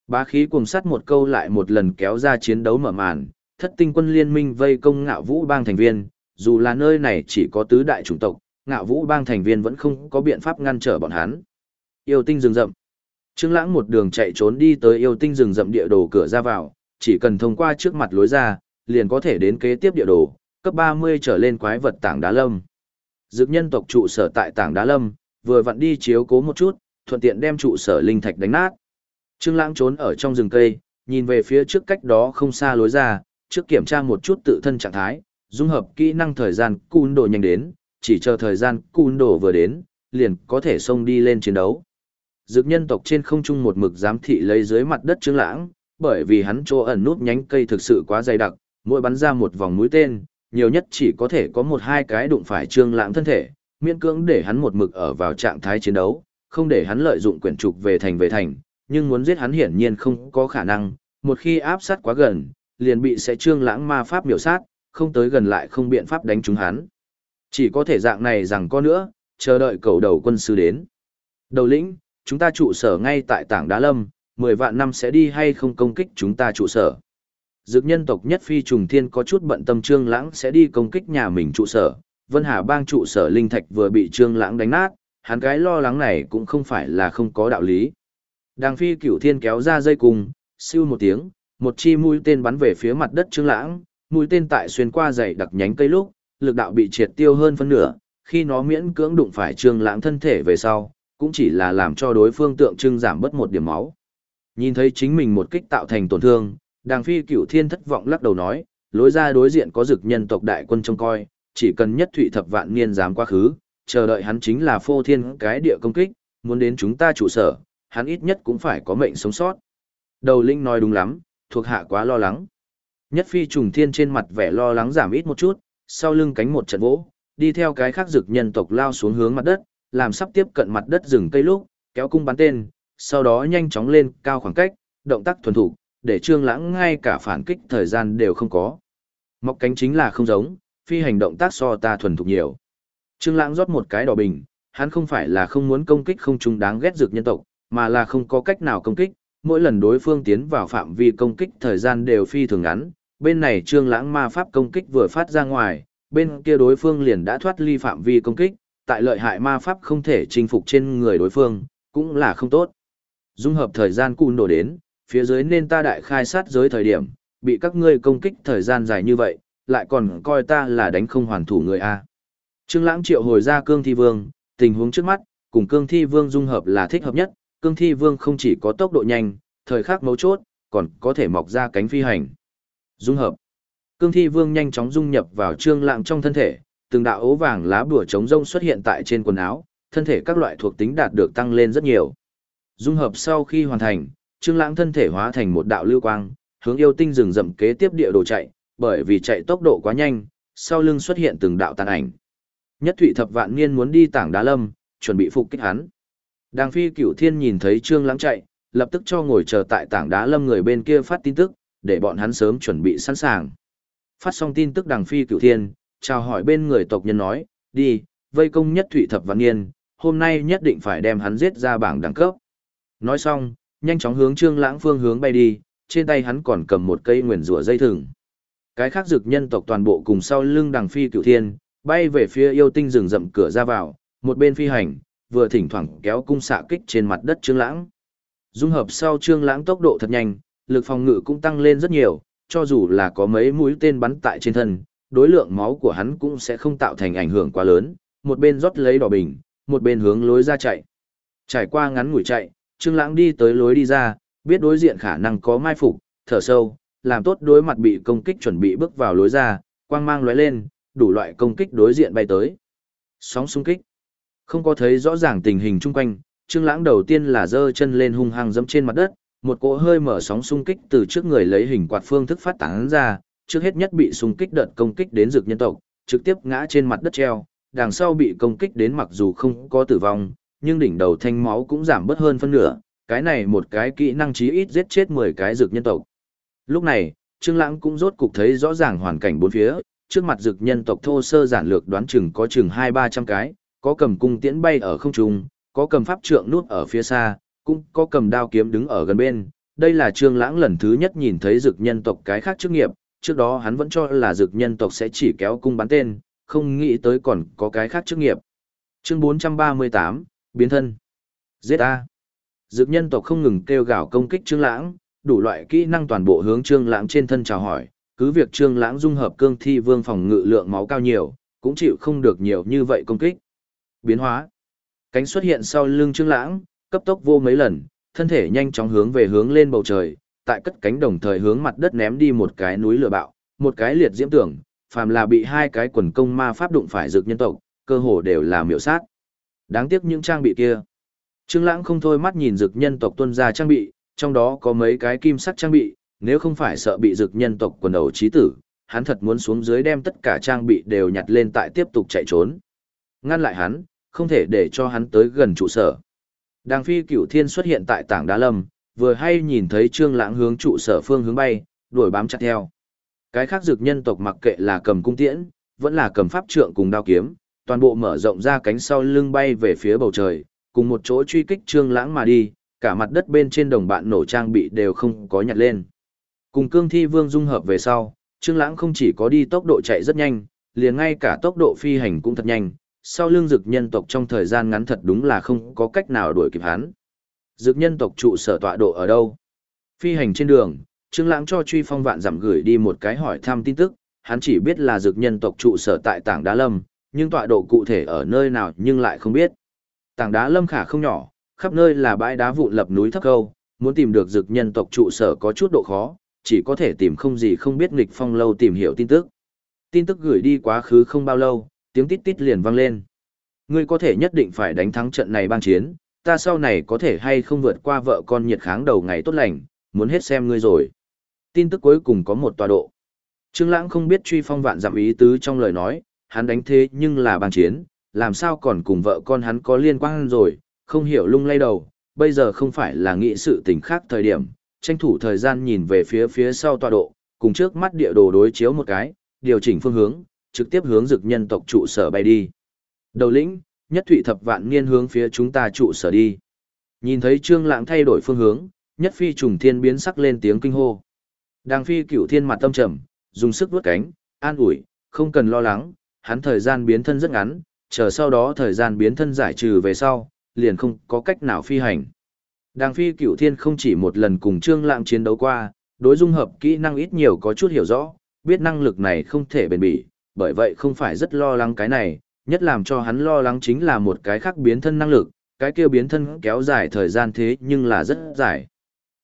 Bá khí cùng sát một câu lại một lần kéo ra chiến đấu mở màn, thất tinh quân liên minh vây công ngạo vũ bang thành viên, dù là nơi này chỉ có tứ đại chủng tộc, ngạo vũ bang thành viên vẫn không có biện pháp ngăn trở bọn hắn. Yêu tinh rừng rậm. Trương Lãng một đường chạy trốn đi tới yêu tinh rừng rậm địa đồ cửa ra vào, chỉ cần thông qua trước mặt lối ra, liền có thể đến kế tiếp địa đồ, cấp 30 trở lên quái vật tảng đá lâm. Dược nhân tộc trụ sở tại tảng đá lâm, vừa vặn đi chiếu cố một chút, thuận tiện đem trụ sở linh thạch đánh nát. Trương Lãng trốn ở trong rừng cây, nhìn về phía trước cách đó không xa lối ra, trước kiểm tra một chút tự thân trạng thái, dung hợp kỹ năng thời gian Cún đồ nhanh đến, chỉ chờ thời gian Cún đồ vừa đến, liền có thể xông đi lên chiến đấu. Dực nhân tộc trên không trung một mực giám thị lấy dưới mặt đất Trương Lãng, bởi vì hắn chỗ ẩn nút nhánh cây thực sự quá dày đặc, mỗi bắn ra một vòng mũi tên, nhiều nhất chỉ có thể có một hai cái đụng phải Trương Lãng thân thể, miễn cưỡng để hắn một mực ở vào trạng thái chiến đấu, không để hắn lợi dụng quyển trục về thành về thành, nhưng muốn giết hắn hiển nhiên không có khả năng, một khi áp sát quá gần, liền bị sẽ Trương Lãng ma pháp miểu sát, không tới gần lại không biện pháp đánh trúng hắn. Chỉ có thể dạng này rằng có nữa, chờ đợi cầu đầu quân sư đến. Đầu lĩnh, chúng ta trụ sở ngay tại tảng đá lâm, 10 vạn năm sẽ đi hay không công kích chúng ta trụ sở. Dực nhân tộc nhất phi trùng thiên có chút bận tâm Trương Lãng sẽ đi công kích nhà mình trụ sở. Vân Hà bang trụ sở linh thạch vừa bị Trương Lãng đánh nát, hắn cái lo lắng này cũng không phải là không có đạo lý. Đàng phi cửu thiên kéo ra dây cùng, siêu một tiếng, một chi mũi tên bắn về phía mặt đất Trương Lãng, mũi tên tại xuyên qua dày đặc nhánh cây lúc, lực đạo bị triệt tiêu hơn phân nửa, khi nó miễn cưỡng đụng phải Trương Lãng thân thể về sau, cũng chỉ là làm cho đối phương tượng trưng giảm bớt một điểm máu. Nhìn thấy chính mình một kích tạo thành tổn thương, Đàng Phi Cửu Thiên thất vọng lắc đầu nói, lối ra đối diện có dực nhân tộc đại quân trông coi, chỉ cần nhất thụy thập vạn niên dám quá khứ, chờ đợi hắn chính là phô thiên cái địa công kích, muốn đến chúng ta trụ sở, hắn ít nhất cũng phải có mệnh sống sót. Đầu linh nói đúng lắm, thuộc hạ quá lo lắng. Nhất phi trùng thiên trên mặt vẻ lo lắng giảm ít một chút, sau lưng cánh một trận vỗ, đi theo cái khác dực nhân tộc lao xuống hướng mặt đất, làm sắp tiếp cận mặt đất rừng cây lúc, kéo cung bắn tên, sau đó nhanh chóng lên cao khoảng cách, động tác thuần thủ, để trương lãng ngay cả phản kích thời gian đều không có. Mọc cánh chính là không giống, phi hành động tác so ta thuần thục nhiều. Trương lãng rót một cái đỏ bình, hắn không phải là không muốn công kích không trung đáng ghét dược nhân tộc, mà là không có cách nào công kích, mỗi lần đối phương tiến vào phạm vi công kích thời gian đều phi thường ngắn, bên này trương lãng ma pháp công kích vừa phát ra ngoài, bên kia đối phương liền đã thoát ly phạm vi công kích, tại lợi hại ma pháp không thể chinh phục trên người đối phương, cũng là không tốt. Dung hợp thời gian cùn đổ đến, phía dưới nên ta đại khai sát giới thời điểm, bị các ngươi công kích thời gian dài như vậy, lại còn coi ta là đánh không hoàn thủ người A. Trương Lãng triệu hồi ra cương thi vương, tình huống trước mắt, cùng cương thi vương dung hợp là thích hợp nhất, cương thi vương không chỉ có tốc độ nhanh, thời khắc mấu chốt, còn có thể mọc ra cánh phi hành. Dung hợp. Cương thi vương nhanh chóng dung nhập vào trương lãng trong thân thể, từng đạo ố vàng lá bùa chống rông xuất hiện tại trên quần áo, thân thể các loại thuộc tính đạt được tăng lên rất nhiều. Dung hợp sau khi hoàn thành, Trương Lãng thân thể hóa thành một đạo lưu quang, hướng yêu tinh rừng rậm kế tiếp địa đồ chạy, bởi vì chạy tốc độ quá nhanh, sau lưng xuất hiện từng đạo tàn ảnh. Nhất Thụy Thập Vạn Niên muốn đi Tảng Đá Lâm, chuẩn bị phục kích hắn. Đàng Phi Cửu Thiên nhìn thấy Trương Lãng chạy, lập tức cho ngồi chờ tại Tảng Đá Lâm người bên kia phát tin tức, để bọn hắn sớm chuẩn bị sẵn sàng. Phát xong tin tức Đàng Phi Cửu Thiên, chào hỏi bên người tộc nhân nói, đi, vây công Nhất Thụy Thập Vạn Niên, hôm nay nhất định phải đem hắn giết ra bảng đẳng cấp. Nói xong, nhanh chóng hướng Trương Lãng phương hướng bay đi, trên tay hắn còn cầm một cây nguyền rủa dây thừng. Cái khác dược nhân tộc toàn bộ cùng sau lưng Đằng Phi Cửu Thiên, bay về phía yêu tinh rừng rậm cửa ra vào, một bên phi hành, vừa thỉnh thoảng kéo cung xạ kích trên mặt đất Trương Lãng. Dung hợp sau Trương Lãng tốc độ thật nhanh, lực phòng ngự cũng tăng lên rất nhiều, cho dù là có mấy mũi tên bắn tại trên thân, đối lượng máu của hắn cũng sẽ không tạo thành ảnh hưởng quá lớn, một bên rót lấy đỏ bình, một bên hướng lối ra chạy. Trải qua ngắn ngủi chạy, Trương Lãng đi tới lối đi ra, biết đối diện khả năng có mai phục, thở sâu, làm tốt đối mặt bị công kích chuẩn bị bước vào lối ra, quang mang lóe lên, đủ loại công kích đối diện bay tới. Sóng xung kích. Không có thấy rõ ràng tình hình chung quanh, Trương Lãng đầu tiên là giơ chân lên hung hăng giẫm trên mặt đất, một cỗ hơi mở sóng xung kích từ trước người lấy hình quạt phương thức phát tán ra, trước hết nhất bị xung kích đợt công kích đến dược nhân tộc, trực tiếp ngã trên mặt đất treo, đằng sau bị công kích đến mặc dù không có tử vong, nhưng đỉnh đầu thanh máu cũng giảm bớt hơn phân nửa, cái này một cái kỹ năng chí ít giết chết 10 cái dược nhân tộc. Lúc này, Trương Lãng cũng rốt cục thấy rõ ràng hoàn cảnh bốn phía, trước mặt dược nhân tộc thô sơ giản lược đoán chừng có chừng 2-300 cái, có cầm cung tiễn bay ở không trung, có cầm pháp trượng nuốt ở phía xa, cũng có cầm đao kiếm đứng ở gần bên. Đây là Trương Lãng lần thứ nhất nhìn thấy dược nhân tộc cái khác chức nghiệp, trước đó hắn vẫn cho là dược nhân tộc sẽ chỉ kéo cung bắn tên, không nghĩ tới còn có cái khác chức nghiệp. Chương 438, biến thân. Giết A. Dược nhân tộc không ngừng kêu gào công kích Trương Lãng, đủ loại kỹ năng toàn bộ hướng Trương Lãng trên thân chào hỏi, cứ việc Trương Lãng dung hợp cương thi vương phòng ngự lượng máu cao nhiều, cũng chịu không được nhiều như vậy công kích. Biến hóa. Cánh xuất hiện sau lưng Trương Lãng, cấp tốc vô mấy lần, thân thể nhanh chóng hướng về hướng lên bầu trời, tại cất cánh đồng thời hướng mặt đất ném đi một cái núi lửa bạo, một cái liệt diễm tưởng, phàm là bị hai cái quần công ma pháp đụng phải dược nhân tộc, cơ hồ đều là miểu sát. Đáng tiếc những trang bị kia. Trương Lãng không thôi mắt nhìn dược nhân tộc tuân ra trang bị, trong đó có mấy cái kim sắc trang bị, nếu không phải sợ bị dược nhân tộc quần đầu chí tử, hắn thật muốn xuống dưới đem tất cả trang bị đều nhặt lên tại tiếp tục chạy trốn. Ngăn lại hắn, không thể để cho hắn tới gần trụ sở. Đàng phi cửu thiên xuất hiện tại tảng đá lâm, vừa hay nhìn thấy trương lãng hướng trụ sở phương hướng bay, đuổi bám chặt theo. Cái khác dược nhân tộc mặc kệ là cầm cung tiễn, vẫn là cầm pháp trượng cùng đao kiếm, toàn bộ mở rộng ra cánh sau lưng bay về phía bầu trời, cùng một chỗ truy kích trương lãng mà đi, cả mặt đất bên trên đồng bạn nổ trang bị đều không có nhặt lên. Cùng cương thi vương dung hợp về sau, trương lãng không chỉ có đi tốc độ chạy rất nhanh, liền ngay cả tốc độ phi hành cũng thật nhanh, sau lưng dực nhân tộc trong thời gian ngắn thật đúng là không có cách nào đuổi kịp hắn. Dực nhân tộc trụ sở tọa độ ở đâu? Phi hành trên đường, Trương Lãng cho Truy Phong Vạn giảm gửi đi một cái hỏi thăm tin tức, hắn chỉ biết là dực nhân tộc trụ sở tại Tảng Đá Lâm, nhưng tọa độ cụ thể ở nơi nào nhưng lại không biết. Tảng Đá Lâm khả không nhỏ, khắp nơi là bãi đá vụn lập núi thấp câu, muốn tìm được dực nhân tộc trụ sở có chút độ khó, chỉ có thể tìm không gì không biết nghịch phong lâu tìm hiểu tin tức. Tin tức gửi đi quá khứ không bao lâu, tiếng tít tít liền vang lên. Ngươi có thể nhất định phải đánh thắng trận này bang chiến, ta sau này có thể hay không vượt qua vợ con nhiệt kháng đầu ngày tốt lành, muốn hết xem ngươi rồi. Tin tức cuối cùng có một tọa độ. Trương Lãng không biết truy phong vạn dặm ý tứ trong lời nói, hắn đánh thế nhưng là bang chiến, làm sao còn cùng vợ con hắn có liên quan rồi, không hiểu lung lay đầu, bây giờ không phải là nghĩ sự tình khác thời điểm, tranh thủ thời gian nhìn về phía phía sau tọa độ, cùng trước mắt địa đồ đối chiếu một cái, điều chỉnh phương hướng, trực tiếp hướng dực nhân tộc trụ sở bay đi. Đầu lĩnh, nhất thụy thập vạn niên hướng phía chúng ta trụ sở đi. Nhìn thấy trương lãng thay đổi phương hướng, nhất phi trùng thiên biến sắc lên tiếng kinh hô. Đang phi cửu thiên mặt tâm trầm, dùng sức vuốt cánh, an ủi, không cần lo lắng, hắn thời gian biến thân rất ngắn, chờ sau đó thời gian biến thân giải trừ về sau, liền không có cách nào phi hành. Đang phi cửu thiên không chỉ một lần cùng trương lãng chiến đấu qua, đối dung hợp kỹ năng ít nhiều có chút hiểu rõ, biết năng lực này không thể bền bỉ, bởi vậy không phải rất lo lắng cái này, nhất làm cho hắn lo lắng chính là một cái khác biến thân năng lực, cái kia biến thân kéo dài thời gian thế nhưng là rất dài.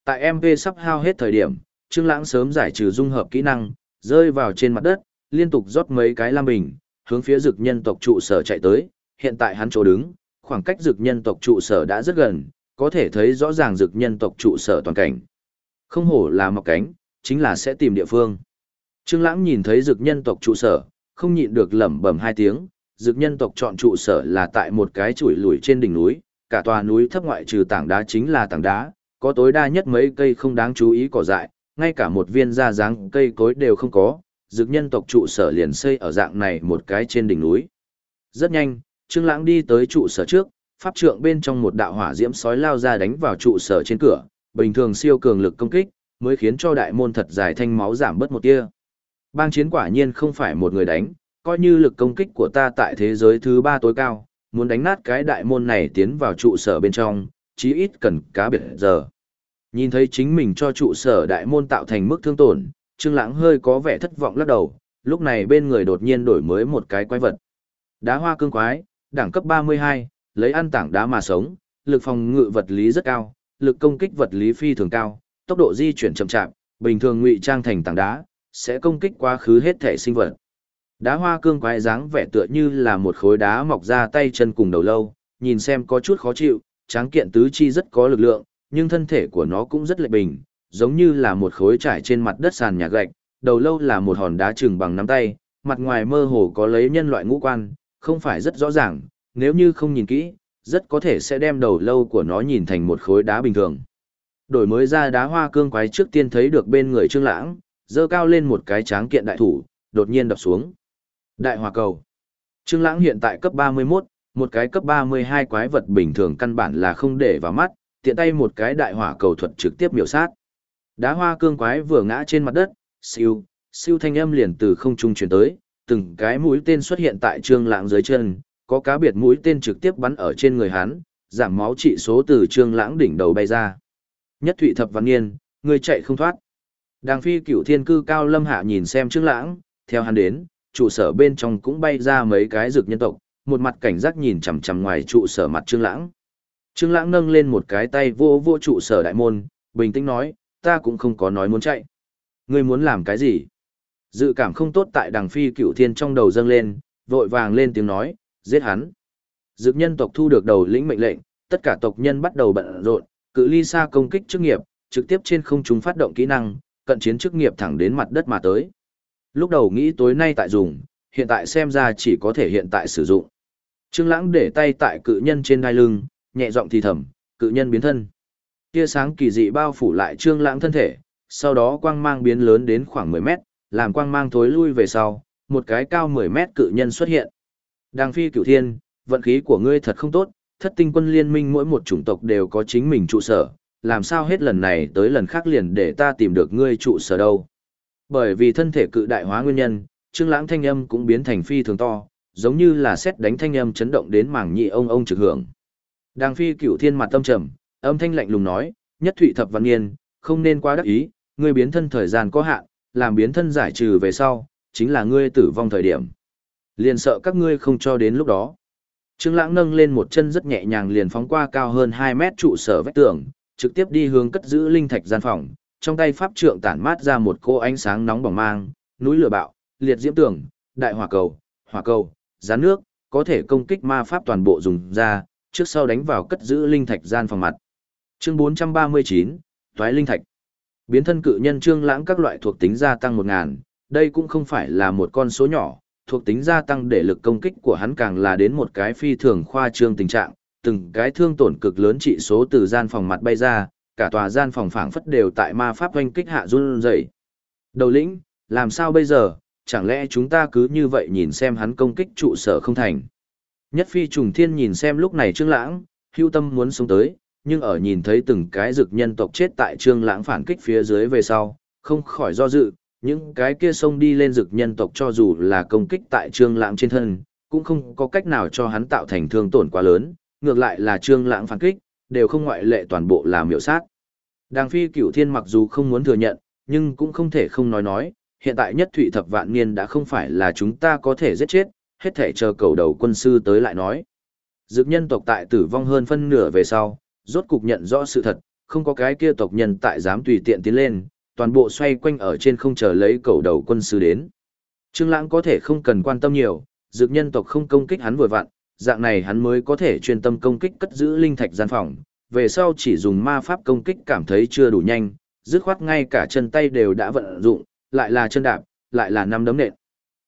Tại MP sắp hao hết thời điểm, Trương Lãng sớm giải trừ dung hợp kỹ năng, rơi vào trên mặt đất, liên tục rót mấy cái lam bình, hướng phía dực nhân tộc trụ sở chạy tới, hiện tại hắn chỗ đứng, khoảng cách dực nhân tộc trụ sở đã rất gần, có thể thấy rõ ràng dực nhân tộc trụ sở toàn cảnh. Không hổ là mọc cánh, chính là sẽ tìm địa phương. Trương Lãng nhìn thấy dực nhân tộc trụ sở, không nhịn được lẩm bẩm hai tiếng, dực nhân tộc chọn trụ sở là tại một cái chuỗi lùi trên đỉnh núi, cả tòa núi thấp ngoại trừ tảng đá chính là tảng đá, có tối đa nhất mấy cây không đáng chú ý cỏ dại, ngay cả một viên da dáng cây cối đều không có, dực nhân tộc trụ sở liền xây ở dạng này một cái trên đỉnh núi. Rất nhanh, Trương Lãng đi tới trụ sở trước, pháp trượng bên trong một đạo hỏa diễm sói lao ra đánh vào trụ sở trên cửa, bình thường siêu cường lực công kích, mới khiến cho đại môn thật dài thanh máu giảm bớt một tia. Bang chiến quả nhiên không phải một người đánh, coi như lực công kích của ta tại thế giới thứ ba tối cao, muốn đánh nát cái đại môn này tiến vào trụ sở bên trong, chí ít cần cá biệt giờ. Nhìn thấy chính mình cho trụ sở đại môn tạo thành mức thương tổn, Trương Lãng hơi có vẻ thất vọng lắc đầu, lúc này bên người đột nhiên đổi mới một cái quái vật. Đá hoa cương quái, đẳng cấp 32, lấy ăn tảng đá mà sống, lực phòng ngự vật lý rất cao, lực công kích vật lý phi thường cao, tốc độ di chuyển chậm chạp, bình thường ngụy trang thành tảng đá, sẽ công kích quá khứ hết thể sinh vật. Đá hoa cương quái dáng vẻ tựa như là một khối đá mọc ra tay chân cùng đầu lâu, nhìn xem có chút khó chịu, tráng kiện tứ chi rất có lực lượng, nhưng thân thể của nó cũng rất lệ bình, giống như là một khối trải trên mặt đất sàn nhà gạch, đầu lâu là một hòn đá trừng bằng nắm tay, mặt ngoài mơ hồ có lấy nhân loại ngũ quan, không phải rất rõ ràng, nếu như không nhìn kỹ, rất có thể sẽ đem đầu lâu của nó nhìn thành một khối đá bình thường. Đổi mới ra đá hoa cương quái trước tiên thấy được bên người Trương Lãng, dơ cao lên một cái tráng kiện đại thủ, đột nhiên đập xuống. Đại hỏa cầu. Trương Lãng hiện tại cấp 31, một cái cấp 32 quái vật bình thường căn bản là không để vào mắt, tiện tay một cái đại hỏa cầu thuật trực tiếp miểu sát. Đá hoa cương quái vừa ngã trên mặt đất, siêu, siêu thanh âm liền từ không trung truyền tới, từng cái mũi tên xuất hiện tại Trương Lãng dưới chân, có cá biệt mũi tên trực tiếp bắn ở trên người hắn, giảm máu trị số từ Trương Lãng đỉnh đầu bay ra. Nhất Thụy Thập Văn Nghiên, người chạy không thoát. Đàng phi cửu thiên cư cao lâm hạ nhìn xem Trương Lãng, theo hắn đến, trụ sở bên trong cũng bay ra mấy cái rực nhân tộc, một mặt cảnh giác nhìn chằm chằm ngoài trụ sở mặt Trương Lãng. Trương Lãng nâng lên một cái tay vô vô trụ sở đại môn, bình tĩnh nói, ta cũng không có nói muốn chạy. Ngươi muốn làm cái gì? Dự cảm không tốt tại đàng phi cửu thiên trong đầu dâng lên, vội vàng lên tiếng nói, giết hắn. Dực nhân tộc thu được đầu lĩnh mệnh lệnh, tất cả tộc nhân bắt đầu bận rộn, cự ly xa công kích chức nghiệp, trực tiếp trên không trung phát động kỹ năng, cận chiến chức nghiệp thẳng đến mặt đất mà tới. Lúc đầu nghĩ tối nay tại dùng, hiện tại xem ra chỉ có thể hiện tại sử dụng. Trương Lãng để tay tại cự nhân trên đai lưng, nhẹ giọng thì thầm, cự nhân biến thân. Tia sáng kỳ dị bao phủ lại Trương Lãng thân thể, sau đó quang mang biến lớn đến khoảng 10 mét, làm quang mang thối lui về sau, một cái cao 10 mét cự nhân xuất hiện. Đàng phi cửu thiên, vận khí của ngươi thật không tốt, thất tinh quân liên minh mỗi một chủng tộc đều có chính mình trụ sở, làm sao hết lần này tới lần khác liền để ta tìm được ngươi trụ sở đâu. Bởi vì thân thể cự đại hóa nguyên nhân, Trương Lãng thanh âm cũng biến thành phi thường to, giống như là sét đánh thanh âm chấn động đến mảng nhị ông ông trực hưởng. Đàng phi cửu thiên mặt tâm trầm, âm thanh lạnh lùng nói, nhất thụy thập văn niên, không nên quá đắc ý, ngươi biến thân thời gian có hạn, làm biến thân giải trừ về sau, chính là ngươi tử vong thời điểm. Liền sợ các ngươi không cho đến lúc đó. Trương Lãng nâng lên một chân rất nhẹ nhàng liền phóng qua cao hơn 2 mét trụ sở vách tường, trực tiếp đi hướng cất giữ linh thạch gian phòng, trong tay pháp trượng tản mát ra một cô ánh sáng nóng bỏng mang, núi lửa bạo, liệt diễm tường, đại hỏa cầu, hỏa cầu, gián nước, có thể công kích ma pháp toàn bộ dùng ra, trước sau đánh vào cất giữ linh thạch gian phòng mặt. Chương 439, Toái linh thạch. Biến thân cự nhân trương lãng các loại thuộc tính gia tăng 1000, đây cũng không phải là một con số nhỏ, thuộc tính gia tăng để lực công kích của hắn càng là đến một cái phi thường khoa trương tình trạng, từng cái thương tổn cực lớn trị số từ gian phòng mặt bay ra, cả tòa gian phòng phảng phất đều tại ma pháp hoanh kích hạ run rẩy. Đầu lĩnh, làm sao bây giờ, chẳng lẽ chúng ta cứ như vậy nhìn xem hắn công kích trụ sở không thành. Nhất phi trùng thiên nhìn xem lúc này trương lãng, hưu tâm muốn sống tới, nhưng ở nhìn thấy từng cái dực nhân tộc chết tại trương lãng phản kích phía dưới về sau, không khỏi do dự, những cái kia xông đi lên dực nhân tộc cho dù là công kích tại trương lãng trên thân, cũng không có cách nào cho hắn tạo thành thương tổn quá lớn, ngược lại là trương lãng phản kích, đều không ngoại lệ toàn bộ là miểu sát. Đàng phi cửu thiên mặc dù không muốn thừa nhận, nhưng cũng không thể không nói nói, hiện tại nhất thụy thập vạn niên đã không phải là chúng ta có thể giết chết, hết thể chờ cầu đầu quân sư tới lại nói. Dực nhân tộc tại tử vong hơn phân nửa về sau, rốt cục nhận rõ sự thật, không có cái kia tộc nhân tại dám tùy tiện tiến lên, toàn bộ xoay quanh ở trên không chờ lấy cầu đầu quân sư đến. Trương Lãng có thể không cần quan tâm nhiều, dược nhân tộc không công kích hắn vừa vặn, dạng này hắn mới có thể chuyên tâm công kích cất giữ linh thạch gian phòng, về sau chỉ dùng ma pháp công kích cảm thấy chưa đủ nhanh, dứt khoát ngay cả chân tay đều đã vận dụng, lại là chân đạp, lại là năm đấm nện.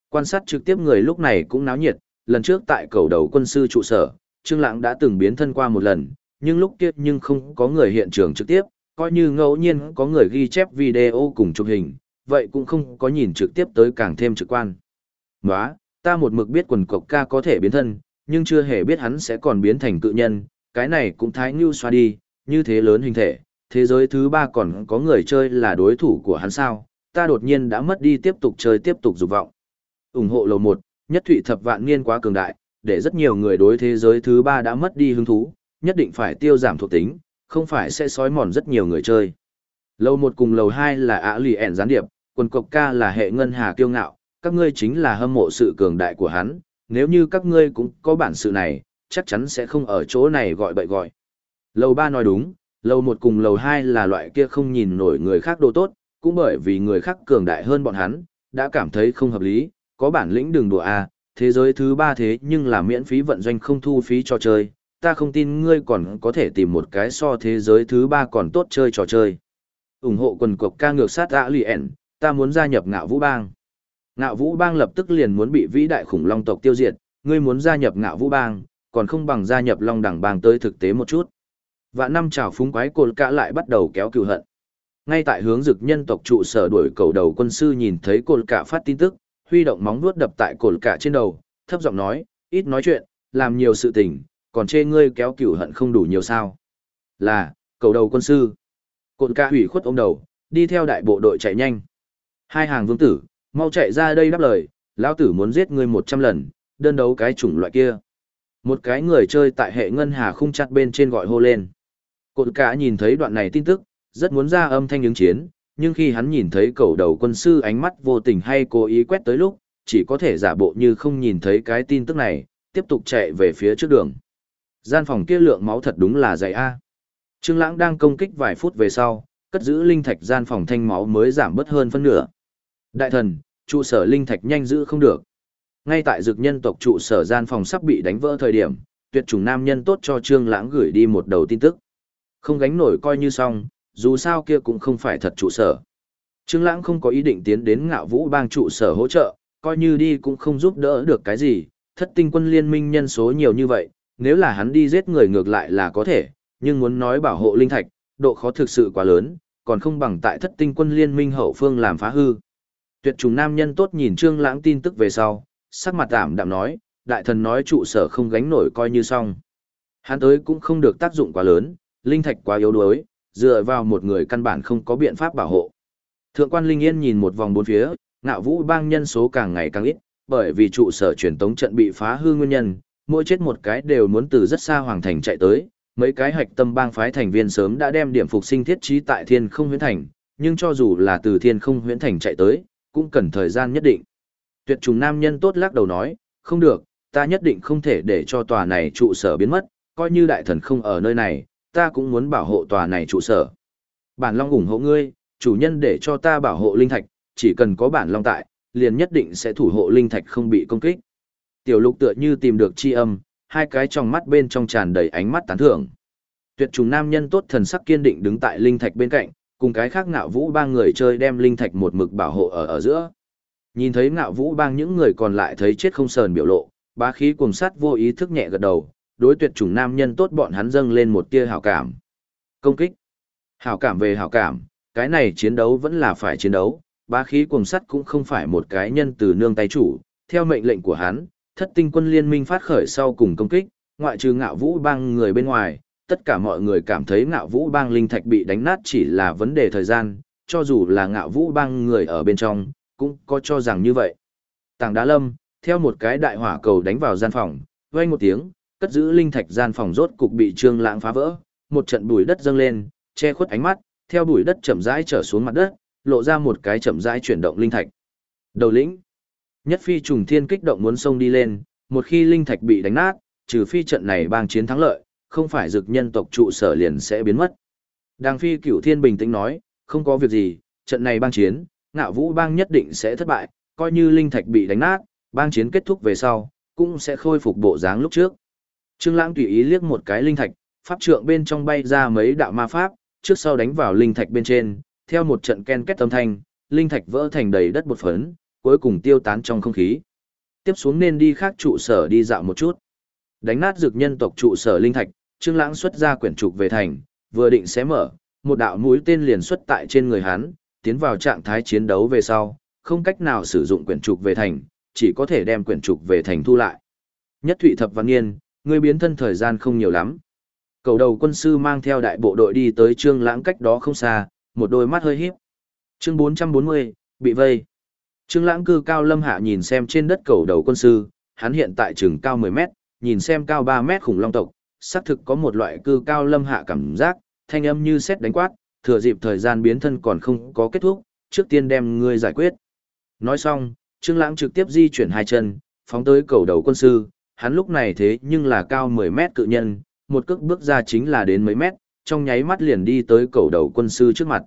Quan sát trực tiếp người lúc này cũng náo nhiệt, lần trước tại cầu đầu quân sư trụ sở, Trương Lãng đã từng biến thân qua một lần, nhưng lúc kia nhưng không có người hiện trường trực tiếp, coi như ngẫu nhiên có người ghi chép video cùng chụp hình, vậy cũng không có nhìn trực tiếp tới càng thêm trực quan. Nóa, ta một mực biết quần cộc ca có thể biến thân, nhưng chưa hề biết hắn sẽ còn biến thành cự nhân, cái này cũng thái ngưu xoa đi, như thế lớn hình thể, thế giới thứ ba còn có người chơi là đối thủ của hắn sao, ta đột nhiên đã mất đi tiếp tục chơi tiếp tục dục vọng. ủng hộ lầu một, nhất thụy thập vạn niên quá cường đại, để rất nhiều người đối thế giới thứ ba đã mất đi hứng thú, nhất định phải tiêu giảm thuộc tính, không phải sẽ sói mòn rất nhiều người chơi. Lầu một cùng lầu hai là ả lì ẻn gián điệp, quần cộc ca là hệ ngân hà kiêu ngạo, các ngươi chính là hâm mộ sự cường đại của hắn, nếu như các ngươi cũng có bản sự này, chắc chắn sẽ không ở chỗ này gọi bậy gọi. Lầu ba nói đúng, lầu một cùng lầu hai là loại kia không nhìn nổi người khác đồ tốt, cũng bởi vì người khác cường đại hơn bọn hắn, đã cảm thấy không hợp lý, có bản lĩnh đừng đùa a, thế giới thứ ba thế nhưng là miễn phí vận doanh không thu phí cho chơi, ta không tin ngươi còn có thể tìm một cái so thế giới thứ ba còn tốt chơi trò chơi. ủng hộ quần cục ca ngược sát ạ lì ẻn, ta muốn gia nhập ngạo vũ bang. Ngạo vũ bang lập tức liền muốn bị vĩ đại khủng long tộc tiêu diệt, ngươi muốn gia nhập ngạo vũ bang, còn không bằng gia nhập long đẳng bang tới thực tế một chút. Và năm trào phúng quái cồn cả lại bắt đầu kéo cựu hận. Ngay tại hướng dực nhân tộc trụ sở đuổi cầu đầu quân sư nhìn thấy cồn cả phát tin tức, huy động móng vuốt đập tại cồn cả trên đầu, thấp giọng nói, ít nói chuyện, làm nhiều sự tình, còn chê ngươi kéo cừu hận không đủ nhiều sao. Là, cầu đầu quân sư. Cồn cả hủy khuất ông đầu, đi theo đại bộ đội chạy nhanh. Hai hàng vương tử, mau chạy ra đây đáp lời, lão tử muốn giết ngươi một trăm lần, đơn đấu cái chủng loại kia. Một cái người chơi tại hệ ngân hà khung chặt bên trên gọi hô lên. Cột cả nhìn thấy đoạn này tin tức, rất muốn ra âm thanh ứng chiến, nhưng khi hắn nhìn thấy cầu đầu quân sư ánh mắt vô tình hay cố ý quét tới lúc, chỉ có thể giả bộ như không nhìn thấy cái tin tức này, tiếp tục chạy về phía trước đường. Gian phòng kia lượng máu thật đúng là dày a. Trương Lãng đang công kích vài phút về sau, cất giữ linh thạch gian phòng thanh máu mới giảm bớt hơn phân nửa. Đại thần, trụ sở linh thạch nhanh giữ không được. Ngay tại dược nhân tộc trụ sở gian phòng sắp bị đánh vỡ thời điểm, tuyệt chủng nam nhân tốt cho Trương Lãng gửi đi một đầu tin tức. Không gánh nổi coi như xong, dù sao kia cũng không phải thật trụ sở. Trương Lãng không có ý định tiến đến Ngạo Vũ Bang trụ sở hỗ trợ, coi như đi cũng không giúp đỡ được cái gì, thất tinh quân liên minh nhân số nhiều như vậy, nếu là hắn đi giết người ngược lại là có thể, nhưng muốn nói bảo hộ linh thạch, độ khó thực sự quá lớn, còn không bằng tại thất tinh quân liên minh hậu phương làm phá hư. Tuyệt trùng nam nhân tốt nhìn Trương Lãng tin tức về sau, sắc mặt tạm đạm nói, đại thần nói trụ sở không gánh nổi coi như xong. Hắn tới cũng không được tác dụng quá lớn, linh thạch quá yếu đuối, dựa vào một người căn bản không có biện pháp bảo hộ. Thượng quan Linh Yên nhìn một vòng bốn phía, ngạo vũ bang nhân số càng ngày càng ít, bởi vì trụ sở truyền tống trận bị phá hư nguyên nhân, mỗi chết một cái đều muốn từ rất xa hoàng thành chạy tới, mấy cái hạch tâm bang phái thành viên sớm đã đem điểm phục sinh thiết trí tại thiên không huyễn thành, nhưng cho dù là từ thiên không huyễn thành chạy tới, cũng cần thời gian nhất định. Tuyệt trùng nam nhân tốt lắc đầu nói, không được, ta nhất định không thể để cho tòa này trụ sở biến mất, coi như đại thần không ở nơi này, ta cũng muốn bảo hộ tòa này trụ sở. Bản Long ủng hộ ngươi, chủ nhân để cho ta bảo hộ linh thạch, chỉ cần có bản Long tại, liền nhất định sẽ thủ hộ linh thạch không bị công kích. Tiểu lục tựa như tìm được chi âm, hai cái trong mắt bên trong tràn đầy ánh mắt tán thưởng. Tuyệt trùng nam nhân tốt thần sắc kiên định đứng tại linh thạch bên cạnh, cùng cái khác ngạo vũ bang người chơi đem linh thạch một mực bảo hộ ở ở giữa. Nhìn thấy ngạo vũ bang những người còn lại thấy chết không sờn biểu lộ, bá khí cùng sát vô ý thức nhẹ gật đầu, đối tuyệt chủng nam nhân tốt bọn hắn dâng lên một tia hảo cảm. Công kích. Hảo cảm về hảo cảm, cái này chiến đấu vẫn là phải chiến đấu, bá khí cùng sắt cũng không phải một cái nhân từ nương tay chủ, theo mệnh lệnh của hắn, thất tinh quân liên minh phát khởi sau cùng công kích, ngoại trừ ngạo vũ bang người bên ngoài, tất cả mọi người cảm thấy ngạo vũ bang linh thạch bị đánh nát chỉ là vấn đề thời gian, cho dù là ngạo vũ bang người ở bên trong, cũng có cho rằng như vậy. Tảng đá lâm, theo một cái đại hỏa cầu đánh vào gian phòng, vang một tiếng, cất giữ linh thạch gian phòng rốt cục bị Trương Lãng phá vỡ, một trận bụi đất dâng lên, che khuất ánh mắt, theo bụi đất chậm rãi trở xuống mặt đất, lộ ra một cái chậm rãi chuyển động linh thạch. Đầu lĩnh. Nhất phi trùng thiên kích động muốn xông đi lên, một khi linh thạch bị đánh nát, trừ phi trận này bang chiến thắng lợi, không phải dực nhân tộc trụ sở liền sẽ biến mất. Đang phi cửu thiên bình tĩnh nói, không có việc gì, trận này bang chiến, ngạo vũ bang nhất định sẽ thất bại, coi như linh thạch bị đánh nát, bang chiến kết thúc về sau, cũng sẽ khôi phục bộ dáng lúc trước. Trương Lãng tùy ý liếc một cái linh thạch, pháp trượng bên trong bay ra mấy đạo ma pháp, trước sau đánh vào linh thạch bên trên, theo một trận ken két âm thanh, linh thạch vỡ thành đầy đất bột phấn, cuối cùng tiêu tán trong không khí. Tiếp xuống nên đi khác trụ sở đi dạo một chút. Đánh nát dược nhân tộc trụ sở linh thạch, Trương Lãng xuất ra quyển trục về thành, vừa định xé mở, một đạo mũi tên liền xuất tại trên người hắn, tiến vào trạng thái chiến đấu về sau, không cách nào sử dụng quyển trục về thành, chỉ có thể đem quyển trục về thành thu lại. Nhất Thụy Thập Văn Nghiên, người biến thân thời gian không nhiều lắm. Cầu đầu quân sư mang theo đại bộ đội đi tới Trương Lãng cách đó không xa, một đôi mắt hơi híp. Chương 440, bị vây. Trương Lãng cư cao lâm hạ nhìn xem trên đất cầu đầu quân sư, hắn hiện tại chừng cao 10 mét, nhìn xem cao 3 mét khủng long tộc, xác thực có một loại cư cao lâm hạ cảm giác, thanh âm như sét đánh quát, thừa dịp thời gian biến thân còn không có kết thúc, trước tiên đem ngươi giải quyết. Nói xong, Trương Lãng trực tiếp di chuyển hai chân, phóng tới cầu đầu quân sư, hắn lúc này thế nhưng là cao 10 mét cự nhân, một cước bước ra chính là đến mấy mét, trong nháy mắt liền đi tới cầu đầu quân sư trước mặt.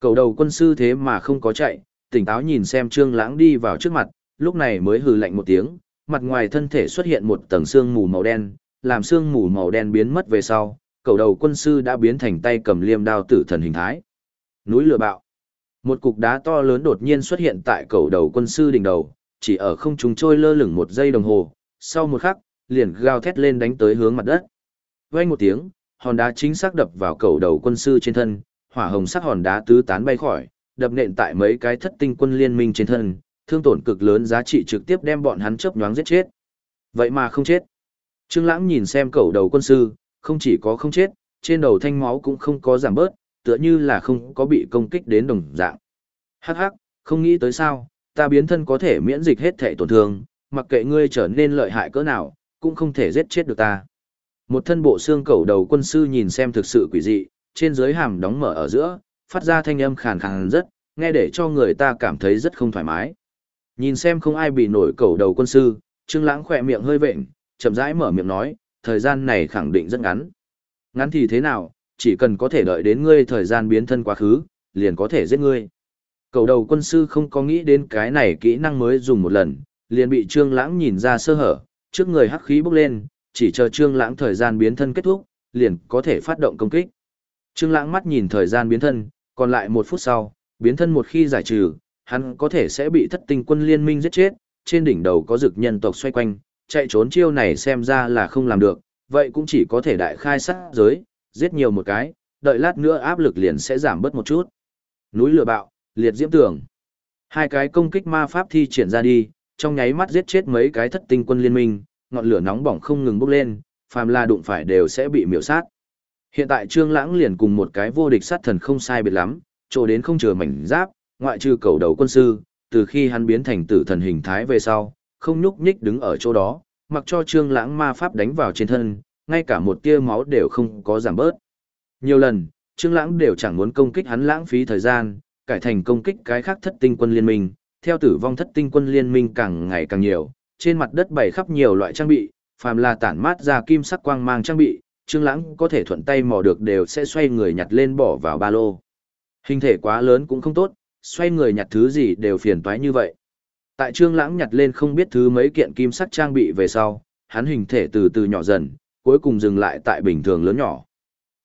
Cầu đầu quân sư thế mà không có chạy, tỉnh táo nhìn xem Trương Lãng đi vào trước mặt, lúc này mới hừ lạnh một tiếng, mặt ngoài thân thể xuất hiện một tầng xương mù màu đen, làm xương mù màu đen biến mất về sau, cầu đầu quân sư đã biến thành tay cầm liêm đao tử thần hình thái. Núi lửa bạo. Một cục đá to lớn đột nhiên xuất hiện tại cầu đầu quân sư đỉnh đầu, chỉ ở không trung trôi lơ lửng một giây đồng hồ, sau một khắc, liền gào thét lên đánh tới hướng mặt đất. Vang một tiếng, hòn đá chính xác đập vào cầu đầu quân sư trên thân, hỏa hồng sắc hòn đá tứ tán bay khỏi, đập nện tại mấy cái thất tinh quân liên minh trên thân, thương tổn cực lớn giá trị trực tiếp đem bọn hắn chớp nhoáng giết chết. Vậy mà không chết. Trương Lãng nhìn xem cẩu đầu quân sư, không chỉ có không chết, trên đầu thanh máu cũng không có giảm bớt, tựa như là không có bị công kích đến đồng dạng. Hắc hắc, không nghĩ tới sao, ta biến thân có thể miễn dịch hết thể tổn thương, mặc kệ ngươi trở nên lợi hại cỡ nào, cũng không thể giết chết được ta. Một thân bộ xương cẩu đầu quân sư nhìn xem thực sự quỷ dị, trên dưới hàm đóng mở ở giữa, phát ra thanh âm khàn khàn rất, nghe để cho người ta cảm thấy rất không thoải mái. Nhìn xem không ai bị nổi cẩu đầu quân sư, Trương Lãng khẽ miệng hơi vện, chậm rãi mở miệng nói, thời gian này khẳng định rất ngắn. Ngắn thì thế nào, chỉ cần có thể đợi đến ngươi thời gian biến thân quá khứ, liền có thể giết ngươi. Cầu đầu quân sư không có nghĩ đến cái này kỹ năng mới dùng một lần, liền bị Trương Lãng nhìn ra sơ hở, trước người hắc khí bốc lên, chỉ chờ Trương Lãng thời gian biến thân kết thúc, liền có thể phát động công kích. Trương Lãng mắt nhìn thời gian biến thân, còn lại một phút sau, biến thân một khi giải trừ, hắn có thể sẽ bị thất tinh quân liên minh giết chết, trên đỉnh đầu có dực nhân tộc xoay quanh, chạy trốn chiêu này xem ra là không làm được, vậy cũng chỉ có thể đại khai sát giới, giết nhiều một cái, đợi lát nữa áp lực liền sẽ giảm bớt một chút. Núi lửa bạo, liệt diễm tường. Hai cái công kích ma pháp thi triển ra đi, trong nháy mắt giết chết mấy cái thất tinh quân liên minh, ngọn lửa nóng bỏng không ngừng bốc lên, phàm là đụng phải đều sẽ bị miểu sát. Hiện tại Trương Lãng liền cùng một cái vô địch sát thần không sai biệt lắm, chỗ đến không chừa mảnh giáp, ngoại trừ cầu đầu quân sư, từ khi hắn biến thành tử thần hình thái về sau, không nhúc nhích đứng ở chỗ đó, mặc cho Trương Lãng ma pháp đánh vào trên thân, ngay cả một tia máu đều không có giảm bớt. Nhiều lần, Trương Lãng đều chẳng muốn công kích hắn lãng phí thời gian, cải thành công kích cái khác thất tinh quân liên minh, theo tử vong thất tinh quân liên minh càng ngày càng nhiều, trên mặt đất bày khắp nhiều loại trang bị, phàm là tản mát ra kim sắc quang mang trang bị, Trương Lãng có thể thuận tay mò được đều sẽ xoay người nhặt lên bỏ vào ba lô. Hình thể quá lớn cũng không tốt, xoay người nhặt thứ gì đều phiền toái như vậy. Tại Trương Lãng nhặt lên không biết thứ mấy kiện kim sắt trang bị về sau, hắn hình thể từ từ nhỏ dần, cuối cùng dừng lại tại bình thường lớn nhỏ.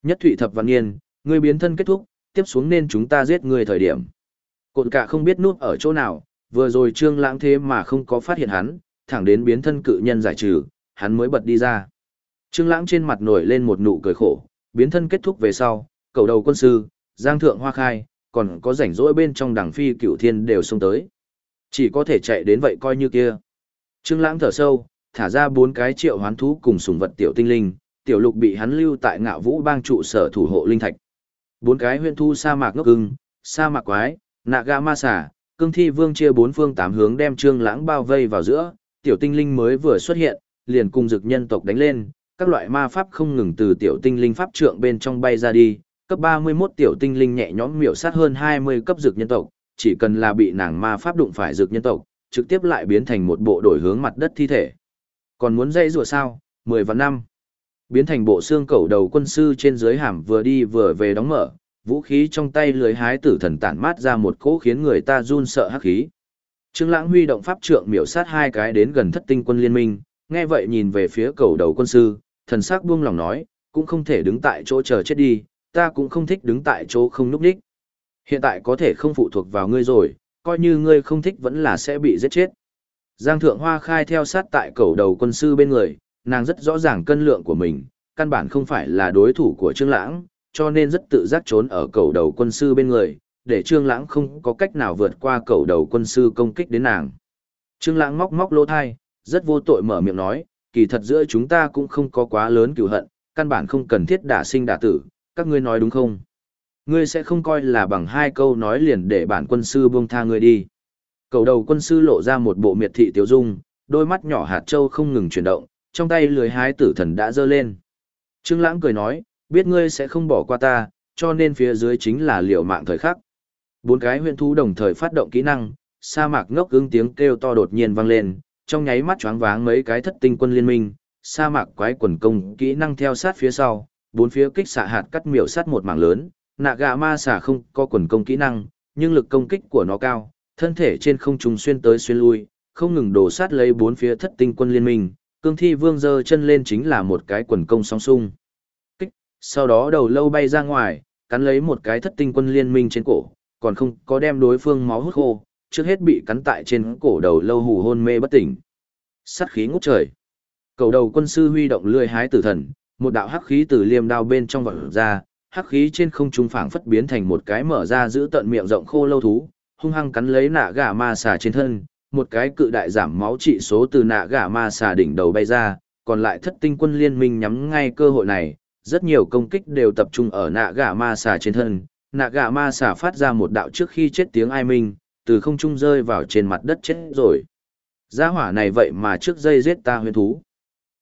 Nhất Thụy Thập Văn Nghiên, ngươi biến thân kết thúc, tiếp xuống nên chúng ta giết ngươi thời điểm. Cổn cả không biết núp ở chỗ nào, vừa rồi Trương Lãng thế mà không có phát hiện hắn, thẳng đến biến thân cự nhân giải trừ, hắn mới bật đi ra. Trương Lãng trên mặt nổi lên một nụ cười khổ, biến thân kết thúc về sau, cầu đầu quân sư, Giang Thượng Hoa Khai, còn có rảnh rỗi bên trong đảng phi cửu thiên đều xông tới. Chỉ có thể chạy đến vậy coi như kia. Trương Lãng thở sâu, thả ra bốn cái triệu hoán thú cùng sùng vật tiểu tinh linh, tiểu lục bị hắn lưu tại Ngạo Vũ bang trụ sở thủ hộ linh thạch. Bốn cái huyền thu sa mạc ngốc ưng, sa mạc quái, Naga ma xà, cương thi vương chia bốn phương tám hướng đem Trương Lãng bao vây vào giữa, tiểu tinh linh mới vừa xuất hiện, liền cùng dực nhân tộc đánh lên, các loại ma pháp không ngừng từ tiểu tinh linh pháp trượng bên trong bay ra đi, cấp 31 tiểu tinh linh nhẹ nhõm miểu sát hơn 20 cấp dược nhân tộc, chỉ cần là bị nàng ma pháp đụng phải dược nhân tộc, trực tiếp lại biến thành một bộ đổi hướng mặt đất thi thể. Còn muốn dây rùa sao? 10 và năm. Biến thành bộ xương cẩu đầu quân sư trên dưới hàm vừa đi vừa về đóng mở, vũ khí trong tay lưới hái tử thần tản mát ra một cỗ khiến người ta run sợ hắc khí. Trương Lãng huy động pháp trượng miểu sát hai cái đến gần thất tinh quân liên minh, nghe vậy nhìn về phía cầu đầu quân sư, thần sắc buông lòng nói, cũng không thể đứng tại chỗ chờ chết đi, ta cũng không thích đứng tại chỗ không lúc đích. Hiện tại có thể không phụ thuộc vào ngươi rồi, coi như ngươi không thích vẫn là sẽ bị giết chết. Giang Thượng Hoa khai theo sát tại cầu đầu quân sư bên người, nàng rất rõ ràng cân lượng của mình, căn bản không phải là đối thủ của Trương Lãng, cho nên rất tự giác trốn ở cầu đầu quân sư bên người, để Trương Lãng không có cách nào vượt qua cầu đầu quân sư công kích đến nàng. Trương Lãng móc móc lỗ tai, rất vô tội mở miệng nói, kỳ thật giữa chúng ta cũng không có quá lớn cừu hận, căn bản không cần thiết đả sinh đả tử, các ngươi nói đúng không? Ngươi sẽ không coi là bằng hai câu nói liền để bản quân sư buông tha ngươi đi. Cầu đầu quân sư lộ ra một bộ miệt thị tiêu dung, đôi mắt nhỏ hạt châu không ngừng chuyển động, trong tay lưới hái tử thần đã giơ lên. Trương Lãng cười nói, biết ngươi sẽ không bỏ qua ta, cho nên phía dưới chính là liều mạng thời khắc. Bốn cái huyền thú đồng thời phát động kỹ năng, sa mạc ngốc ứng tiếng kêu to đột nhiên vang lên, trong nháy mắt choáng váng mấy cái thất tinh quân liên minh, sa mạc quái quần công kỹ năng theo sát phía sau, bốn phía kích xạ hạt cắt miểu sát một mảng lớn, nạ gà ma xà không có quần công kỹ năng, nhưng lực công kích của nó cao, thân thể trên không trung xuyên tới xuyên lui, không ngừng đổ sát lấy bốn phía thất tinh quân liên minh, cương thi vương giơ chân lên chính là một cái quần công song sung. Kích, sau đó đầu lâu bay ra ngoài, cắn lấy một cái thất tinh quân liên minh trên cổ, còn không có đem đối phương máu hút khô, trước hết bị cắn tại trên cổ đầu lâu hù hôn mê bất tỉnh. Sát khí ngút trời. Cầu đầu quân sư huy động lưỡi hái tử thần, một đạo hắc khí từ liêm đao bên trong vọt ra, hắc khí trên không trung phảng phất biến thành một cái mở ra giữ tận miệng rộng khô lâu thú, hung hăng cắn lấy nạ gà ma xà trên thân, một cái cự đại giảm máu trị số từ nạ gà ma xà đỉnh đầu bay ra, còn lại thất tinh quân liên minh nhắm ngay cơ hội này, rất nhiều công kích đều tập trung ở nạ gà ma xà trên thân, nạ gà ma xà phát ra một đạo trước khi chết tiếng ai minh, từ không trung rơi vào trên mặt đất chết rồi. Gia hỏa này vậy mà trước dây giết ta huyền thú.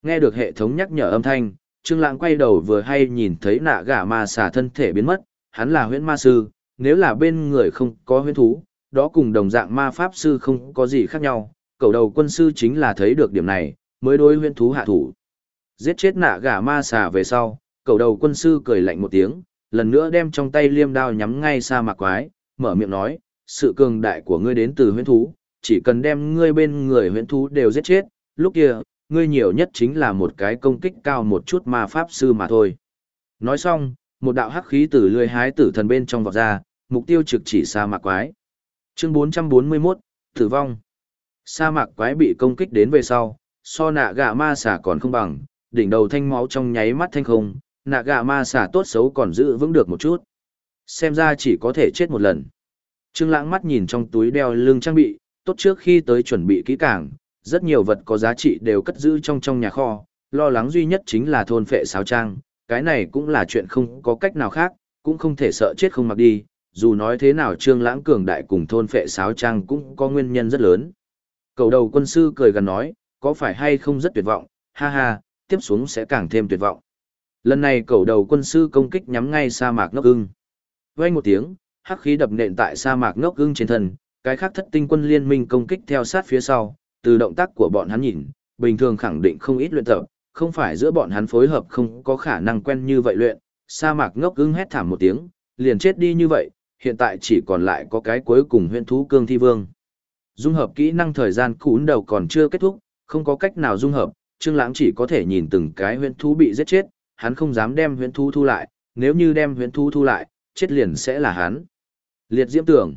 Nghe được hệ thống nhắc nhở âm thanh, Trương Lãng quay đầu vừa hay nhìn thấy nạ gã ma xà thân thể biến mất, hắn là huyễn ma sư, nếu là bên người không có huyễn thú, đó cùng đồng dạng ma pháp sư không có gì khác nhau. Cầu đầu quân sư chính là thấy được điểm này, mới đối huyễn thú hạ thủ. Giết chết nạ gã ma xà về sau, cầu đầu quân sư cười lạnh một tiếng, lần nữa đem trong tay liêm đao nhắm ngay sa mạc quái, mở miệng nói, sự cường đại của ngươi đến từ huyễn thú, chỉ cần đem ngươi bên người huyễn thú đều giết chết, lúc kia, ngươi nhiều nhất chính là một cái công kích cao một chút ma pháp sư mà thôi. Nói xong, một đạo hắc khí từ lưỡi hái tử thần bên trong vọt ra, mục tiêu trực chỉ sa mạc quái. Chương 441, tử vong. Sa mạc quái bị công kích đến về sau, so nạ gạ ma xà còn không bằng, đỉnh đầu thanh máu trong nháy mắt thanh không, nạ gạ ma xà tốt xấu còn giữ vững được một chút. Xem ra chỉ có thể chết một lần. Trương lãng mắt nhìn trong túi đeo lưng trang bị, tốt trước khi tới chuẩn bị kỹ càng, rất nhiều vật có giá trị đều cất giữ trong trong nhà kho, lo lắng duy nhất chính là thôn phệ sáo trang, cái này cũng là chuyện không có cách nào khác, cũng không thể sợ chết không mặc đi, dù nói thế nào Trương Lãng cường đại cùng thôn phệ sáo trang cũng có nguyên nhân rất lớn. Cầu đầu quân sư cười gần nói, có phải hay không rất tuyệt vọng, ha ha, tiếp xuống sẽ càng thêm tuyệt vọng. Lần này cầu đầu quân sư công kích nhắm ngay sa mạc ngốc ưng. Vang một tiếng, hắc khí đập nện tại sa mạc ngốc ưng trên thân, cái khác thất tinh quân liên minh công kích theo sát phía sau, từ động tác của bọn hắn nhìn, bình thường khẳng định không ít luyện tập, không phải giữa bọn hắn phối hợp không có khả năng quen như vậy luyện, sa mạc ngốc ưng hét thảm một tiếng, liền chết đi như vậy, hiện tại chỉ còn lại có cái cuối cùng huyện thú cương thi vương. Dung hợp kỹ năng thời gian cún đầu còn chưa kết thúc, không có cách nào dung hợp, Trương Lãng chỉ có thể nhìn từng cái huyện thú bị giết chết, hắn không dám đem huyện thú thu lại, nếu như đem huyện thú thu lại, chết liền sẽ là hắn. Liệt diễm tưởng.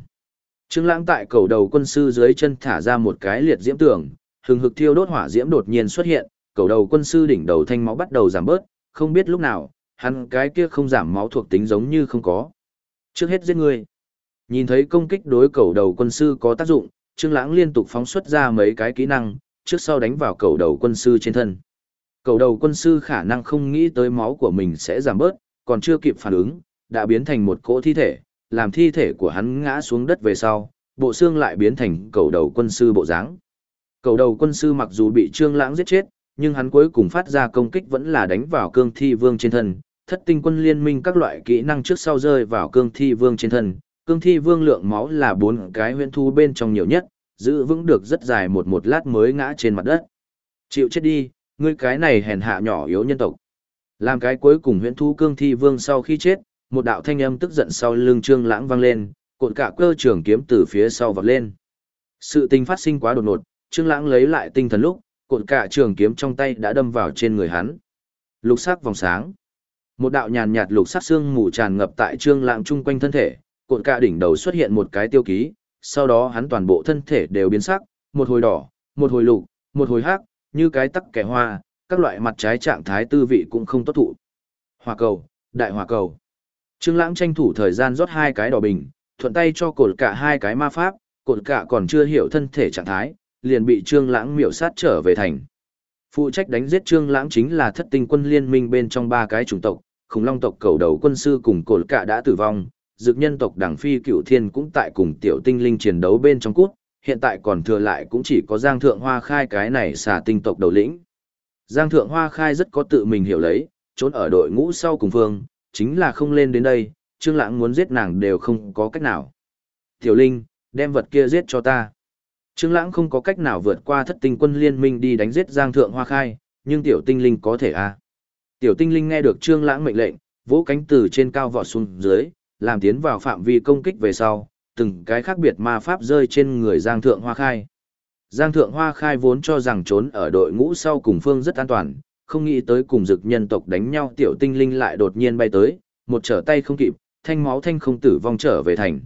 Trương Lãng tại cầu đầu quân sư dưới chân thả ra một cái liệt diễm tường, hừng hực thiêu đốt hỏa diễm đột nhiên xuất hiện, cầu đầu quân sư đỉnh đầu thanh máu bắt đầu giảm bớt, không biết lúc nào, hắn cái kia không giảm máu thuộc tính giống như không có. Trước hết giết ngươi. Nhìn thấy công kích đối cầu đầu quân sư có tác dụng, Trương Lãng liên tục phóng xuất ra mấy cái kỹ năng, trước sau đánh vào cầu đầu quân sư trên thân. Cầu đầu quân sư khả năng không nghĩ tới máu của mình sẽ giảm bớt, còn chưa kịp phản ứng, đã biến thành một cỗ thi thể, làm thi thể của hắn ngã xuống đất về sau, bộ xương lại biến thành cầu đầu quân sư bộ dáng. Cầu đầu quân sư mặc dù bị Trương Lãng giết chết, nhưng hắn cuối cùng phát ra công kích vẫn là đánh vào cương thi vương trên thân, thất tinh quân liên minh các loại kỹ năng trước sau rơi vào cương thi vương trên thân, cương thi vương lượng máu là bốn cái huyễn thu bên trong nhiều nhất, giữ vững được rất dài một một lát mới ngã trên mặt đất. Chịu chết đi, ngươi cái này hèn hạ nhỏ yếu nhân tộc. Làm cái cuối cùng huyễn thu cương thi vương sau khi chết, một đạo thanh âm tức giận sau lưng trương lãng vang lên, cột cả cơ trường kiếm từ phía sau vọt lên. Sự tình phát sinh quá đột ngột, trương lãng lấy lại tinh thần lúc, cột cả trường kiếm trong tay đã đâm vào trên người hắn. Lục sắc vòng sáng. Một đạo nhàn nhạt lục sắc xương mù tràn ngập tại trương lãng chung quanh thân thể, cột cả đỉnh đầu xuất hiện một cái tiêu ký, sau đó hắn toàn bộ thân thể đều biến sắc, một hồi đỏ, một hồi lục, một hồi hắc, như cái tắc kẻ hoa, các loại mặt trái trạng thái tư vị cũng không tốt thụ. Hỏa cầu, đại hỏa cầu. Trương Lãng tranh thủ thời gian rót hai cái đỏ bình, thuận tay cho cột cả hai cái ma pháp, cột cả còn chưa hiểu thân thể trạng thái, liền bị Trương Lãng miểu sát trở về thành. Phụ trách đánh giết Trương Lãng chính là thất tinh quân liên minh bên trong ba cái chủng tộc, khủng long tộc cầu đầu quân sư cùng cột cả đã tử vong, dược nhân tộc đẳng phi cửu thiên cũng tại cùng tiểu tinh linh chiến đấu bên trong cút, hiện tại còn thừa lại cũng chỉ có Giang Thượng Hoa Khai cái này xả tinh tộc đầu lĩnh. Giang Thượng Hoa Khai rất có tự mình hiểu lấy, trốn ở đội ngũ sau cùng phương, chính là không lên đến đây, Trương Lãng muốn giết nàng đều không có cách nào. Tiểu Linh, đem vật kia giết cho ta. Trương Lãng không có cách nào vượt qua thất tinh quân liên minh đi đánh giết Giang Thượng Hoa Khai, nhưng Tiểu Tinh Linh có thể à. Tiểu Tinh Linh nghe được Trương Lãng mệnh lệnh, vỗ cánh từ trên cao vọt xuống dưới, làm tiến vào phạm vi công kích về sau, từng cái khác biệt ma pháp rơi trên người Giang Thượng Hoa Khai. Giang Thượng Hoa Khai vốn cho rằng trốn ở đội ngũ sau cùng phương rất an toàn, không nghĩ tới cùng dực nhân tộc đánh nhau tiểu tinh linh lại đột nhiên bay tới, một trở tay không kịp, thanh máu thanh không tử vong trở về thành.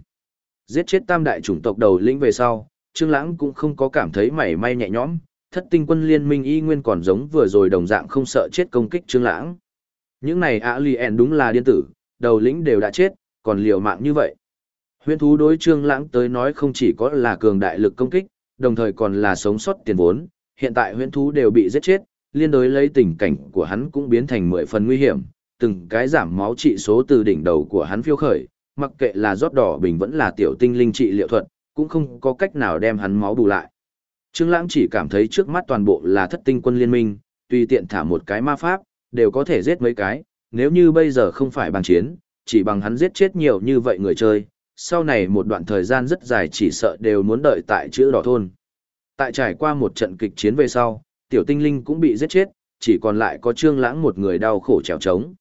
Giết chết tam đại chủng tộc đầu lĩnh về sau, Trương Lãng cũng không có cảm thấy mảy may nhẹ nhõm, thất tinh quân liên minh y nguyên còn giống vừa rồi đồng dạng không sợ chết công kích Trương Lãng. Những này alien đúng là điên tử, đầu lĩnh đều đã chết, còn liều mạng như vậy. Huyễn thú đối Trương Lãng tới nói không chỉ có là cường đại lực công kích, đồng thời còn là sống sót tiền vốn, hiện tại huyễn thú đều bị giết chết, liên đối lấy tình cảnh của hắn cũng biến thành mười phần nguy hiểm, từng cái giảm máu trị số từ đỉnh đầu của hắn phiêu khởi, mặc kệ là rót đỏ bình vẫn là tiểu tinh linh trị liệu thuật, cũng không có cách nào đem hắn máu bù lại. Trương Lãng chỉ cảm thấy trước mắt toàn bộ là thất tinh quân liên minh, tùy tiện thả một cái ma pháp, đều có thể giết mấy cái, nếu như bây giờ không phải bằng chiến, chỉ bằng hắn giết chết nhiều như vậy người chơi, sau này một đoạn thời gian rất dài chỉ sợ đều muốn đợi tại chữ đỏ thôn. Tại trải qua một trận kịch chiến về sau, tiểu tinh linh cũng bị giết chết, chỉ còn lại có Trương Lãng một người đau khổ trèo trống.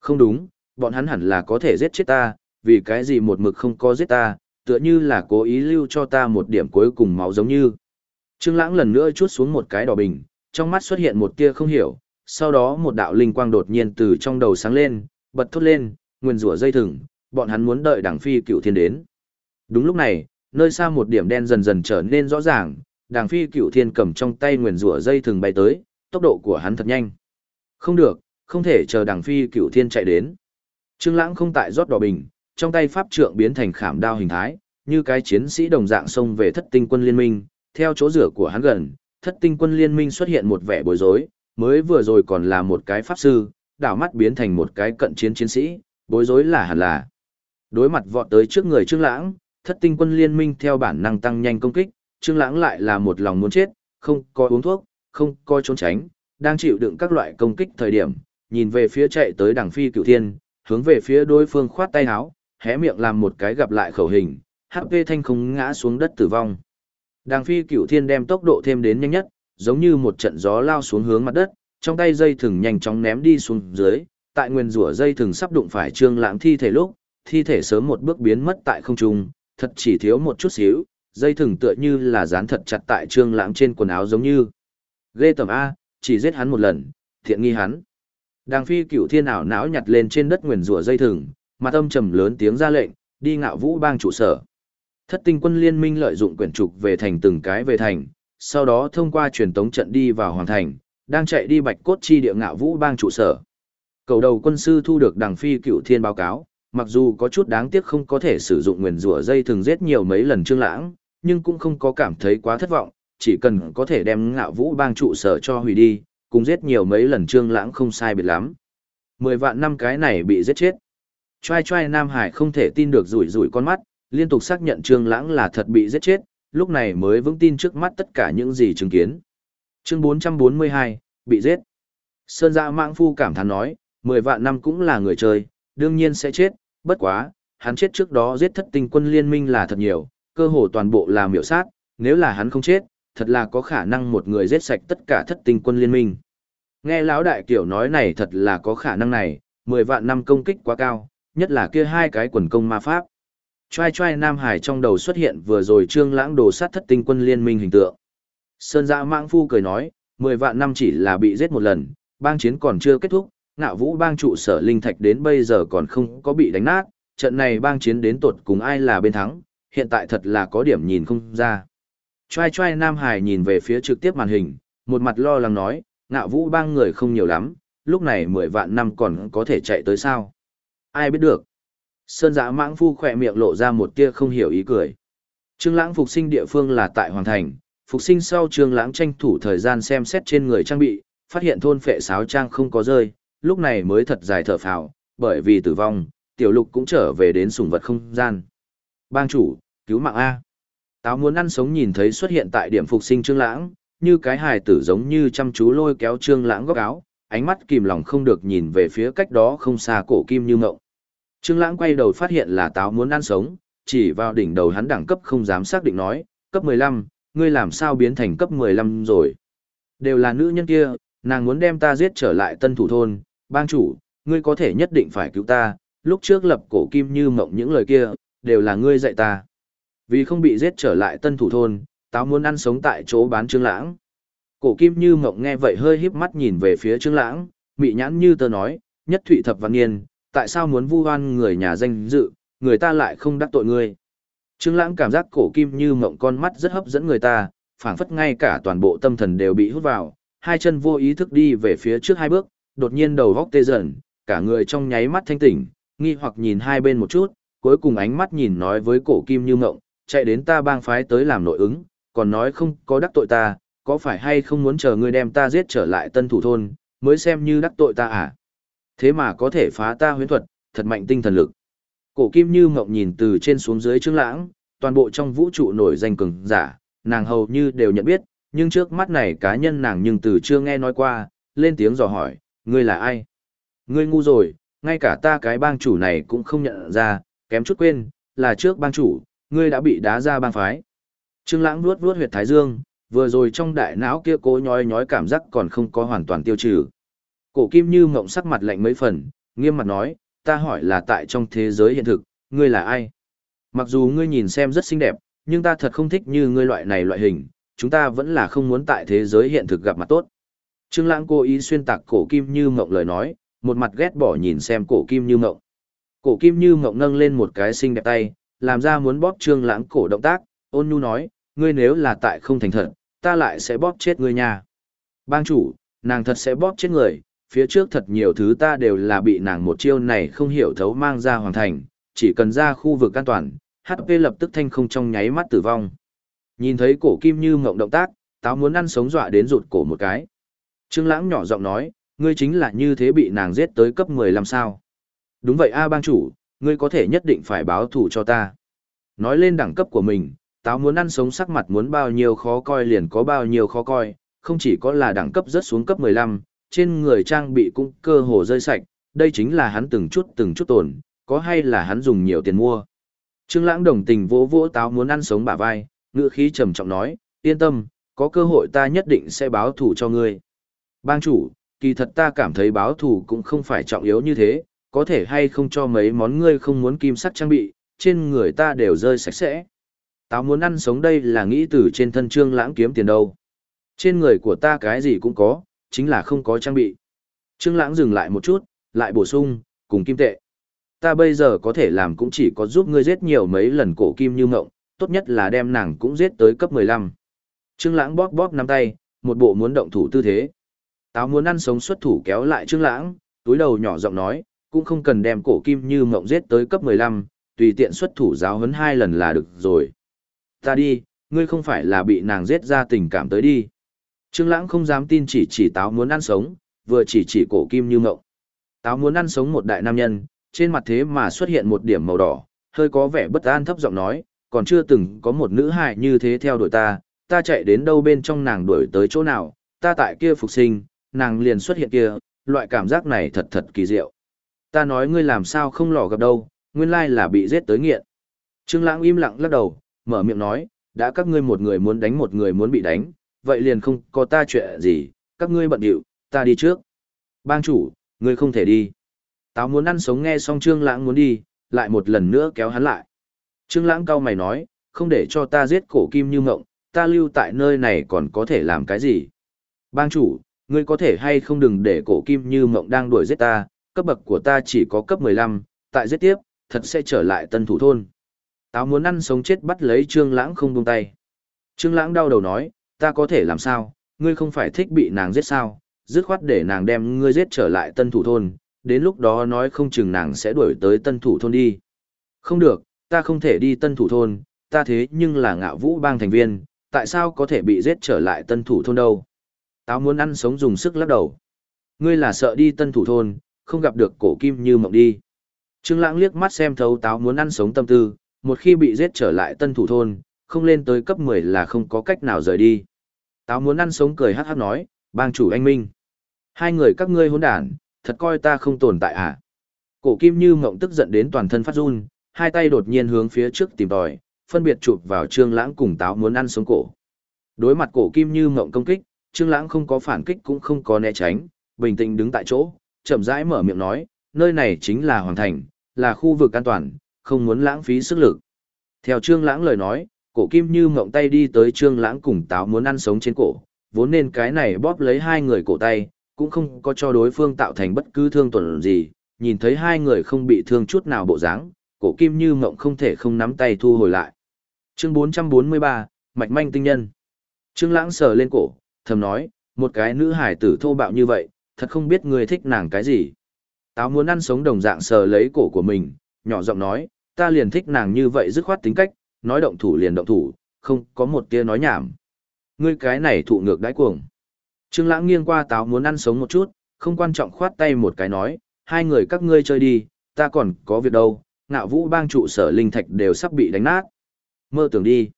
Không đúng, bọn hắn hẳn là có thể giết chết ta, vì cái gì một mực không có giết ta, tựa như là cố ý lưu cho ta một điểm cuối cùng máu giống như. Trương Lãng lần nữa chuốt xuống một cái đỏ bình, trong mắt xuất hiện một tia không hiểu, sau đó một đạo linh quang đột nhiên từ trong đầu sáng lên, bật thốt lên, nguyên rủa dây thừng, bọn hắn muốn đợi đảng phi cựu thiên đến. Đúng lúc này, nơi xa một điểm đen dần dần trở nên rõ ràng, Đàng phi cựu thiên cầm trong tay nguyên rủa dây thừng bay tới, tốc độ của hắn thật nhanh. Không được, không thể chờ Đàng phi cựu thiên chạy đến. Trương Lãng không tại rót đỏ bình, trong tay pháp trượng biến thành khảm đao hình thái, như cái chiến sĩ đồng dạng xông về thất tinh quân liên minh, theo chỗ rửa của hắn gần, thất tinh quân liên minh xuất hiện một vẻ bối rối, mới vừa rồi còn là một cái pháp sư, đảo mắt biến thành một cái cận chiến chiến sĩ, bối rối là hẳn là. Đối mặt vọt tới trước người Trương Lãng, thất tinh quân liên minh theo bản năng tăng nhanh công kích, Trương Lãng lại là một lòng muốn chết, không có uống thuốc, không có trốn tránh, đang chịu đựng các loại công kích thời điểm, nhìn về phía chạy tới đằng phi cửu thiên, hướng về phía đối phương khoát tay áo, hé miệng làm một cái gặp lại khẩu hình, HP thanh không ngã xuống đất tử vong. Đằng phi cửu thiên đem tốc độ thêm đến nhanh nhất, giống như một trận gió lao xuống hướng mặt đất, trong tay dây thừng nhanh chóng ném đi xuống dưới, tại nguyên rủa dây thừng sắp đụng phải trương lãng thi thể lúc, thi thể sớm một bước biến mất tại không trung, thật chỉ thiếu một chút xíu, dây thừng tựa như là dán thật chặt tại trương lãng trên quần áo giống như. Ghê tầm A, chỉ giết hắn một lần, thiện nghi hắn. Đàng phi cửu thiên ảo não nhặt lên trên đất nguyên rủa dây thừng, mặt âm trầm lớn tiếng ra lệnh, đi ngạo vũ bang trụ sở. Thất tinh quân liên minh lợi dụng quyển trục về thành từng cái về thành, sau đó thông qua truyền tống trận đi vào hoàng thành, đang chạy đi bạch cốt chi địa ngạo vũ bang trụ sở. Cầu đầu quân sư thu được đằng phi cựu thiên báo cáo, mặc dù có chút đáng tiếc không có thể sử dụng nguyền rủa dây thường giết nhiều mấy lần trương lãng, nhưng cũng không có cảm thấy quá thất vọng, chỉ cần có thể đem ngạo vũ bang trụ sở cho hủy đi, cùng giết nhiều mấy lần trương lãng không sai biệt lắm. Mười vạn năm cái này bị giết chết. Trai trai Nam Hải không thể tin được rủi rủi con mắt, liên tục xác nhận Trương Lãng là thật bị giết chết, lúc này mới vững tin trước mắt tất cả những gì chứng kiến. Chương 442, bị giết. Sơn Dạ Mãng Phu cảm thán nói, 10 vạn năm cũng là người chơi, đương nhiên sẽ chết, bất quá, hắn chết trước đó giết thất tinh quân liên minh là thật nhiều, cơ hồ toàn bộ là miểu sát, nếu là hắn không chết, thật là có khả năng một người giết sạch tất cả thất tinh quân liên minh. Nghe lão đại kiểu nói này thật là có khả năng này, 10 vạn năm công kích quá cao, nhất là kia hai cái quần công ma pháp. Trai trai Nam Hải trong đầu xuất hiện vừa rồi trương lãng đồ sát thất tinh quân liên minh hình tượng. Sơn dạ Mãng phu cười nói, 10 vạn năm chỉ là bị giết một lần, bang chiến còn chưa kết thúc, ngạo vũ bang trụ sở linh thạch đến bây giờ còn không có bị đánh nát, trận này bang chiến đến tột cùng ai là bên thắng, hiện tại thật là có điểm nhìn không ra. Trai trai Nam Hải nhìn về phía trực tiếp màn hình, một mặt lo lắng nói, ngạo vũ bang người không nhiều lắm, lúc này 10 vạn năm còn có thể chạy tới sao. Ai biết được. Sơn giã mãng phu khỏe miệng lộ ra một tia không hiểu ý cười. Trương lãng phục sinh địa phương là tại Hoàng Thành, phục sinh sau trương lãng tranh thủ thời gian xem xét trên người trang bị, phát hiện thôn phệ sáo trang không có rơi, lúc này mới thật dài thở phào, bởi vì tử vong, tiểu lục cũng trở về đến sùng vật không gian. Bang chủ, cứu mạng A. Táo muốn ăn sống nhìn thấy xuất hiện tại điểm phục sinh trương lãng, như cái hài tử giống như chăm chú lôi kéo trương lãng góc áo, ánh mắt kìm lòng không được nhìn về phía cách đó không xa cổ kim như ngộng. Trương Lãng quay đầu phát hiện là táo muốn ăn sống, chỉ vào đỉnh đầu hắn đẳng cấp không dám xác định nói, cấp 15, ngươi làm sao biến thành cấp 15 rồi? Đều là nữ nhân kia, nàng muốn đem ta giết trở lại tân thủ thôn, bang chủ, ngươi có thể nhất định phải cứu ta, lúc trước lập cổ kim như mộng những lời kia, đều là ngươi dạy ta. Vì không bị giết trở lại tân thủ thôn, táo muốn ăn sống tại chỗ bán Trương Lãng. Cổ kim như mộng nghe vậy hơi híp mắt nhìn về phía Trương Lãng, mị nhãn như tờ nói, nhất thụy thập văn niên, tại sao muốn vu oan người nhà danh dự, người ta lại không đắc tội ngươi. Trương Lãng cảm giác cổ kim như mộng con mắt rất hấp dẫn người ta, phảng phất ngay cả toàn bộ tâm thần đều bị hút vào, hai chân vô ý thức đi về phía trước hai bước, đột nhiên đầu góc tê dần, cả người trong nháy mắt thanh tỉnh, nghi hoặc nhìn hai bên một chút, cuối cùng ánh mắt nhìn nói với cổ kim như mộng, chạy đến ta bang phái tới làm nội ứng, còn nói không có đắc tội ta, có phải hay không muốn chờ ngươi đem ta giết trở lại tân thủ thôn, mới xem như đắc tội ta à? Thế mà có thể phá ta huyễn thuật, thật mạnh tinh thần lực. Cổ kim như mộng nhìn từ trên xuống dưới trương lãng, toàn bộ trong vũ trụ nổi danh cường giả, nàng hầu như đều nhận biết, nhưng trước mắt này cá nhân nàng nhưng từ chưa nghe nói qua, lên tiếng dò hỏi, ngươi là ai? Ngươi ngu rồi, ngay cả ta cái bang chủ này cũng không nhận ra, kém chút quên, là trước bang chủ, ngươi đã bị đá ra bang phái. Trương lãng vuốt vuốt huyệt thái dương, Vừa rồi trong đại não kia cố nhói nhói cảm giác còn không có hoàn toàn tiêu trừ. Cổ kim như ngậm sắc mặt lạnh mấy phần, nghiêm mặt nói, ta hỏi là tại trong thế giới hiện thực, ngươi là ai? Mặc dù ngươi nhìn xem rất xinh đẹp, nhưng ta thật không thích như ngươi loại này loại hình, chúng ta vẫn là không muốn tại thế giới hiện thực gặp mặt tốt. Trương Lãng cố ý xuyên tạc cổ kim như ngậm lời nói, một mặt ghét bỏ nhìn xem cổ kim như ngậm. Cổ kim như ngậm nâng lên một cái xinh đẹp tay, làm ra muốn bóp Trương Lãng cổ động tác, ôn nhu nói, ngươi nếu là tại không thành thật, ta lại sẽ bóp chết ngươi nha. Bang chủ, nàng thật sẽ bóp chết người, phía trước thật nhiều thứ ta đều là bị nàng một chiêu này không hiểu thấu mang ra hoàn thành, chỉ cần ra khu vực an toàn, HP lập tức thanh không trong nháy mắt tử vong. Nhìn thấy cổ kim như ngộng động tác, táo muốn ăn sống dọa đến rụt cổ một cái. Trương Lãng nhỏ giọng nói, ngươi chính là như thế bị nàng giết tới cấp 15 sao. Đúng vậy a bang chủ, ngươi có thể nhất định phải báo thù cho ta. Nói lên đẳng cấp của mình, táo muốn ăn sống sắc mặt muốn bao nhiêu khó coi liền có bao nhiêu khó coi, không chỉ có là đẳng cấp rất xuống cấp 15, trên người trang bị cũng cơ hồ rơi sạch, đây chính là hắn từng chút từng chút tổn, có hay là hắn dùng nhiều tiền mua. Trương Lãng đồng tình vỗ vỗ táo muốn ăn sống bả vai, ngữ khí trầm trọng nói, yên tâm, có cơ hội ta nhất định sẽ báo thù cho ngươi. Bang chủ, kỳ thật ta cảm thấy báo thù cũng không phải trọng yếu như thế, có thể hay không cho mấy món ngươi không muốn kim sắc trang bị, trên người ta đều rơi sạch sẽ. Táo muốn ăn sống đây là nghĩ từ trên thân trương lãng kiếm tiền đâu. Trên người của ta cái gì cũng có, chính là không có trang bị. Trương lãng dừng lại một chút, lại bổ sung, cùng kim tệ. Ta bây giờ có thể làm cũng chỉ có giúp ngươi giết nhiều mấy lần cổ kim như ngộng, tốt nhất là đem nàng cũng giết tới cấp 15. Trương lãng bóp bóp nắm tay, một bộ muốn động thủ tư thế. Táo muốn ăn sống xuất thủ kéo lại Trương lãng, túi đầu nhỏ giọng nói, cũng không cần đem cổ kim như mộng giết tới cấp 15, tùy tiện xuất thủ giáo huấn hai lần là được rồi. Ta đi, ngươi không phải là bị nàng giết ra tình cảm tới đi. Trương Lãng không dám tin chỉ chỉ táo muốn ăn sống, vừa chỉ chỉ cổ kim như mộng. Táo muốn ăn sống một đại nam nhân, trên mặt thế mà xuất hiện một điểm màu đỏ, hơi có vẻ bất an thấp giọng nói, còn chưa từng có một nữ hài như thế theo đuổi ta, ta chạy đến đâu bên trong nàng đuổi tới chỗ nào, ta tại kia phục sinh, nàng liền xuất hiện kia, loại cảm giác này thật thật kỳ diệu. Ta nói ngươi làm sao không lò gặp đâu, nguyên lai là bị giết tới nghiện. Trương Lãng im lặng lắc đầu, mở miệng nói, đã các ngươi một người muốn đánh một người muốn bị đánh, vậy liền không có ta chuyện gì, các ngươi bận điệu, ta đi trước. Bang chủ, ngươi không thể đi. Táo muốn ăn sống nghe xong Trương Lãng muốn đi, lại một lần nữa kéo hắn lại. Trương Lãng cau mày nói, không để cho ta giết cổ kim như ngộng, ta lưu tại nơi này còn có thể làm cái gì? Bang chủ, ngươi có thể hay không đừng để cổ kim như ngộng đang đuổi giết ta, cấp bậc của ta chỉ có cấp 15, tại giết tiếp, thật sẽ trở lại tân thủ thôn. Táo muốn ăn sống chết bắt lấy Trương Lãng không buông tay. Trương Lãng đau đầu nói, ta có thể làm sao, ngươi không phải thích bị nàng giết sao, dứt khoát để nàng đem ngươi giết trở lại tân thủ thôn, đến lúc đó nói không chừng nàng sẽ đuổi tới tân thủ thôn đi. Không được, ta không thể đi tân thủ thôn, ta thế nhưng là ngạo vũ bang thành viên, tại sao có thể bị giết trở lại tân thủ thôn đâu? Táo muốn ăn sống dùng sức lắc đầu. Ngươi là sợ đi tân thủ thôn, không gặp được cổ kim như mộng đi. Trương Lãng liếc mắt xem thấu táo muốn ăn sống tâm tư, một khi bị giết trở lại tân thủ thôn, không lên tới cấp 10 là không có cách nào rời đi. Táo muốn ăn sống cười hắc hắc nói, bang chủ anh Minh. Hai người các ngươi hỗn đản, thật coi ta không tồn tại à? Cổ kim như ngậm tức giận đến toàn thân phát run, hai tay đột nhiên hướng phía trước tìm tòi, phân biệt chụp vào trương lãng cùng táo muốn ăn sống cổ. Đối mặt cổ kim như ngậm công kích, trương lãng không có phản kích cũng không có né tránh, bình tĩnh đứng tại chỗ, chậm rãi mở miệng nói, nơi này chính là hoàng thành, là khu vực an toàn, không muốn lãng phí sức lực. Theo trương lãng lời nói, cổ kim như ngậm tay đi tới trương lãng cùng táo muốn ăn sống trên cổ, vốn nên cái này bóp lấy hai người cổ tay, cũng không có cho đối phương tạo thành bất cứ thương tổn gì, nhìn thấy hai người không bị thương chút nào bộ dáng, cổ kim như ngậm không thể không nắm tay thu hồi lại. Chương 443, Mạch manh tinh nhân. Trương lãng sờ lên cổ, thầm nói, một cái nữ hải tử thô bạo như vậy, thật không biết người thích nàng cái gì. Táo muốn ăn sống đồng dạng sờ lấy cổ của mình, nhỏ giọng nói, ta liền thích nàng như vậy dứt khoát tính cách, nói động thủ liền động thủ, không có một tia nói nhảm. Ngươi cái này thụ ngược đãi cuồng. Trương Lãng nghiêng qua táo muốn ăn sống một chút, không quan trọng khoát tay một cái nói, hai người các ngươi chơi đi, ta còn có việc đâu, ngạo vũ bang trụ sở linh thạch đều sắp bị đánh nát. Mơ tưởng đi.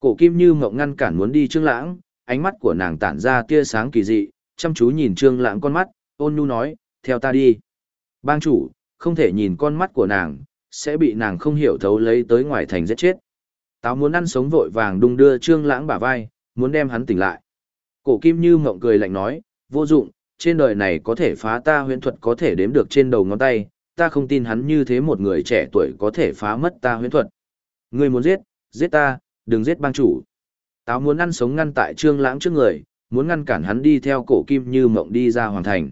Cổ kim như mộng ngăn cản muốn đi Trương Lãng, ánh mắt của nàng tản ra tia sáng kỳ dị, chăm chú nhìn Trương Lãng con mắt, ôn nhu nói, theo ta đi. Bang chủ, không thể nhìn con mắt của nàng, sẽ bị nàng không hiểu thấu lấy tới ngoài thành giết chết. Táo muốn ăn sống vội vàng đung đưa Trương Lãng bả vai, muốn đem hắn tỉnh lại. Cổ kim như mộng cười lạnh nói, vô dụng, trên đời này có thể phá ta huyễn thuật có thể đếm được trên đầu ngón tay, ta không tin hắn như thế một người trẻ tuổi có thể phá mất ta huyễn thuật. Ngươi muốn giết, giết ta, đừng giết bang chủ. Táo muốn ăn sống ngăn tại trương lãng trước người, muốn ngăn cản hắn đi theo cổ kim như mộng đi ra hoàn thành.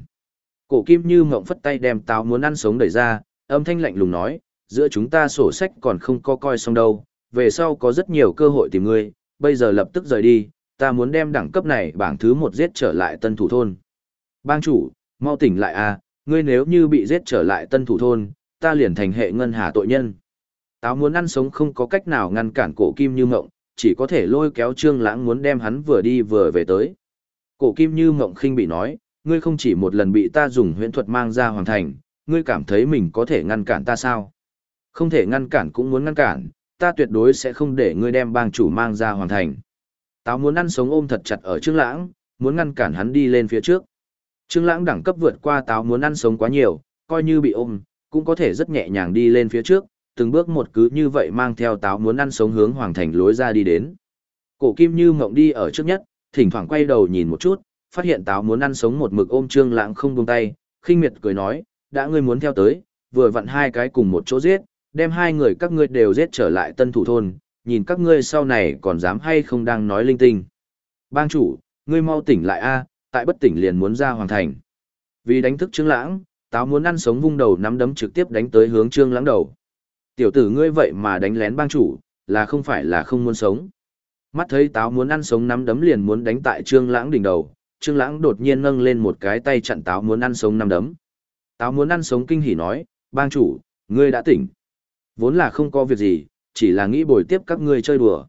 Cổ kim như mộng phất tay đem táo muốn ăn sống đẩy ra, âm thanh lạnh lùng nói, giữa chúng ta sổ sách còn không có coi xong đâu, về sau có rất nhiều cơ hội tìm ngươi, bây giờ lập tức rời đi, ta muốn đem đẳng cấp này bảng thứ một giết trở lại tân thủ thôn. Bang chủ, mau tỉnh lại a, à, ngươi nếu như bị giết trở lại tân thủ thôn, ta liền thành hệ ngân hà tội nhân. Táo muốn ăn sống không có cách nào ngăn cản cổ kim như mộng, chỉ có thể lôi kéo trương lãng muốn đem hắn vừa đi vừa về tới. Cổ kim như mộng khinh bị nói, ngươi không chỉ một lần bị ta dùng huyễn thuật mang ra hoàn thành, ngươi cảm thấy mình có thể ngăn cản ta sao? Không thể ngăn cản cũng muốn ngăn cản, ta tuyệt đối sẽ không để ngươi đem bang chủ mang ra hoàn thành. Táo muốn ăn sống ôm thật chặt ở Trương Lãng, muốn ngăn cản hắn đi lên phía trước. Trương Lãng đẳng cấp vượt qua táo muốn ăn sống quá nhiều, coi như bị ôm, cũng có thể rất nhẹ nhàng đi lên phía trước, từng bước một cứ như vậy mang theo táo muốn ăn sống hướng hoàng thành lối ra đi đến. Cổ Kim Như ngậm đi ở trước nhất, thỉnh thoảng quay đầu nhìn một chút, phát hiện táo muốn ăn sống một mực ôm Trương Lãng không buông tay, khinh miệt cười nói, đã ngươi muốn theo tới, vừa vặn hai cái cùng một chỗ giết, đem hai người các ngươi đều giết trở lại tân thủ thôn, nhìn các ngươi sau này còn dám hay không đang nói linh tinh. Bang chủ, ngươi mau tỉnh lại a, tại bất tỉnh liền muốn ra hoàng thành. Vì đánh thức Trương Lãng, táo muốn ăn sống vung đầu nắm đấm trực tiếp đánh tới hướng Trương Lãng đầu. Tiểu tử ngươi vậy mà đánh lén bang chủ, là không phải là không muốn sống. Mắt thấy táo muốn ăn sống nắm đấm liền muốn đánh tại Trương Lãng đỉnh đầu, Trương Lãng đột nhiên nâng lên một cái tay chặn táo muốn ăn sống nắm đấm. Táo muốn ăn sống kinh hỉ nói, bang chủ, ngươi đã tỉnh. Vốn là không có việc gì, chỉ là nghĩ bồi tiếp các ngươi chơi đùa.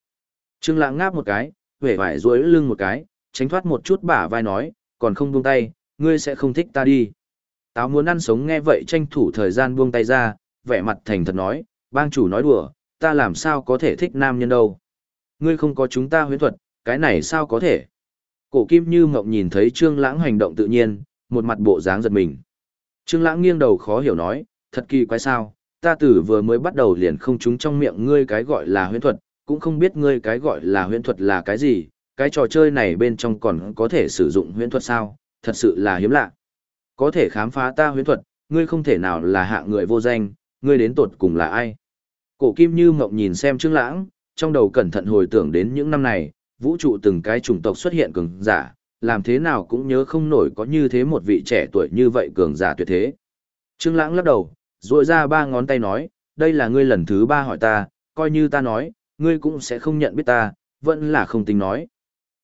Trương Lãng ngáp một cái, vẻ vải duỗi lưng một cái, tránh thoát một chút bả vai nói, còn không buông tay, ngươi sẽ không thích ta đi. Táo muốn ăn sống nghe vậy tranh thủ thời gian buông tay ra, vẻ mặt thành thật nói, bang chủ nói đùa, ta làm sao có thể thích nam nhân đâu. Ngươi không có chúng ta huyễn thuật, cái này sao có thể. Cổ kim như mộng nhìn thấy Trương Lãng hành động tự nhiên, một mặt bộ dáng giật mình. Trương Lãng nghiêng đầu khó hiểu nói, thật kỳ quái sao, ta tử vừa mới bắt đầu liền không trúng trong miệng ngươi cái gọi là huyễn thuật, cũng không biết ngươi cái gọi là huyễn thuật là cái gì, cái trò chơi này bên trong còn có thể sử dụng huyễn thuật sao, thật sự là hiếm lạ. Có thể khám phá ta huyễn thuật, ngươi không thể nào là hạ người vô danh, ngươi đến tột cùng là ai. Cổ kim như mộng nhìn xem Trương Lãng, trong đầu cẩn thận hồi tưởng đến những năm này, vũ trụ từng cái chủng tộc xuất hiện cường giả, làm thế nào cũng nhớ không nổi có như thế một vị trẻ tuổi như vậy cường giả tuyệt thế. Trương Lãng lắc đầu, duỗi ra ba ngón tay nói, đây là ngươi lần thứ ba hỏi ta, coi như ta nói, ngươi cũng sẽ không nhận biết ta, vẫn là không tính nói.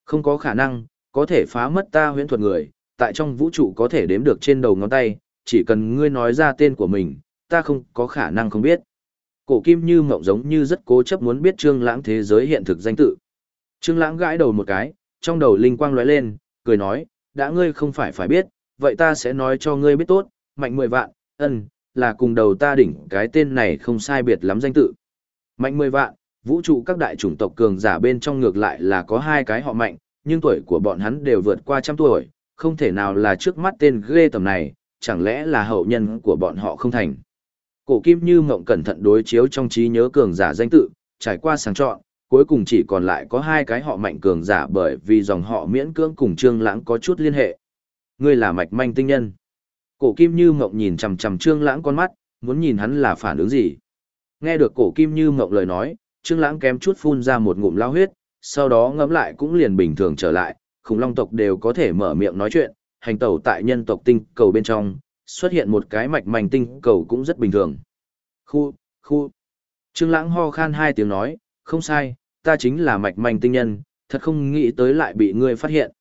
Không có khả năng, có thể phá mất ta huyễn thuật người, tại trong vũ trụ có thể đếm được trên đầu ngón tay, chỉ cần ngươi nói ra tên của mình, ta không có khả năng không biết. Cổ kim như mộng giống như rất cố chấp muốn biết trương lãng thế giới hiện thực danh tự. Trương lãng gãi đầu một cái, trong đầu linh quang lóe lên, cười nói, đã ngươi không phải phải biết, vậy ta sẽ nói cho ngươi biết tốt, mạnh mười vạn, ân, là cùng đầu ta đỉnh cái tên này không sai biệt lắm danh tự. Mạnh mười vạn, vũ trụ các đại chủng tộc cường giả bên trong ngược lại là có hai cái họ mạnh, nhưng tuổi của bọn hắn đều vượt qua trăm tuổi, không thể nào là trước mắt tên ghê tầm này, chẳng lẽ là hậu nhân của bọn họ không thành. Cổ kim như mộng cẩn thận đối chiếu trong trí nhớ cường giả danh tự, trải qua sáng chọn, cuối cùng chỉ còn lại có hai cái họ mạnh cường giả bởi vì dòng họ miễn cưỡng cùng trương lãng có chút liên hệ. Ngươi là mạch manh tinh nhân. Cổ kim như mộng nhìn chằm chằm trương lãng con mắt, muốn nhìn hắn là phản ứng gì. Nghe được cổ kim như mộng lời nói, trương lãng kém chút phun ra một ngụm lao huyết, sau đó ngẫm lại cũng liền bình thường trở lại, khủng long tộc đều có thể mở miệng nói chuyện, hành tẩu tại nhân tộc tinh cầu bên trong, xuất hiện một cái mạch mảnh tinh cầu cũng rất bình thường. Khu, khu. Trương lãng ho khan hai tiếng nói, không sai, ta chính là mạch mảnh tinh nhân, thật không nghĩ tới lại bị ngươi phát hiện.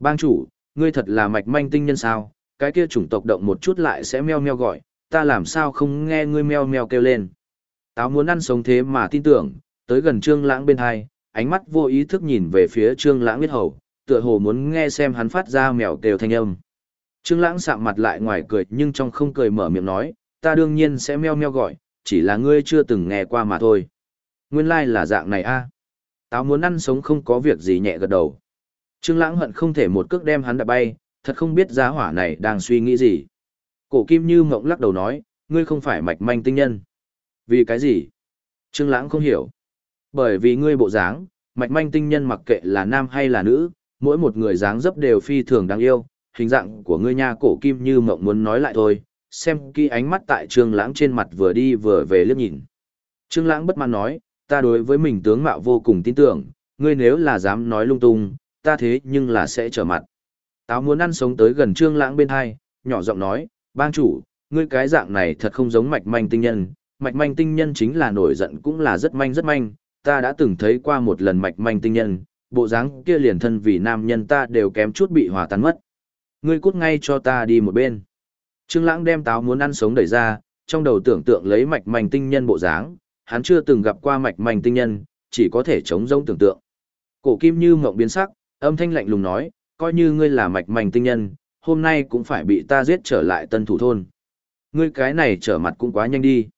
Bang chủ, ngươi thật là mạch mảnh tinh nhân sao, cái kia chủng tộc động một chút lại sẽ meo meo gọi, ta làm sao không nghe ngươi meo meo kêu lên. Táo muốn ăn sống thế mà tin tưởng, tới gần trương lãng bên hai, ánh mắt vô ý thức nhìn về phía trương lãng huyết hầu, tựa hồ muốn nghe xem hắn phát ra mèo kêu thanh âm. Trương lãng sạm mặt lại ngoài cười nhưng trong không cười mở miệng nói, ta đương nhiên sẽ meo meo gọi, chỉ là ngươi chưa từng nghe qua mà thôi. Nguyên lai like là dạng này a. Táo muốn ăn sống không có việc gì nhẹ gật đầu. Trương lãng hận không thể một cước đem hắn đạp bay, thật không biết giá hỏa này đang suy nghĩ gì. Cổ kim như mộng lắc đầu nói, ngươi không phải mạch manh tinh nhân. Vì cái gì? Trương lãng không hiểu. Bởi vì ngươi bộ dáng, mạch manh tinh nhân mặc kệ là nam hay là nữ, mỗi một người dáng dấp đều phi thường đáng yêu, hình dạng của ngươi nha cổ kim như mộng muốn nói lại thôi, xem kỹ ánh mắt tại Trương Lãng trên mặt vừa đi vừa về liếc nhìn. Trương Lãng bất mãn nói, ta đối với mình tướng mạo vô cùng tin tưởng, ngươi nếu là dám nói lung tung, ta thế nhưng là sẽ trở mặt. Táo muốn ăn sống tới gần Trương Lãng bên hai, nhỏ giọng nói, bang chủ, ngươi cái dạng này thật không giống mạch manh tinh nhân, mạch manh tinh nhân chính là nổi giận cũng là rất manh rất manh, ta đã từng thấy qua một lần mạch manh tinh nhân, bộ dáng kia liền thân vì nam nhân ta đều kém chút bị hòa tan mất. Ngươi cút ngay cho ta đi một bên. Trương Lãng đem táo muốn ăn sống đẩy ra, trong đầu tưởng tượng lấy mạch mảnh tinh nhân bộ dáng, hắn chưa từng gặp qua mạch mảnh tinh nhân, chỉ có thể chống rỗng tưởng tượng. Cổ Kim Như ngậm biến sắc, âm thanh lạnh lùng nói, coi như ngươi là mạch mảnh tinh nhân, hôm nay cũng phải bị ta giết trở lại Tân Thủ thôn. Ngươi cái này trở mặt cũng quá nhanh đi.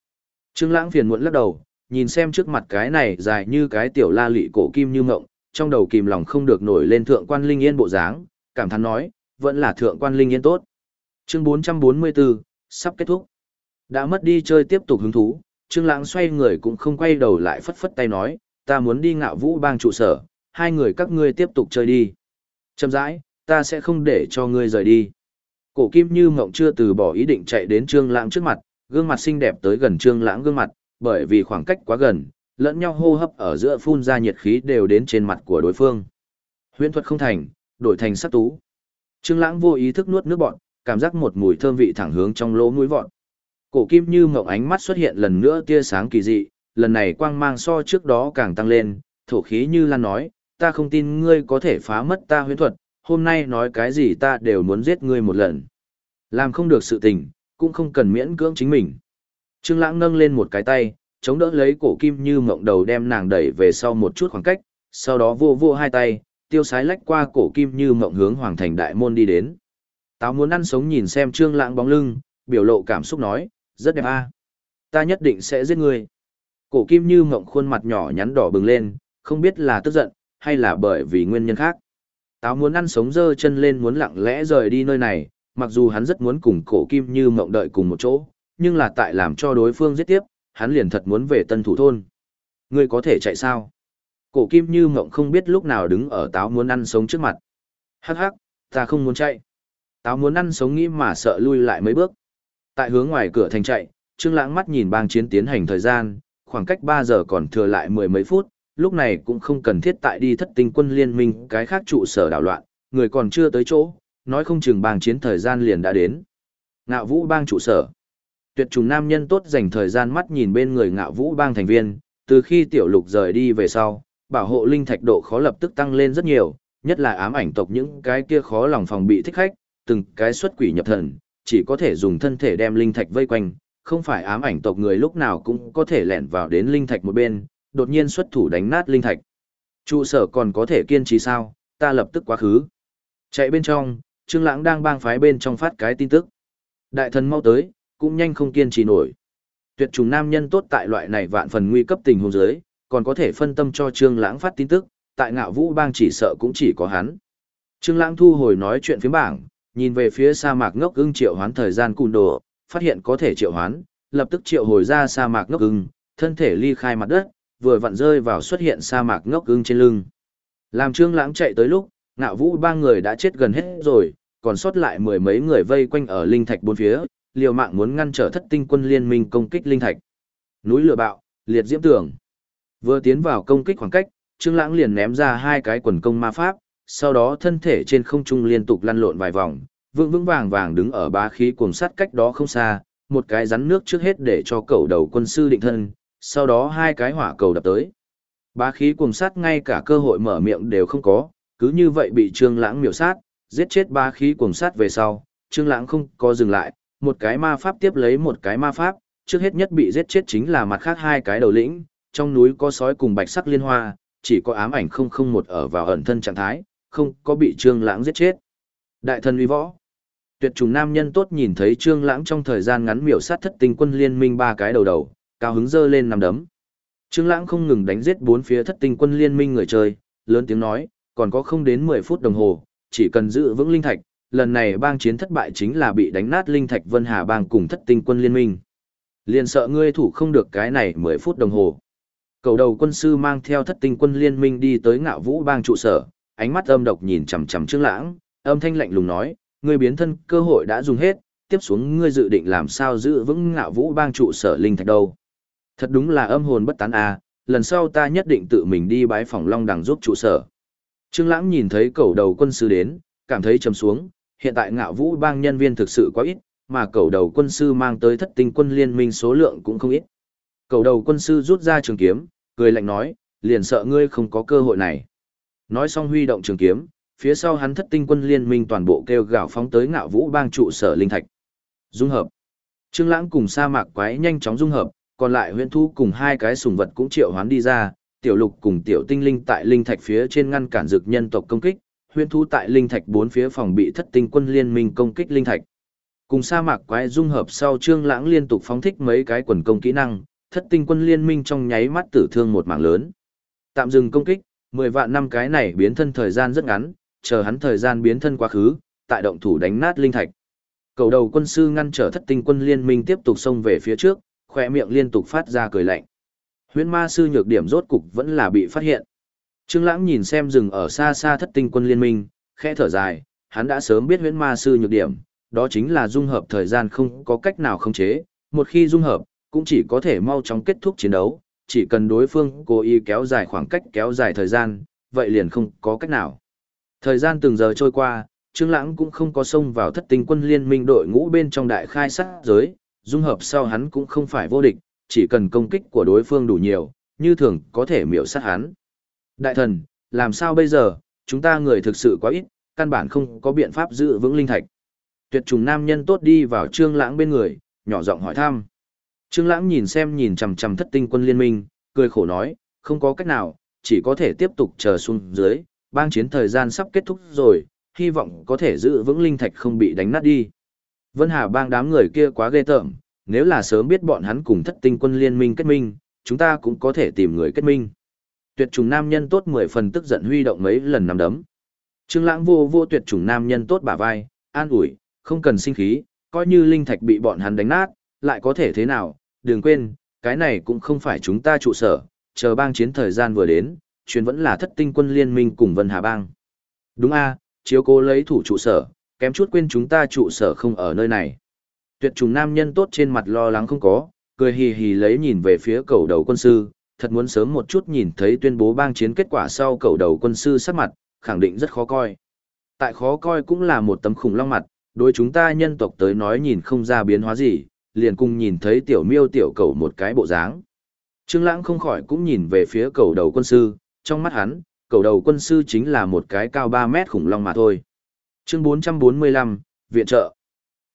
Trương Lãng phiền muộn lắc đầu, nhìn xem trước mặt cái này dài như cái tiểu la lị cổ kim như ngộng, trong đầu kìm lòng không được nổi lên thượng quan linh yên bộ dáng, cảm thán nói, vẫn là thượng quan linh yên tốt. Chương 444, sắp kết thúc. Đã mất đi chơi tiếp tục hứng thú, Trương Lãng xoay người cũng không quay đầu lại phất phất tay nói, ta muốn đi ngạo vũ bang trụ sở, hai người các ngươi tiếp tục chơi đi. Chậm rãi, ta sẽ không để cho ngươi rời đi. Cổ kim như mộng chưa từ bỏ ý định chạy đến Trương Lãng trước mặt, gương mặt xinh đẹp tới gần Trương Lãng gương mặt, bởi vì khoảng cách quá gần, lẫn nhau hô hấp ở giữa phun ra nhiệt khí đều đến trên mặt của đối phương. Huyễn thuật không thành, đổi thành sát tú. Trương Lãng vô ý thức nuốt nước bọt, cảm giác một mùi thơm vị thẳng hướng trong lỗ mũi vọt. Cổ kim như mộng ánh mắt xuất hiện lần nữa tia sáng kỳ dị, lần này quang mang so trước đó càng tăng lên, thổ khí như lan nói, ta không tin ngươi có thể phá mất ta huyễn thuật, hôm nay nói cái gì ta đều muốn giết ngươi một lần. Làm không được sự tình, cũng không cần miễn cưỡng chính mình. Trương Lãng nâng lên một cái tay, chống đỡ lấy cổ kim như mộng đầu đem nàng đẩy về sau một chút khoảng cách, sau đó vô vô hai tay, tiêu sái lách qua cổ kim như mộng hướng hoàng thành đại môn đi đến. Táo muốn ăn sống nhìn xem Trương Lãng bóng lưng, biểu lộ cảm xúc nói, rất đẹp a. Ta nhất định sẽ giết ngươi. Cổ kim như mộng khuôn mặt nhỏ nhắn đỏ bừng lên, không biết là tức giận, hay là bởi vì nguyên nhân khác. Táo muốn ăn sống dơ chân lên muốn lặng lẽ rời đi nơi này, mặc dù hắn rất muốn cùng cổ kim như mộng đợi cùng một chỗ, nhưng là tại làm cho đối phương giết tiếp, hắn liền thật muốn về tân thủ thôn. Ngươi có thể chạy sao? Cổ kim như mộng không biết lúc nào đứng ở táo muốn ăn sống trước mặt. Hắc hắc, ta không muốn chạy. Táo muốn ăn sống nghĩ mà sợ lui lại mấy bước. Tại hướng ngoài cửa thành chạy, Trương Lãng mắt nhìn bang chiến tiến hành thời gian, khoảng cách 3 giờ còn thừa lại mười mấy phút, lúc này cũng không cần thiết tại đi thất tinh quân liên minh cái khác trụ sở đảo loạn, người còn chưa tới chỗ, nói không chừng bang chiến thời gian liền đã đến. Ngạo Vũ bang trụ sở. Tuyệt trùng nam nhân tốt dành thời gian mắt nhìn bên người Ngạo Vũ bang thành viên, từ khi tiểu lục rời đi về sau, bảo hộ linh thạch độ khó lập tức tăng lên rất nhiều, nhất là ám ảnh tộc những cái kia khó lòng phòng bị thích khách, từng cái xuất quỷ nhập thần, chỉ có thể dùng thân thể đem linh thạch vây quanh, không phải ám ảnh tộc người lúc nào cũng có thể lẻn vào đến linh thạch một bên, đột nhiên xuất thủ đánh nát linh thạch. Trụ sở còn có thể kiên trì sao, ta lập tức quá khứ. Chạy bên trong, Trương Lãng đang bang phái bên trong phát cái tin tức. Đại thần mau tới, cũng nhanh không kiên trì nổi. Tuyệt trùng nam nhân tốt tại loại này vạn phần nguy cấp tình huống dưới, còn có thể phân tâm cho Trương Lãng phát tin tức, tại Ngạo Vũ bang chỉ sợ cũng chỉ có hắn. Trương Lãng thu hồi nói chuyện phía bảng, nhìn về phía sa mạc ngốc ưng triệu hoán thời gian cùn đồ, phát hiện có thể triệu hoán, lập tức triệu hồi ra sa mạc ngốc ưng, thân thể ly khai mặt đất, vừa vặn rơi vào xuất hiện sa mạc ngốc ưng trên lưng. Làm Trương Lãng chạy tới lúc, Ngạo Vũ ba người đã chết gần hết rồi, còn sót lại mười mấy người vây quanh ở linh thạch bốn phía, liều mạng muốn ngăn trở Thất Tinh quân liên minh công kích linh thạch. Núi lửa bạo, liệt diễm tường. Vừa tiến vào công kích khoảng cách, Trương Lãng liền ném ra hai cái quần công ma pháp, sau đó thân thể trên không trung liên tục lăn lộn vài vòng, vững vững vàng vàng đứng ở bá khí cuồng sắt cách đó không xa, một cái rắn nước trước hết để cho cậu đầu quân sư định thân, sau đó hai cái hỏa cầu đập tới. Bá khí cuồng sắt ngay cả cơ hội mở miệng đều không có, cứ như vậy bị Trương Lãng miểu sát, giết chết bá khí cuồng sắt về sau, Trương Lãng không có dừng lại, một cái ma pháp tiếp lấy một cái ma pháp, trước hết nhất bị giết chết chính là mặt khác hai cái đầu lĩnh, trong núi có sói cùng bạch sắc liên hoa, chỉ có ám ảnh không không một ở vào ẩn thân trạng thái, không có bị Trương Lãng giết chết. Đại thần uy võ. Tuyệt trùng nam nhân tốt nhìn thấy Trương Lãng trong thời gian ngắn miểu sát thất tinh quân liên minh ba cái đầu đầu, cao hứng giơ lên nằm đấm. Trương Lãng không ngừng đánh giết bốn phía thất tinh quân liên minh người chơi, lớn tiếng nói, còn có không đến 10 phút đồng hồ, chỉ cần giữ vững linh thạch, lần này bang chiến thất bại chính là bị đánh nát linh thạch Vân Hà bang cùng thất tinh quân liên minh. Liên sợ ngươi thủ không được cái này 10 phút đồng hồ. Cầu đầu quân sư mang theo thất tinh quân liên minh đi tới ngạo vũ bang trụ sở, ánh mắt âm độc nhìn chằm chằm Trương Lãng, âm thanh lạnh lùng nói, ngươi biến thân cơ hội đã dùng hết, tiếp xuống ngươi dự định làm sao giữ vững ngạo vũ bang trụ sở linh thạch đâu. Thật đúng là âm hồn bất tán à, lần sau ta nhất định tự mình đi bái phòng Long Đằng giúp trụ sở. Trương Lãng nhìn thấy cầu đầu quân sư đến, cảm thấy trầm xuống, hiện tại ngạo vũ bang nhân viên thực sự quá ít, mà cầu đầu quân sư mang tới thất tinh quân liên minh số lượng cũng không ít. Cầu đầu quân sư rút ra trường kiếm, cười lạnh nói, liền sợ ngươi không có cơ hội này. Nói xong huy động trường kiếm, phía sau hắn thất tinh quân liên minh toàn bộ kêu gào phóng tới ngạo vũ bang trụ sở linh thạch. Dung hợp. Trương Lãng cùng sa mạc quái nhanh chóng dung hợp, còn lại huyễn thu cùng hai cái sùng vật cũng triệu hoán đi ra, tiểu lục cùng tiểu tinh linh tại linh thạch phía trên ngăn cản dược nhân tộc công kích, huyễn thu tại linh thạch bốn phía phòng bị thất tinh quân liên minh công kích linh thạch. Cùng sa mạc quái dung hợp sau Trương Lãng liên tục phóng thích mấy cái quần công kỹ năng, thất tinh quân liên minh trong nháy mắt tử thương một mảng lớn. Tạm dừng công kích, 10 vạn năm cái này biến thân thời gian rất ngắn, chờ hắn thời gian biến thân quá khứ, tại động thủ đánh nát linh thạch. Cầu đầu quân sư ngăn trở thất tinh quân liên minh tiếp tục xông về phía trước, khỏe miệng liên tục phát ra cười lạnh. Huyễn ma sư nhược điểm rốt cục vẫn là bị phát hiện. Trương Lãng nhìn xem rừng ở xa xa thất tinh quân liên minh, khẽ thở dài, hắn đã sớm biết huyễn ma sư nhược điểm, đó chính là dung hợp thời gian không có cách nào khống chế, một khi dung hợp, cũng chỉ có thể mau chóng kết thúc chiến đấu, chỉ cần đối phương cố ý kéo dài khoảng cách kéo dài thời gian, vậy liền không có cách nào. Thời gian từng giờ trôi qua, Trương Lãng cũng không có xông vào thất tinh quân liên minh đội ngũ bên trong đại khai sát giới, dung hợp sau hắn cũng không phải vô địch, chỉ cần công kích của đối phương đủ nhiều, như thường có thể miểu sát hắn. Đại thần, làm sao bây giờ, chúng ta người thực sự quá ít, căn bản không có biện pháp giữ vững linh thạch. Tuyệt trùng nam nhân tốt đi vào Trương Lãng bên người, nhỏ giọng hỏi thăm. Trương Lãng nhìn xem nhìn chằm chằm thất tinh quân liên minh, cười khổ nói, không có cách nào, chỉ có thể tiếp tục chờ xuống dưới, bang chiến thời gian sắp kết thúc rồi, hy vọng có thể giữ vững linh thạch không bị đánh nát đi. Vân Hà bang đám người kia quá ghê tởm, nếu là sớm biết bọn hắn cùng thất tinh quân liên minh kết minh, chúng ta cũng có thể tìm người kết minh. Tuyệt trùng nam nhân tốt mười phần tức giận huy động mấy lần năm đấm. Trương Lãng vô vô tuyệt trùng nam nhân tốt bả vai, an ủi, không cần sinh khí, coi như linh thạch bị bọn hắn đánh nát, lại có thể thế nào, đừng quên, cái này cũng không phải chúng ta trụ sở, chờ bang chiến thời gian vừa đến, chuyến vẫn là thất tinh quân liên minh cùng Vân Hà bang. Đúng a, chiếu cố lấy thủ trụ sở, kém chút quên chúng ta trụ sở không ở nơi này. Tuyệt trùng nam nhân tốt trên mặt lo lắng không có, cười hì hì lấy nhìn về phía cầu đầu quân sư, thật muốn sớm một chút nhìn thấy tuyên bố bang chiến kết quả sau cầu đầu quân sư sắc mặt, khẳng định rất khó coi. Tại khó coi cũng là một tấm khủng long mặt, đối chúng ta nhân tộc tới nói nhìn không ra biến hóa gì, liền cùng nhìn thấy tiểu miêu tiểu cầu một cái bộ dáng. Trương Lãng không khỏi cũng nhìn về phía cầu đầu quân sư, trong mắt hắn, cầu đầu quân sư chính là một cái cao 3 mét khủng long mà thôi. Chương 445, Viện trợ.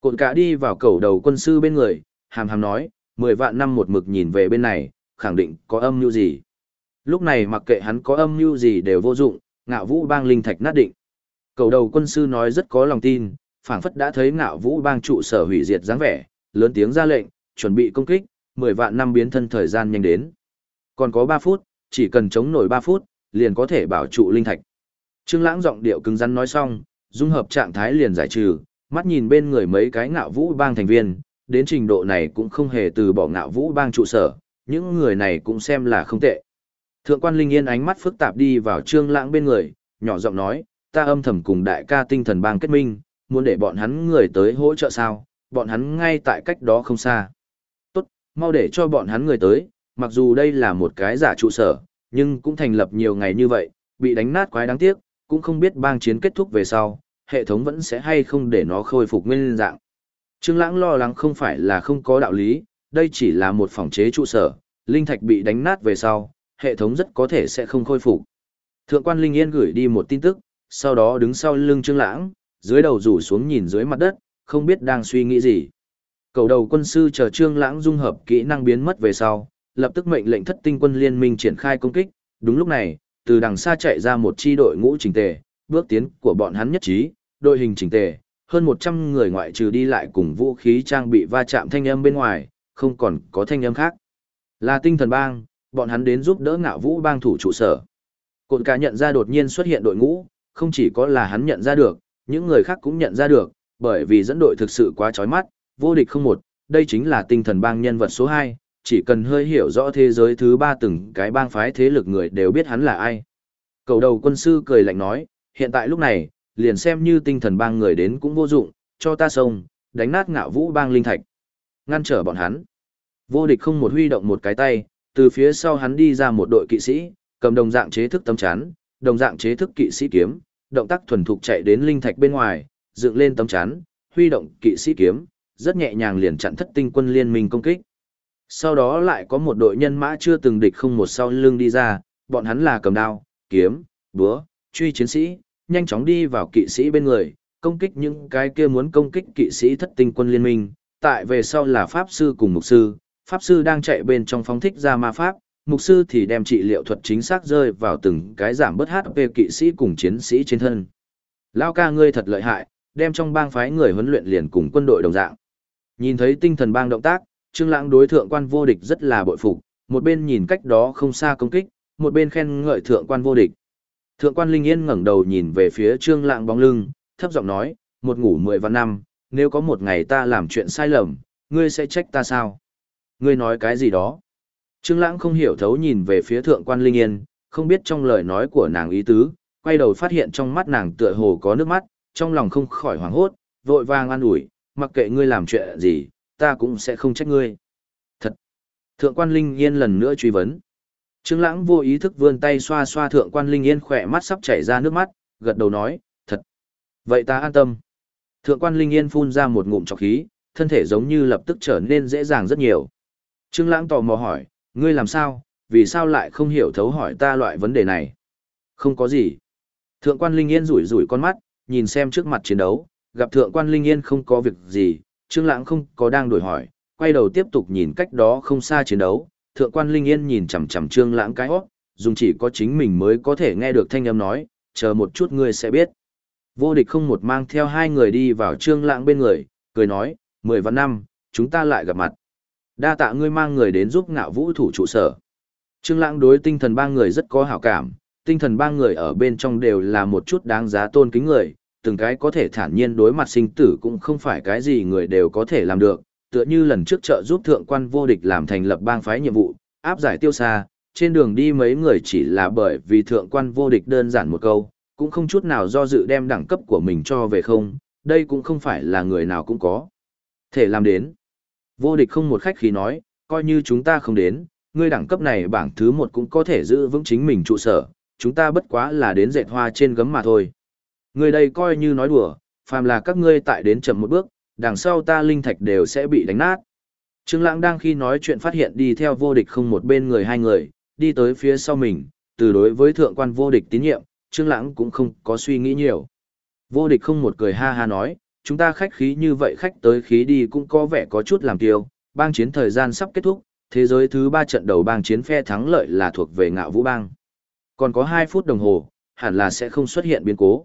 Cột cả đi vào cầu đầu quân sư bên người, hàm hàm nói, 10 vạn năm một mực nhìn về bên này, khẳng định có âm mưu gì. Lúc này mặc kệ hắn có âm mưu gì đều vô dụng, ngạo vũ bang linh thạch nát định. Cầu đầu quân sư nói rất có lòng tin, phảng phất đã thấy ngạo vũ bang trụ sở hủy diệt dáng vẻ, lớn tiếng ra lệnh, chuẩn bị công kích, 10 vạn năm biến thân thời gian nhanh đến. Còn có 3 phút, chỉ cần chống nổi 3 phút, liền có thể bảo trụ linh thạch. Trương Lãng giọng điệu cứng rắn nói xong, dung hợp trạng thái liền giải trừ, mắt nhìn bên người mấy cái ngạo vũ bang thành viên, đến trình độ này cũng không hề từ bỏ ngạo vũ bang trụ sở, những người này cũng xem là không tệ. Thượng quan Linh Yên ánh mắt phức tạp đi vào Trương Lãng bên người, nhỏ giọng nói, ta âm thầm cùng đại ca tinh thần bang kết minh, muốn để bọn hắn người tới hỗ trợ sao, bọn hắn ngay tại cách đó không xa. Tốt, mau để cho bọn hắn người tới, mặc dù đây là một cái giả trụ sở, nhưng cũng thành lập nhiều ngày như vậy, bị đánh nát quái đáng tiếc, cũng không biết bang chiến kết thúc về sau, hệ thống vẫn sẽ hay không để nó khôi phục nguyên dạng. Trương Lãng lo lắng không phải là không có đạo lý, đây chỉ là một phòng chế trụ sở, linh thạch bị đánh nát về sau, hệ thống rất có thể sẽ không khôi phục. Thượng quan Linh Yên gửi đi một tin tức, sau đó đứng sau lưng Trương Lãng, dưới đầu rủ xuống nhìn dưới mặt đất, không biết đang suy nghĩ gì. Cầu đầu quân sư chờ Trương Lãng dung hợp kỹ năng biến mất về sau, lập tức mệnh lệnh thất tinh quân liên minh triển khai công kích. Đúng lúc này, từ đằng xa chạy ra một chi đội ngũ chỉnh tề, bước tiến của bọn hắn nhất trí, đội hình chỉnh tề, hơn 100 người ngoại trừ đi lại cùng vũ khí trang bị va chạm thanh âm bên ngoài, không còn có thanh âm khác. Là tinh thần bang, bọn hắn đến giúp đỡ ngạo vũ bang thủ trụ sở. Cột cả nhận ra đột nhiên xuất hiện đội ngũ, không chỉ có là hắn nhận ra được, những người khác cũng nhận ra được, bởi vì dẫn đội thực sự quá chói mắt, vô địch không một, đây chính là tinh thần bang nhân vật số 2, chỉ cần hơi hiểu rõ thế giới thứ ba từng cái bang phái thế lực người đều biết hắn là ai. Cầu đầu quân sư cười lạnh nói, hiện tại lúc này, liền xem như tinh thần bang người đến cũng vô dụng, cho ta sông, đánh nát ngạo vũ bang linh thạch. Ngăn trở bọn hắn. Vô địch không một huy động một cái tay, từ phía sau hắn đi ra một đội kỵ sĩ, cầm đồng dạng chế thức tấm chắn, đồng dạng chế thức kỵ sĩ kiếm, động tác thuần thục chạy đến linh thạch bên ngoài, dựng lên tấm chắn, huy động kỵ sĩ kiếm, rất nhẹ nhàng liền chặn thất tinh quân liên minh công kích. Sau đó lại có một đội nhân mã chưa từng địch không một sau lưng đi ra, bọn hắn là cầm đao, kiếm, búa, truy chiến sĩ, nhanh chóng đi vào kỵ sĩ bên người, công kích những cái kia muốn công kích kỵ sĩ thất tinh quân liên minh, tại về sau là pháp sư cùng mục sư, pháp sư đang chạy bên trong phóng thích ra ma pháp, mục sư thì đem trị liệu thuật chính xác rơi vào từng cái giảm bớt HP kỵ sĩ cùng chiến sĩ trên thân. Lao ca ngươi thật lợi hại, đem trong bang phái người huấn luyện liền cùng quân đội đồng dạng. Nhìn thấy tinh thần bang động tác, Trương Lãng đối thượng quan vô địch rất là bội phục, một bên nhìn cách đó không xa công kích, một bên khen ngợi thượng quan vô địch. Thượng quan Linh Yên ngẩng đầu nhìn về phía Trương Lãng bóng lưng, thấp giọng nói, một ngủ mười vạn năm, nếu có một ngày ta làm chuyện sai lầm, ngươi sẽ trách ta sao? Ngươi nói cái gì đó? Trương Lãng không hiểu thấu nhìn về phía thượng quan Linh Yên, không biết trong lời nói của nàng ý tứ, quay đầu phát hiện trong mắt nàng tựa hồ có nước mắt, trong lòng không khỏi hoảng hốt, vội vàng an ủi, mặc kệ ngươi làm chuyện gì, ta cũng sẽ không trách ngươi. Thật. Thượng quan Linh Yên lần nữa truy vấn. Trương Lãng vô ý thức vươn tay xoa xoa thượng quan Linh Yên khỏe mắt sắp chảy ra nước mắt, gật đầu nói, thật. Vậy ta an tâm. Thượng quan Linh Yên phun ra một ngụm trọc khí, thân thể giống như lập tức trở nên dễ dàng rất nhiều. Trương Lãng tò mò hỏi, ngươi làm sao, vì sao lại không hiểu thấu hỏi ta loại vấn đề này? Không có gì. Thượng quan Linh Yên rủi rủi con mắt, nhìn xem trước mặt chiến đấu, gặp thượng quan Linh Yên không có việc gì, Trương Lãng không có đang đổi hỏi, quay đầu tiếp tục nhìn cách đó không xa chiến đấu, thượng quan Linh Yên nhìn chằm chằm Trương Lãng cái hốc dùng chỉ có chính mình mới có thể nghe được thanh âm nói, chờ một chút ngươi sẽ biết. Vô địch không một mang theo hai người đi vào Trương Lãng bên người, cười nói, mười vạn năm, chúng ta lại gặp mặt. Đa tạ ngươi mang người đến giúp ngạo vũ thủ trụ sở. Trương Lãng đối tinh thần ba người rất có hảo cảm, tinh thần ba người ở bên trong đều là một chút đáng giá tôn kính người, từng cái có thể thản nhiên đối mặt sinh tử cũng không phải cái gì người đều có thể làm được, tựa như lần trước trợ giúp thượng quan vô địch làm thành lập bang phái nhiệm vụ, áp giải tiêu xa, trên đường đi mấy người chỉ là bởi vì thượng quan vô địch đơn giản một câu, cũng không chút nào do dự đem đẳng cấp của mình cho về không, đây cũng không phải là người nào cũng có. Thể làm đến. Vô địch không một khách khí nói, coi như chúng ta không đến, ngươi đẳng cấp này bảng thứ một cũng có thể giữ vững chính mình trụ sở, chúng ta bất quá là đến dệt hoa trên gấm mà thôi. Người đây coi như nói đùa, phàm là các ngươi tại đến chậm một bước, đằng sau ta linh thạch đều sẽ bị đánh nát. Trương Lãng đang khi nói chuyện phát hiện đi theo vô địch không một bên người hai người, đi tới phía sau mình, từ đối với thượng quan vô địch tín nhiệm, Trương Lãng cũng không có suy nghĩ nhiều. Vô địch không một cười ha ha nói, chúng ta khách khí như vậy khách tới khí đi cũng có vẻ có chút làm tiêu, bang chiến thời gian sắp kết thúc, thế giới thứ ba trận đầu bang chiến phe thắng lợi là thuộc về ngạo vũ bang. Còn có 2 phút đồng hồ, hẳn là sẽ không xuất hiện biến cố.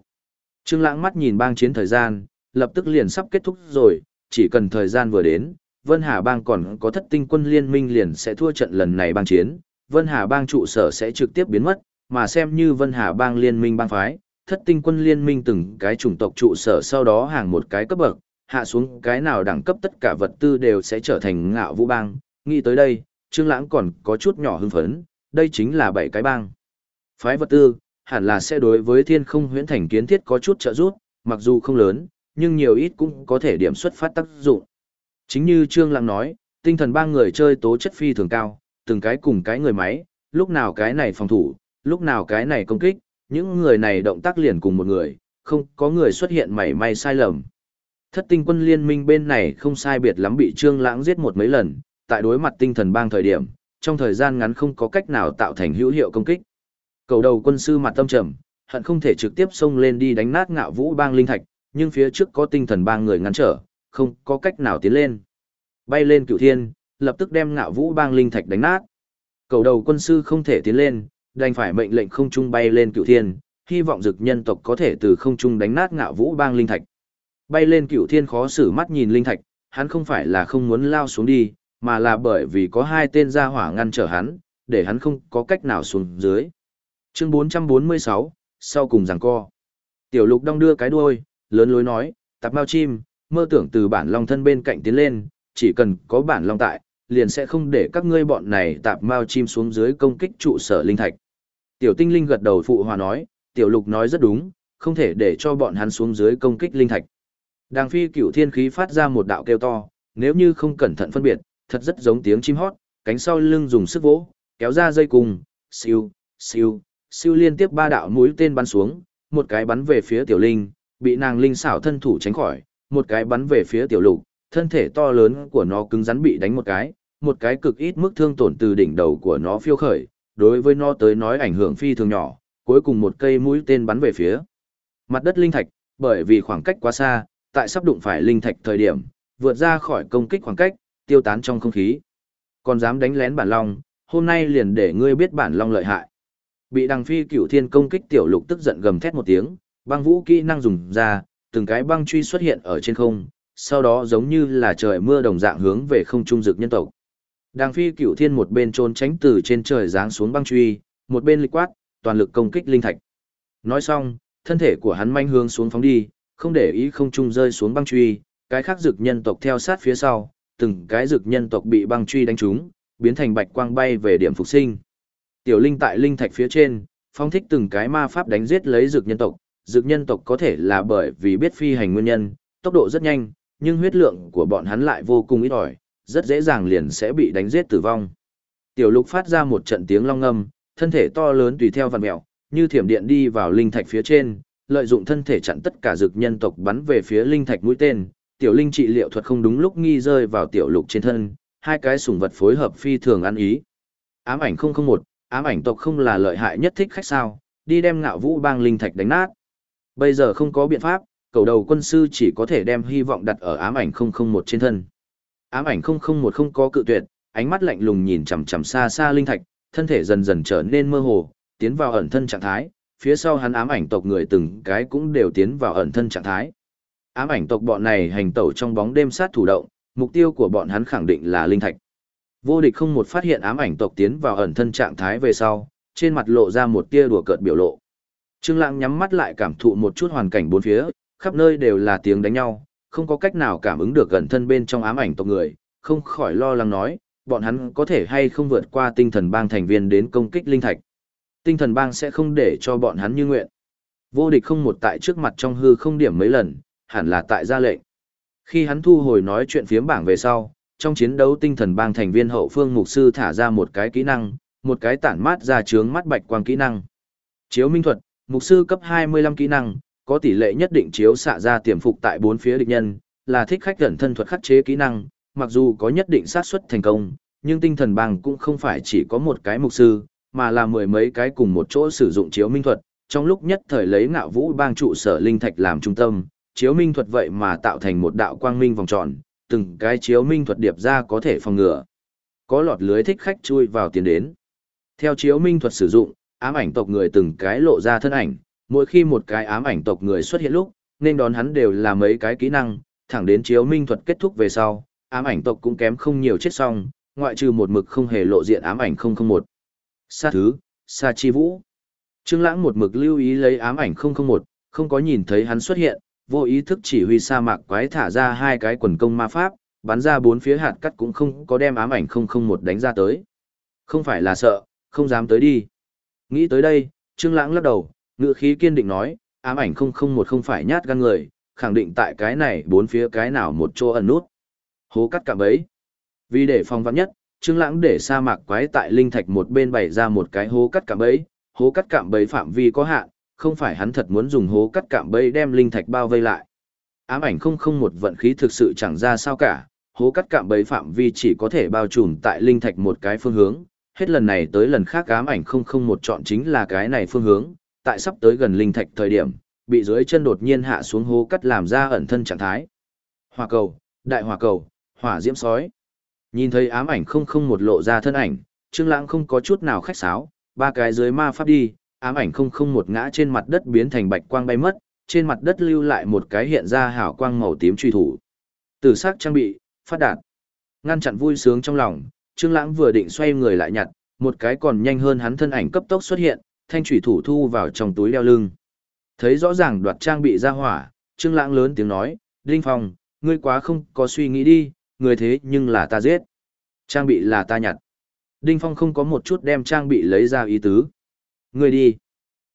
Trương Lãng mắt nhìn bang chiến thời gian, lập tức liền sắp kết thúc rồi, chỉ cần thời gian vừa đến, Vân Hà bang còn có thất tinh quân liên minh liền sẽ thua trận lần này bang chiến, Vân Hà bang trụ sở sẽ trực tiếp biến mất, mà xem như Vân Hà bang liên minh bang phái, thất tinh quân liên minh từng cái chủng tộc trụ sở sau đó hàng một cái cấp bậc, hạ xuống cái nào đẳng cấp tất cả vật tư đều sẽ trở thành ngạo vũ bang, nghĩ tới đây, Trương Lãng còn có chút nhỏ hưng phấn, đây chính là bảy cái bang. Phái vật tư, hẳn là sẽ đối với thiên không huyễn thành kiến thiết có chút trợ giúp, mặc dù không lớn, nhưng nhiều ít cũng có thể điểm xuất phát tác dụng. Chính như Trương Lãng nói, tinh thần ba người chơi tố chất phi thường cao, từng cái cùng cái người máy, lúc nào cái này phòng thủ, lúc nào cái này công kích, những người này động tác liền cùng một người, không có người xuất hiện mảy may sai lầm. Thất tinh quân liên minh bên này không sai biệt lắm bị Trương Lãng giết một mấy lần, tại đối mặt tinh thần bang thời điểm, trong thời gian ngắn không có cách nào tạo thành hữu hiệu công kích. Cầu đầu quân sư mặt tâm trầm, hận không thể trực tiếp xông lên đi đánh nát ngạo vũ bang linh thạch, nhưng phía trước có tinh thần bang người ngăn trở, không có cách nào tiến lên. Bay lên cửu thiên, lập tức đem ngạo vũ bang linh thạch đánh nát. Cầu đầu quân sư không thể tiến lên, đành phải mệnh lệnh không trung bay lên cửu thiên, hy vọng dực nhân tộc có thể từ không trung đánh nát ngạo vũ bang linh thạch. Bay lên cửu thiên khó xử mắt nhìn linh thạch, hắn không phải là không muốn lao xuống đi, mà là bởi vì có hai tên gia hỏa ngăn trở hắn, để hắn không có cách nào xuống dưới. Chương 446, sau cùng giằng co. Tiểu lục đong đưa cái đuôi, lớn lối nói, tạp mau chim, mơ tưởng từ bản long thân bên cạnh tiến lên, chỉ cần có bản long tại, liền sẽ không để các ngươi bọn này tạp mao chim xuống dưới công kích trụ sở linh thạch. Tiểu tinh linh gật đầu phụ hòa nói, tiểu lục nói rất đúng, không thể để cho bọn hắn xuống dưới công kích linh thạch. Đàng phi cửu thiên khí phát ra một đạo kêu to, nếu như không cẩn thận phân biệt, thật rất giống tiếng chim hót, cánh sau lưng dùng sức vỗ, kéo ra dây cùng, siêu, siêu, siêu liên tiếp ba đạo mũi tên bắn xuống, một cái bắn về phía tiểu linh, bị nàng linh xảo thân thủ tránh khỏi, một cái bắn về phía tiểu lục, thân thể to lớn của nó cứng rắn bị đánh một cái, một cái cực ít mức thương tổn từ đỉnh đầu của nó phiêu khởi, đối với nó tới nói ảnh hưởng phi thường nhỏ, cuối cùng một cây mũi tên bắn về phía mặt đất linh thạch, bởi vì khoảng cách quá xa, tại sắp đụng phải linh thạch thời điểm, vượt ra khỏi công kích khoảng cách, tiêu tán trong không khí. Còn dám đánh lén bản long, hôm nay liền để ngươi biết bản long lợi hại. Bị đằng phi cửu thiên công kích tiểu lục tức giận gầm thét một tiếng, băng vũ kỹ năng dùng ra, từng cái băng truy xuất hiện ở trên không, sau đó giống như là trời mưa đồng dạng hướng về không trung dực nhân tộc. Đàng phi cửu thiên một bên trốn tránh từ trên trời giáng xuống băng truy, một bên lịch quát, toàn lực công kích linh thạch. Nói xong, thân thể của hắn manh hướng xuống phóng đi, không để ý không trung rơi xuống băng truy, cái khác dực nhân tộc theo sát phía sau, từng cái dực nhân tộc bị băng truy đánh trúng, biến thành bạch quang bay về điểm phục sinh. Tiểu linh tại linh thạch phía trên, phong thích từng cái ma pháp đánh giết lấy dược nhân tộc, Dược nhân tộc có thể là bởi vì biết phi hành nguyên nhân, tốc độ rất nhanh, nhưng huyết lượng của bọn hắn lại vô cùng ít ỏi, rất dễ dàng liền sẽ bị đánh giết tử vong. Tiểu lục phát ra một trận tiếng long ngâm, thân thể to lớn tùy theo vằn mèo, như thiểm điện đi vào linh thạch phía trên, lợi dụng thân thể chặn tất cả dược nhân tộc bắn về phía linh thạch mũi tên. Tiểu linh trị liệu thuật không đúng lúc nghi rơi vào tiểu lục trên thân, hai cái sủng vật phối hợp phi thường ăn ý. Ám ảnh 001, ám ảnh tộc không là lợi hại nhất thích khách sao, đi đem ngạo vũ bang linh thạch đánh nát. Bây giờ không có biện pháp, cầu đầu quân sư chỉ có thể đem hy vọng đặt ở ám ảnh 001 trên thân. Ám ảnh 001 không có cự tuyệt, ánh mắt lạnh lùng nhìn chằm chằm xa xa linh thạch, thân thể dần dần trở nên mơ hồ, tiến vào ẩn thân trạng thái, phía sau hắn ám ảnh tộc người từng cái cũng đều tiến vào ẩn thân trạng thái. Ám ảnh tộc bọn này hành tẩu trong bóng đêm sát thủ động, mục tiêu của bọn hắn khẳng định là linh thạch. Vô địch không một phát hiện ám ảnh tộc tiến vào ẩn thân trạng thái về sau, trên mặt lộ ra một tia đùa cợt biểu lộ. Trương Lãng nhắm mắt lại cảm thụ một chút hoàn cảnh bốn phía, khắp nơi đều là tiếng đánh nhau, không có cách nào cảm ứng được gần thân bên trong ám ảnh tộc người, không khỏi lo lắng nói, bọn hắn có thể hay không vượt qua tinh thần bang thành viên đến công kích linh thạch. Tinh thần bang sẽ không để cho bọn hắn như nguyện. Vô địch không một tại trước mặt trong hư không điểm mấy lần, hẳn là tại ra lệnh. Khi hắn thu hồi nói chuyện phiếm bảng về sau, trong chiến đấu tinh thần bang thành viên hậu phương mục sư thả ra một cái kỹ năng, một cái tản mát ra chướng mắt bạch quang kỹ năng. Chiếu minh thuật, mục sư cấp 25 kỹ năng, có tỷ lệ nhất định chiếu xạ ra tiềm phục tại bốn phía địch nhân, là thích khách gần thân thuật khắc chế kỹ năng, mặc dù có nhất định xác suất thành công, nhưng tinh thần bang cũng không phải chỉ có một cái mục sư, mà là mười mấy cái cùng một chỗ sử dụng chiếu minh thuật, trong lúc nhất thời lấy ngạo vũ bang trụ sở linh thạch làm trung tâm, chiếu minh thuật vậy mà tạo thành một đạo quang minh vòng tròn, từng cái chiếu minh thuật điệp ra có thể phòng ngừa. Có lọt lưới thích khách chui vào tiến đến. Theo chiếu minh thuật sử dụng, ám ảnh tộc người từng cái lộ ra thân ảnh, mỗi khi một cái ám ảnh tộc người xuất hiện lúc, nên đón hắn đều là mấy cái kỹ năng, thẳng đến chiếu minh thuật kết thúc về sau, ám ảnh tộc cũng kém không nhiều chết xong, ngoại trừ một mực không hề lộ diện ám ảnh 001. Sa thứ, Sa chi vũ. Trương Lãng một mực lưu ý lấy ám ảnh 001, không có nhìn thấy hắn xuất hiện, vô ý thức chỉ huy sa mạc quái thả ra hai cái quần công ma pháp, bắn ra bốn phía hạt cắt cũng không có đem ám ảnh 001 đánh ra tới. Không phải là sợ, không dám tới đi. Nghĩ tới đây, Trương Lãng lắc đầu, ngữ khí kiên định nói, ám ảnh 001 không phải nhát gan người, khẳng định tại cái này bốn phía cái nào một chỗ ẩn nút. Hố cắt cạm bấy. Vì để phòng vạn nhất, Trương Lãng để sa mạc quái tại linh thạch một bên bày ra một cái hố cắt cạm bẫy, hố cắt cạm bẫy phạm vi có hạn, không phải hắn thật muốn dùng hố cắt cạm bẫy đem linh thạch bao vây lại. Ám ảnh không không một vận khí thực sự chẳng ra sao cả, hố cắt cạm bẫy phạm vi chỉ có thể bao trùm tại linh thạch một cái phương hướng, hết lần này tới lần khác ám ảnh không không một chọn chính là cái này phương hướng, tại sắp tới gần linh thạch thời điểm, bị dưới chân đột nhiên hạ xuống hố cắt làm ra ẩn thân trạng thái. Hỏa cầu, đại hỏa cầu, hỏa diễm sói. Nhìn thấy ám ảnh không không một lộ ra thân ảnh, Trương Lãng không có chút nào khách sáo, ba cái dưới ma pháp đi, ám ảnh không không một ngã trên mặt đất biến thành bạch quang bay mất, trên mặt đất lưu lại một cái hiện ra hào quang màu tím truy thủ. Tử sắc trang bị, phát đạt. Ngăn chặn vui sướng trong lòng, Trương Lãng vừa định xoay người lại nhặt, một cái còn nhanh hơn hắn thân ảnh cấp tốc xuất hiện, thanh truy thủ thu vào trong túi đeo lưng. Thấy rõ ràng đoạt trang bị ra hỏa, Trương Lãng lớn tiếng nói, "Đinh Phong, ngươi quá không có suy nghĩ đi, người thế nhưng là ta giết." Trang bị là ta nhặt. Đinh Phong không có một chút đem trang bị lấy ra ý tứ. Người đi.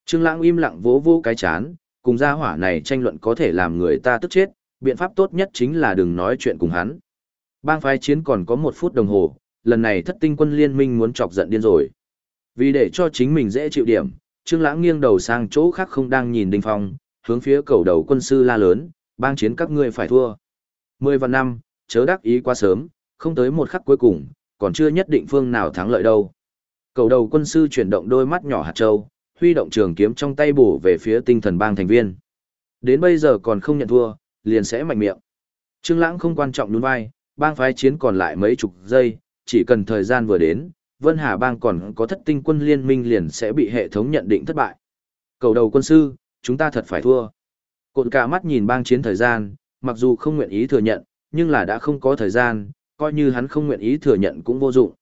Trương Lãng im lặng vỗ vỗ cái chán, cùng gia hỏa này tranh luận có thể làm người ta tức chết, biện pháp tốt nhất chính là đừng nói chuyện cùng hắn. Bang phái chiến còn có một phút đồng hồ, lần này thất tinh quân liên minh muốn chọc giận điên rồi. Vì để cho chính mình dễ chịu điểm, Trương Lãng nghiêng đầu sang chỗ khác không đang nhìn Đinh Phong, hướng phía cầu đầu quân sư la lớn, bang chiến các ngươi phải thua. Mười vạn năm, chớ đắc ý quá sớm, không tới một khắc cuối cùng, còn chưa nhất định phương nào thắng lợi đâu. Cầu đầu quân sư chuyển động đôi mắt nhỏ hạt châu, huy động trường kiếm trong tay bổ về phía tinh thần bang thành viên. Đến bây giờ còn không nhận thua, liền sẽ mạnh miệng. Trương Lãng không quan trọng nhún vai, bang phái chiến còn lại mấy chục giây, chỉ cần thời gian vừa đến, Vân Hà bang còn có thất tinh quân liên minh liền sẽ bị hệ thống nhận định thất bại. Cầu đầu quân sư, chúng ta thật phải thua. Cột cả mắt nhìn bang chiến thời gian, mặc dù không nguyện ý thừa nhận, nhưng là đã không có thời gian, coi như hắn không nguyện ý thừa nhận cũng vô dụng.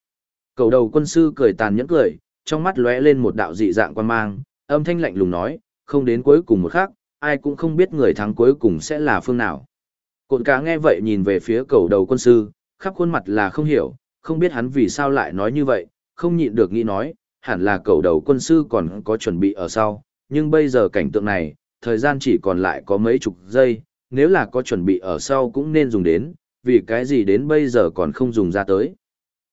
Cầu đầu quân sư cười tàn nhẫn cười, trong mắt lóe lên một đạo dị dạng quan mang, âm thanh lạnh lùng nói, không đến cuối cùng một khắc, ai cũng không biết người thắng cuối cùng sẽ là phương nào. Cột cá nghe vậy nhìn về phía cầu đầu quân sư, khắp khuôn mặt là không hiểu, không biết hắn vì sao lại nói như vậy, không nhịn được nghĩ nói, hẳn là cầu đầu quân sư còn có chuẩn bị ở sau, nhưng bây giờ cảnh tượng này, thời gian chỉ còn lại có mấy chục giây, nếu là có chuẩn bị ở sau cũng nên dùng đến, vì cái gì đến bây giờ còn không dùng ra tới.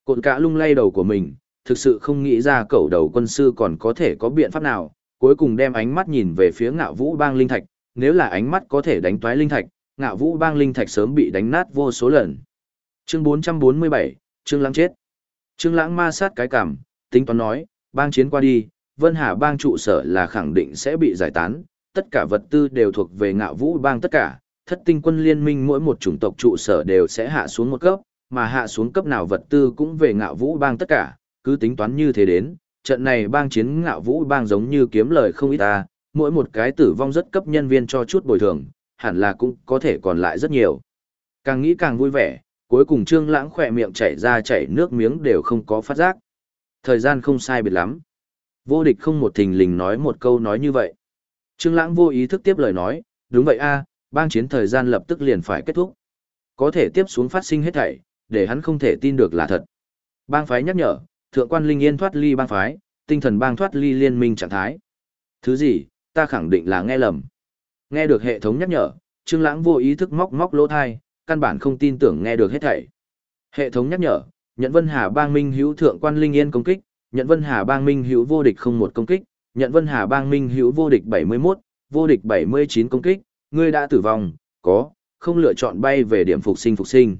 Cột cả lung lay đầu của mình, thực sự không nghĩ ra cẩu đầu quân sư còn có thể có biện pháp nào, cuối cùng đem ánh mắt nhìn về phía ngạo vũ bang linh thạch, nếu là ánh mắt có thể đánh toái linh thạch, ngạo vũ bang linh thạch sớm bị đánh nát vô số lần. Chương 447, Trương Lãng chết. Trương Lãng ma sát cái cảm, tính toán nói, bang chiến qua đi, Vân Hà bang trụ sở là khẳng định sẽ bị giải tán, tất cả vật tư đều thuộc về ngạo vũ bang tất cả, thất tinh quân liên minh mỗi một chủng tộc trụ sở đều sẽ hạ xuống một cấp, mà hạ xuống cấp nào vật tư cũng về ngạo vũ bang tất cả, cứ tính toán như thế đến, trận này bang chiến ngạo vũ bang giống như kiếm lời không ít ta, mỗi một cái tử vong rất cấp nhân viên cho chút bồi thường, hẳn là cũng có thể còn lại rất nhiều. Càng nghĩ càng vui vẻ, cuối cùng trương lãng khỏe miệng chảy ra chảy nước miếng đều không có phát giác. Thời gian không sai biệt lắm. Vô địch không một thình lình nói một câu nói như vậy. Trương lãng vô ý thức tiếp lời nói, đúng vậy a, bang chiến thời gian lập tức liền phải kết thúc. Có thể tiếp xuống phát sinh hết thảy, để hắn không thể tin được là thật. Bang phái nhắc nhở, thượng quan linh yên thoát ly bang phái, tinh thần bang thoát ly liên minh trạng thái. Thứ gì, ta khẳng định là nghe lầm. Nghe được hệ thống nhắc nhở, Trương Lãng vô ý thức móc móc lỗ tai, căn bản không tin tưởng nghe được hết thảy. Hệ thống nhắc nhở, nhận Vân Hà Bang Minh Hữu thượng quan linh yên công kích, nhận Vân Hà Bang Minh Hữu vô địch không một công kích, nhận Vân Hà Bang Minh Hữu vô địch 71, vô địch 79 công kích, ngươi đã tử vong, có, không lựa chọn bay về điểm phục sinh phục sinh.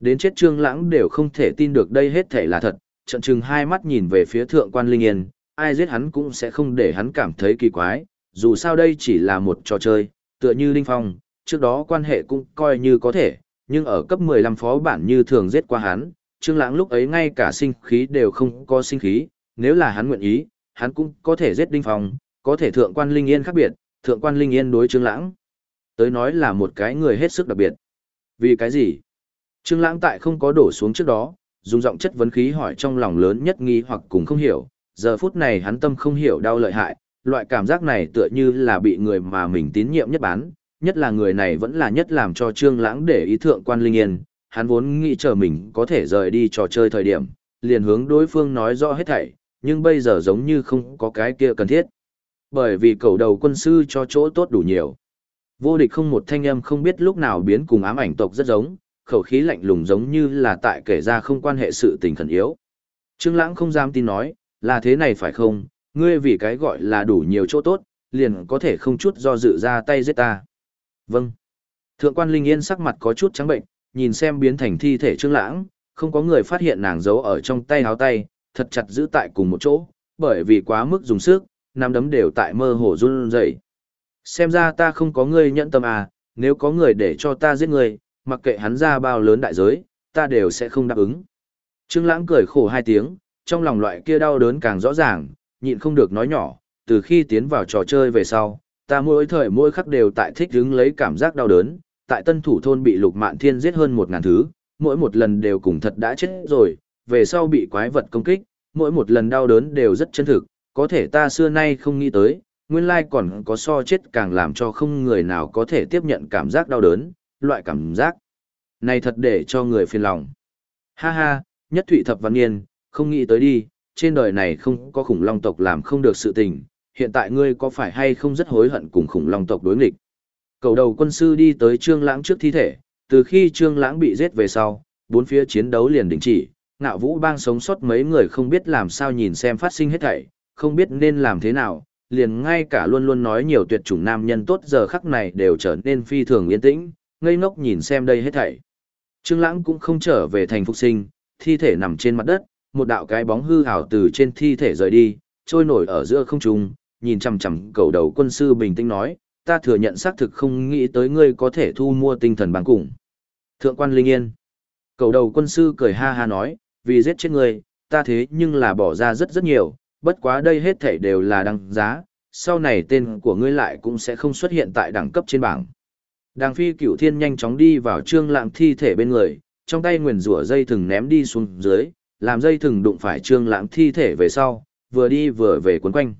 Đến chết Trương Lãng đều không thể tin được đây hết thảy là thật, trận trừng hai mắt nhìn về phía thượng quan linh yên, ai giết hắn cũng sẽ không để hắn cảm thấy kỳ quái, dù sao đây chỉ là một trò chơi, tựa như Linh Phong, trước đó quan hệ cũng coi như có thể, nhưng ở cấp 15 phó bản như thường giết qua hắn, Trương Lãng lúc ấy ngay cả sinh khí đều không có sinh khí, nếu là hắn nguyện ý, hắn cũng có thể giết Đinh Phong, có thể thượng quan Linh Yên khác biệt, thượng quan Linh Yên đối Trương Lãng tới nói là một cái người hết sức đặc biệt. Vì cái gì? Trương Lãng tại không có đổ xuống trước đó, dùng giọng chất vấn khí hỏi trong lòng lớn nhất nghi hoặc cùng không hiểu, giờ phút này hắn tâm không hiểu đau lợi hại, loại cảm giác này tựa như là bị người mà mình tín nhiệm nhất bán, nhất là người này vẫn là nhất làm cho Trương Lãng để ý thượng quan linh yên, hắn vốn nghĩ chờ mình có thể rời đi trò chơi thời điểm, liền hướng đối phương nói rõ hết thảy, nhưng bây giờ giống như không có cái kia cần thiết. Bởi vì cầu đầu quân sư cho chỗ tốt đủ nhiều. Vô địch không một thanh âm không biết lúc nào biến cùng ám ảnh tộc rất giống, khẩu khí lạnh lùng giống như là tại kể ra không quan hệ sự tình khẩn yếu. Trương Lãng không dám tin nói, là thế này phải không, ngươi vì cái gọi là đủ nhiều chỗ tốt, liền có thể không chút do dự ra tay giết ta. Vâng. Thượng quan Linh Yên sắc mặt có chút trắng bệnh, nhìn xem biến thành thi thể Trương Lãng, không có người phát hiện nàng giấu ở trong tay áo tay, thật chặt giữ tại cùng một chỗ, bởi vì quá mức dùng sức, năm đấm đều tại mơ hồ run rẩy. Xem ra ta không có ngươi nhận tâm à, nếu có người để cho ta giết ngươi, mặc kệ hắn ra bao lớn đại giới, ta đều sẽ không đáp ứng. Trương Lãng cười khổ hai tiếng, trong lòng loại kia đau đớn càng rõ ràng, nhịn không được nói nhỏ, từ khi tiến vào trò chơi về sau, ta mỗi thời mỗi khắc đều tại thích hứng lấy cảm giác đau đớn, tại tân thủ thôn bị lục mạn thiên giết hơn một ngàn thứ, mỗi một lần đều cùng thật đã chết rồi, về sau bị quái vật công kích, mỗi một lần đau đớn đều rất chân thực, có thể ta xưa nay không nghĩ tới, nguyên lai còn có so chết càng làm cho không người nào có thể tiếp nhận cảm giác đau đớn, loại cảm giác này thật để cho người phiền lòng. Ha ha, nhất thụy thập văn niên, không nghĩ tới đi, trên đời này không có khủng long tộc làm không được sự tình, hiện tại ngươi có phải hay không rất hối hận cùng khủng long tộc đối nghịch. Cầu đầu quân sư đi tới Trương Lãng trước thi thể, từ khi Trương Lãng bị giết về sau, bốn phía chiến đấu liền đình chỉ, ngạo vũ bang sống sót mấy người không biết làm sao nhìn xem phát sinh hết thảy, không biết nên làm thế nào, liền ngay cả luôn luôn nói nhiều tuyệt chủng nam nhân tốt giờ khắc này đều trở nên phi thường yên tĩnh, ngây ngốc nhìn xem đây hết thảy. Trương Lãng cũng không trở về thành phục sinh, thi thể nằm trên mặt đất, một đạo cái bóng hư ảo từ trên thi thể rời đi, trôi nổi ở giữa không trung, nhìn chằm chằm cầu đầu quân sư bình tĩnh nói, ta thừa nhận xác thực không nghĩ tới ngươi có thể thu mua tinh thần bằng cùng. Thượng quan Linh Yên. Cầu đầu quân sư cười ha ha nói, vì giết chết ngươi, ta thế nhưng là bỏ ra rất rất nhiều, bất quá đây hết thảy đều là đăng giá, sau này tên của ngươi lại cũng sẽ không xuất hiện tại đẳng cấp trên bảng. Đàng phi cửu thiên nhanh chóng đi vào trương lãng thi thể bên người, trong tay nguyền rủa dây thừng ném đi xuống dưới, làm dây thừng đụng phải trương lãng thi thể về sau, vừa đi vừa về cuốn quanh.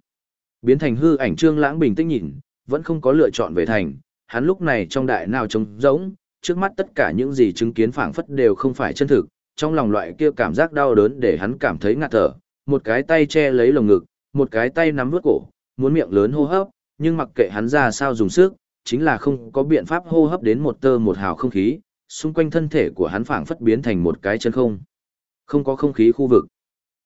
Biến thành hư ảnh trương lãng bình tĩnh nhìn, vẫn không có lựa chọn về thành, hắn lúc này trong đại nào trống rỗng, trước mắt tất cả những gì chứng kiến phảng phất đều không phải chân thực, trong lòng loại kia cảm giác đau đớn để hắn cảm thấy ngạt thở, một cái tay che lấy lồng ngực, một cái tay nắm vướt cổ, muốn miệng lớn hô hấp, nhưng mặc kệ hắn ra sao dùng sức, chính là không có biện pháp hô hấp đến một tơ một hào không khí, xung quanh thân thể của hắn phảng phất biến thành một cái chân không. Không có không khí khu vực.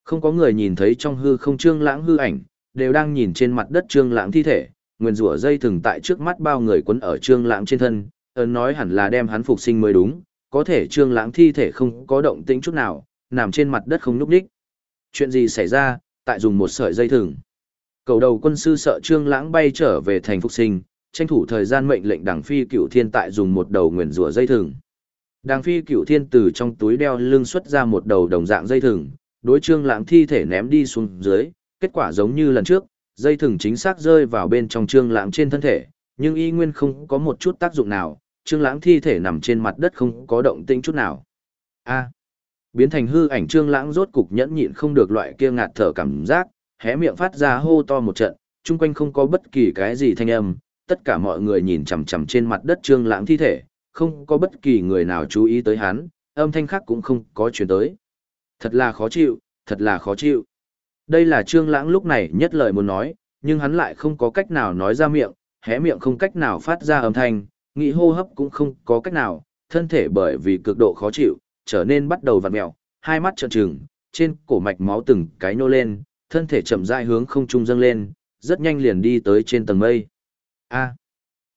Không có người nhìn thấy trong hư không trương lãng hư ảnh, đều đang nhìn trên mặt đất trương lãng thi thể, nguyên rủa dây thừng tại trước mắt bao người quấn ở trương lãng trên thân, ấn nói hẳn là đem hắn phục sinh mới đúng, có thể trương lãng thi thể không có động tĩnh chút nào, nằm trên mặt đất không nhúc nhích. Chuyện gì xảy ra, tại dùng một sợi dây thừng. Cầu đầu quân sư sợ trương lãng bay trở về thành phục sinh, tranh thủ thời gian mệnh lệnh đằng phi cựu thiên tại dùng một đầu nguyền rủa dây thừng. Đằng phi cựu thiên từ trong túi đeo lưng xuất ra một đầu đồng dạng dây thừng, đối trương lãng thi thể ném đi xuống dưới, kết quả giống như lần trước, dây thừng chính xác rơi vào bên trong trương lãng trên thân thể, nhưng y nguyên không có một chút tác dụng nào, trương lãng thi thể nằm trên mặt đất không có động tĩnh chút nào. A. biến thành hư ảnh trương lãng rốt cục nhẫn nhịn không được loại kia ngạt thở cảm giác, hé miệng phát ra hô to một trận, chung quanh không có bất kỳ cái gì thanh âm, tất cả mọi người nhìn chằm chằm trên mặt đất trương lãng thi thể, không có bất kỳ người nào chú ý tới hắn, âm thanh khác cũng không có truyền tới. Thật là khó chịu, thật là khó chịu. Đây là trương lãng lúc này nhất lời muốn nói, nhưng hắn lại không có cách nào nói ra miệng, hé miệng không cách nào phát ra âm thanh, nghĩ hô hấp cũng không có cách nào, thân thể bởi vì cực độ khó chịu, trở nên bắt đầu vặn mèo, hai mắt trợn trừng, trên cổ mạch máu từng cái nô lên, thân thể chậm rãi hướng không trung dâng lên, rất nhanh liền đi tới trên tầng mây. A.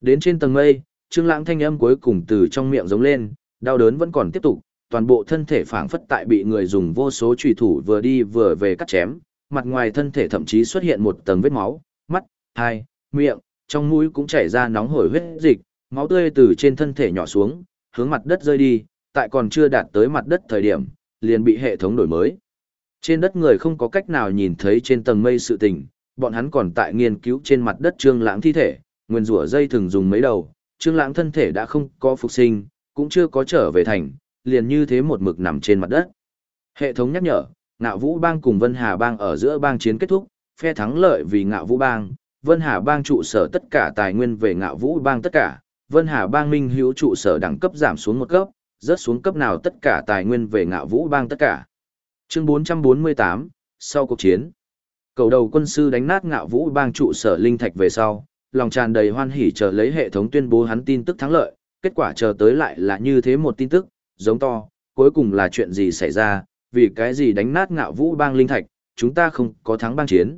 Đến trên tầng mây, Trương Lãng thanh âm cuối cùng từ trong miệng giống lên, đau đớn vẫn còn tiếp tục, toàn bộ thân thể phảng phất tại bị người dùng vô số chùy thủ vừa đi vừa về cắt chém, mặt ngoài thân thể thậm chí xuất hiện một tầng vết máu, mắt, tai, miệng, trong mũi cũng chảy ra nóng hổi huyết dịch, máu tươi từ trên thân thể nhỏ xuống, hướng mặt đất rơi đi, tại còn chưa đạt tới mặt đất thời điểm, liền bị hệ thống đổi mới. Trên đất người không có cách nào nhìn thấy trên tầng mây sự tình, bọn hắn còn tại nghiên cứu trên mặt đất Trương Lãng thi thể, nguyên rủa dây thường dùng mấy đầu, Trương Lãng thân thể đã không có phục sinh, cũng chưa có trở về thành, liền như thế một mực nằm trên mặt đất. Hệ thống nhắc nhở, Ngạo Vũ Bang cùng Vân Hà Bang ở giữa bang chiến kết thúc, phe thắng lợi vì Ngạo Vũ Bang, Vân Hà Bang trụ sở tất cả tài nguyên về Ngạo Vũ Bang tất cả, Vân Hà Bang Minh Hữu trụ sở đẳng cấp giảm xuống một cấp, rớt xuống cấp nào tất cả tài nguyên về Ngạo Vũ Bang tất cả. Chương 448, sau cuộc chiến. Cầu đầu quân sư đánh nát Ngạo Vũ Bang trụ sở linh thạch về sau, lòng tràn đầy hoan hỉ chờ lấy hệ thống tuyên bố hắn tin tức thắng lợi, kết quả chờ tới lại là như thế một tin tức, giống to, cuối cùng là chuyện gì xảy ra, vì cái gì đánh nát ngạo vũ bang linh thạch, chúng ta không có thắng bang chiến.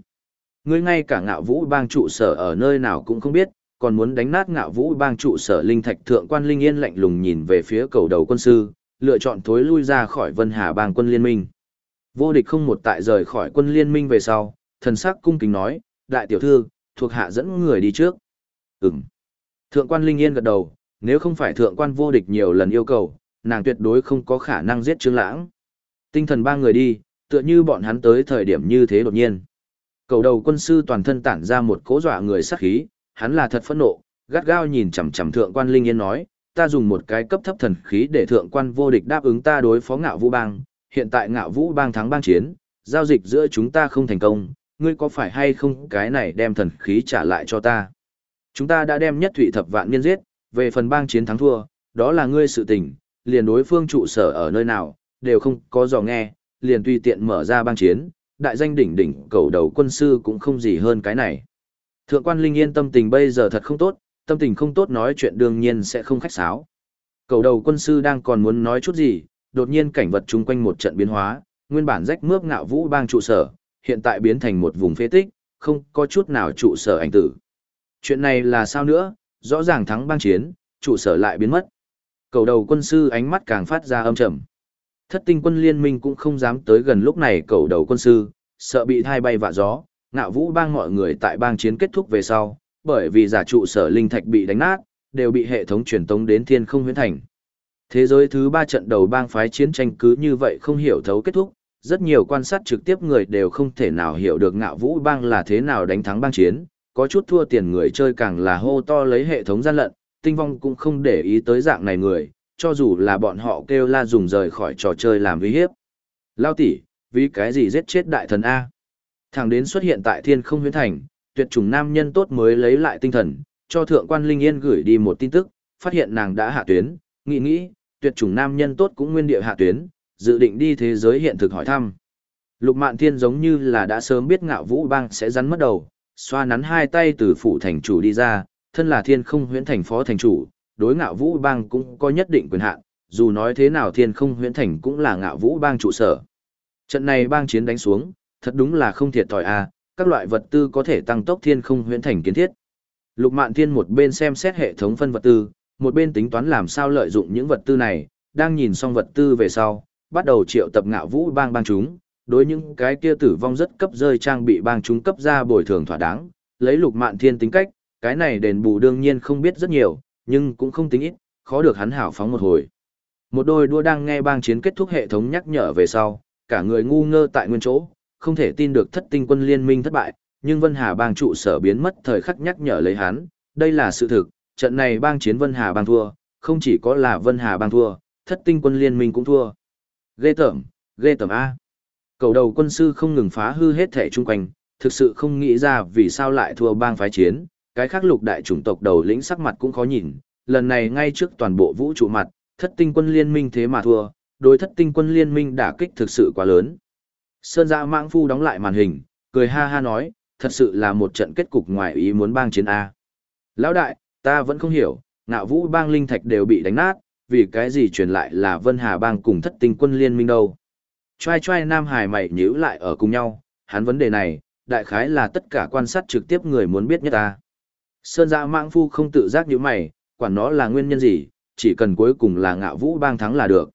Ngươi ngay cả ngạo vũ bang trụ sở ở nơi nào cũng không biết, còn muốn đánh nát ngạo vũ bang trụ sở linh thạch thượng quan linh yên lạnh lùng nhìn về phía cầu đầu quân sư, lựa chọn thối lui ra khỏi vân hà bang quân liên minh. Vô địch không một tại rời khỏi quân liên minh về sau, thần sắc cung kính nói, đại tiểu thư, thuộc hạ dẫn người đi trước. Ừm. Thượng quan Linh Yên gật đầu, nếu không phải thượng quan vô địch nhiều lần yêu cầu, nàng tuyệt đối không có khả năng giết Trương Lãng. Tinh thần ba người đi, tựa như bọn hắn tới thời điểm như thế đột nhiên. Cầu đầu quân sư toàn thân tản ra một cỗ dọa người sát khí, hắn là thật phẫn nộ, gắt gao nhìn chằm chằm thượng quan Linh Yên nói, ta dùng một cái cấp thấp thần khí để thượng quan vô địch đáp ứng ta đối phó ngạo vũ bang, hiện tại ngạo vũ bang thắng bang chiến, giao dịch giữa chúng ta không thành công, ngươi có phải hay không cái này đem thần khí trả lại cho ta? Chúng ta đã đem nhất thủy thập vạn niên giết, về phần bang chiến thắng thua, đó là ngươi sự tình, liền đối phương trụ sở ở nơi nào, đều không có dò nghe, liền tùy tiện mở ra bang chiến, đại danh đỉnh đỉnh cầu đầu quân sư cũng không gì hơn cái này. Thượng quan Linh Yên tâm tình bây giờ thật không tốt, tâm tình không tốt nói chuyện đương nhiên sẽ không khách sáo. Cầu đầu quân sư đang còn muốn nói chút gì, đột nhiên cảnh vật chung quanh một trận biến hóa, nguyên bản rách mướp ngạo vũ bang trụ sở, hiện tại biến thành một vùng phế tích, không có chút nào trụ sở ảnh tử. Chuyện này là sao nữa, rõ ràng thắng bang chiến, trụ sở lại biến mất. Cầu đầu quân sư ánh mắt càng phát ra âm trầm. Thất tinh quân liên minh cũng không dám tới gần lúc này cầu đầu quân sư, sợ bị thai bay vạ gió, ngạo vũ bang mọi người tại bang chiến kết thúc về sau, bởi vì giả trụ sở linh thạch bị đánh nát, đều bị hệ thống truyền tống đến thiên không huyễn thành. Thế giới thứ ba trận đầu bang phái chiến tranh cứ như vậy không hiểu thấu kết thúc, rất nhiều quan sát trực tiếp người đều không thể nào hiểu được ngạo vũ bang là thế nào đánh thắng bang chiến, có chút thua tiền người chơi càng là hô to lấy hệ thống gian lận, tinh vong cũng không để ý tới dạng này người, cho dù là bọn họ kêu la dùng rời khỏi trò chơi làm uy hiếp. Lao tỷ, vì cái gì giết chết đại thần A? Thằng đến xuất hiện tại thiên không huyến thành, tuyệt chủng nam nhân tốt mới lấy lại tinh thần, cho thượng quan Linh Yên gửi đi một tin tức, phát hiện nàng đã hạ tuyến, nghĩ nghĩ, tuyệt chủng nam nhân tốt cũng nguyên địa hạ tuyến, dự định đi thế giới hiện thực hỏi thăm. Lục Mạn Thiên giống như là đã sớm biết ngạo vũ bang sẽ rắn mất đầu, xoa nắn hai tay từ phủ thành chủ đi ra, thân là thiên không huyễn thành phó thành chủ, đối ngạo vũ bang cũng có nhất định quyền hạn, dù nói thế nào thiên không huyễn thành cũng là ngạo vũ bang trụ sở. Trận này bang chiến đánh xuống, thật đúng là không thiệt thòi a, các loại vật tư có thể tăng tốc thiên không huyễn thành kiến thiết. Lục Mạn Thiên một bên xem xét hệ thống phân vật tư, một bên tính toán làm sao lợi dụng những vật tư này, đang nhìn xong vật tư về sau, bắt đầu triệu tập ngạo vũ bang bang chúng, đối những cái kia tử vong rất cấp rơi trang bị bang chúng cấp ra bồi thường thỏa đáng, lấy Lục Mạn Thiên tính cách, cái này đền bù đương nhiên không biết rất nhiều, nhưng cũng không tính ít, khó được hắn hảo phóng một hồi. Một đôi đua đang nghe bang chiến kết thúc hệ thống nhắc nhở về sau, cả người ngu ngơ tại nguyên chỗ, không thể tin được thất tinh quân liên minh thất bại, nhưng Vân Hà bang trụ sở biến mất thời khắc nhắc nhở lấy hắn, đây là sự thực, trận này bang chiến Vân Hà bang thua, không chỉ có là Vân Hà bang thua, thất tinh quân liên minh cũng thua. Ghê tởm, ghê tởm A. Cầu đầu quân sư không ngừng phá hư hết thể chung quanh, thực sự không nghĩ ra vì sao lại thua bang phái chiến, cái khác lục đại chủng tộc đầu lĩnh sắc mặt cũng khó nhìn, lần này ngay trước toàn bộ vũ trụ mặt, thất tinh quân liên minh thế mà thua, đối thất tinh quân liên minh đả kích thực sự quá lớn. Sơn dạ mạng phu đóng lại màn hình, cười ha ha nói, thật sự là một trận kết cục ngoài ý muốn bang chiến A. Lão đại, ta vẫn không hiểu, ngạo vũ bang linh thạch đều bị đánh nát, vì cái gì truyền lại là Vân Hà bang cùng thất tinh quân liên minh đâu. Choai choai Nam Hải mày nhíu lại ở cùng nhau, hắn vấn đề này, đại khái là tất cả quan sát trực tiếp người muốn biết nhất ta. Sơn dạ mạng phu không tự giác như mày, quản nó là nguyên nhân gì, chỉ cần cuối cùng là ngạo vũ bang thắng là được.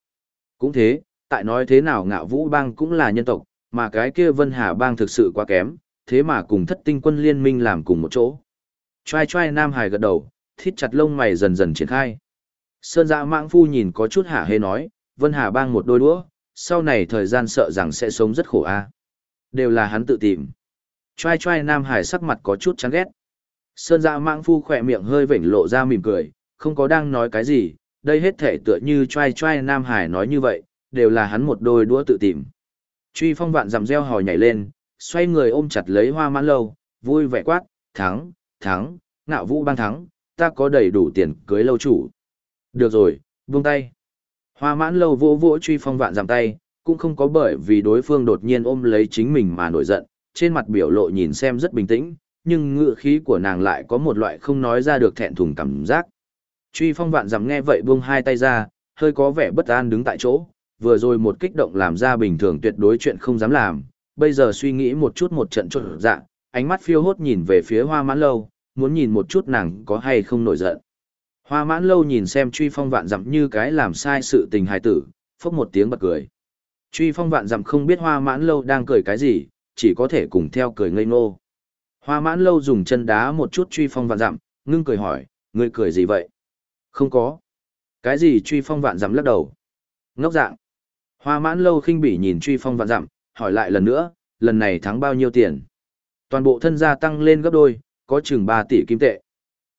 Cũng thế, tại nói thế nào ngạo vũ bang cũng là nhân tộc, mà cái kia Vân Hà bang thực sự quá kém, thế mà cùng thất tinh quân liên minh làm cùng một chỗ. Choai choai Nam Hải gật đầu, thít chặt lông mày dần dần triển khai. Sơn dạ mạng phu nhìn có chút hả hê nói, Vân Hà bang một đôi đũa, sau này thời gian sợ rằng sẽ sống rất khổ a. Đều là hắn tự tìm. Choai choai Nam Hải sắc mặt có chút chán ghét. Sơn dạ mạng phu khỏe miệng hơi vểnh lộ ra mỉm cười, không có đang nói cái gì, đây hết thể tựa như choai choai Nam Hải nói như vậy, đều là hắn một đôi đũa tự tìm. Truy phong vạn dằm reo hò nhảy lên, xoay người ôm chặt lấy hoa mãn lâu, vui vẻ quát, thắng, thắng, ngạo vũ bang thắng, ta có đầy đủ tiền cưới lâu chủ. Được rồi, buông tay. Hoa mãn lâu vỗ vỗ truy phong vạn giảm tay, cũng không có bởi vì đối phương đột nhiên ôm lấy chính mình mà nổi giận, trên mặt biểu lộ nhìn xem rất bình tĩnh, nhưng ngựa khí của nàng lại có một loại không nói ra được thẹn thùng cảm giác. Truy phong vạn giảm nghe vậy buông hai tay ra, hơi có vẻ bất an đứng tại chỗ, vừa rồi một kích động làm ra bình thường tuyệt đối chuyện không dám làm, bây giờ suy nghĩ một chút một trận trộn dạng ánh mắt phiêu hốt nhìn về phía hoa mãn lâu, muốn nhìn một chút nàng có hay không nổi giận. Hoa mãn lâu nhìn xem truy phong vạn dặm như cái làm sai sự tình hài tử, phốc một tiếng bật cười. Truy phong vạn dặm không biết hoa mãn lâu đang cười cái gì, chỉ có thể cùng theo cười ngây ngô. Hoa mãn lâu dùng chân đá một chút truy phong vạn dặm, ngưng cười hỏi, ngươi cười gì vậy? Không có. Cái gì truy phong vạn dặm lắc đầu? Ngốc dạng. Hoa mãn lâu khinh bỉ nhìn truy phong vạn dặm, hỏi lại lần nữa, lần này thắng bao nhiêu tiền? Toàn bộ thân gia tăng lên gấp đôi, có chừng 3 tỷ kim tệ.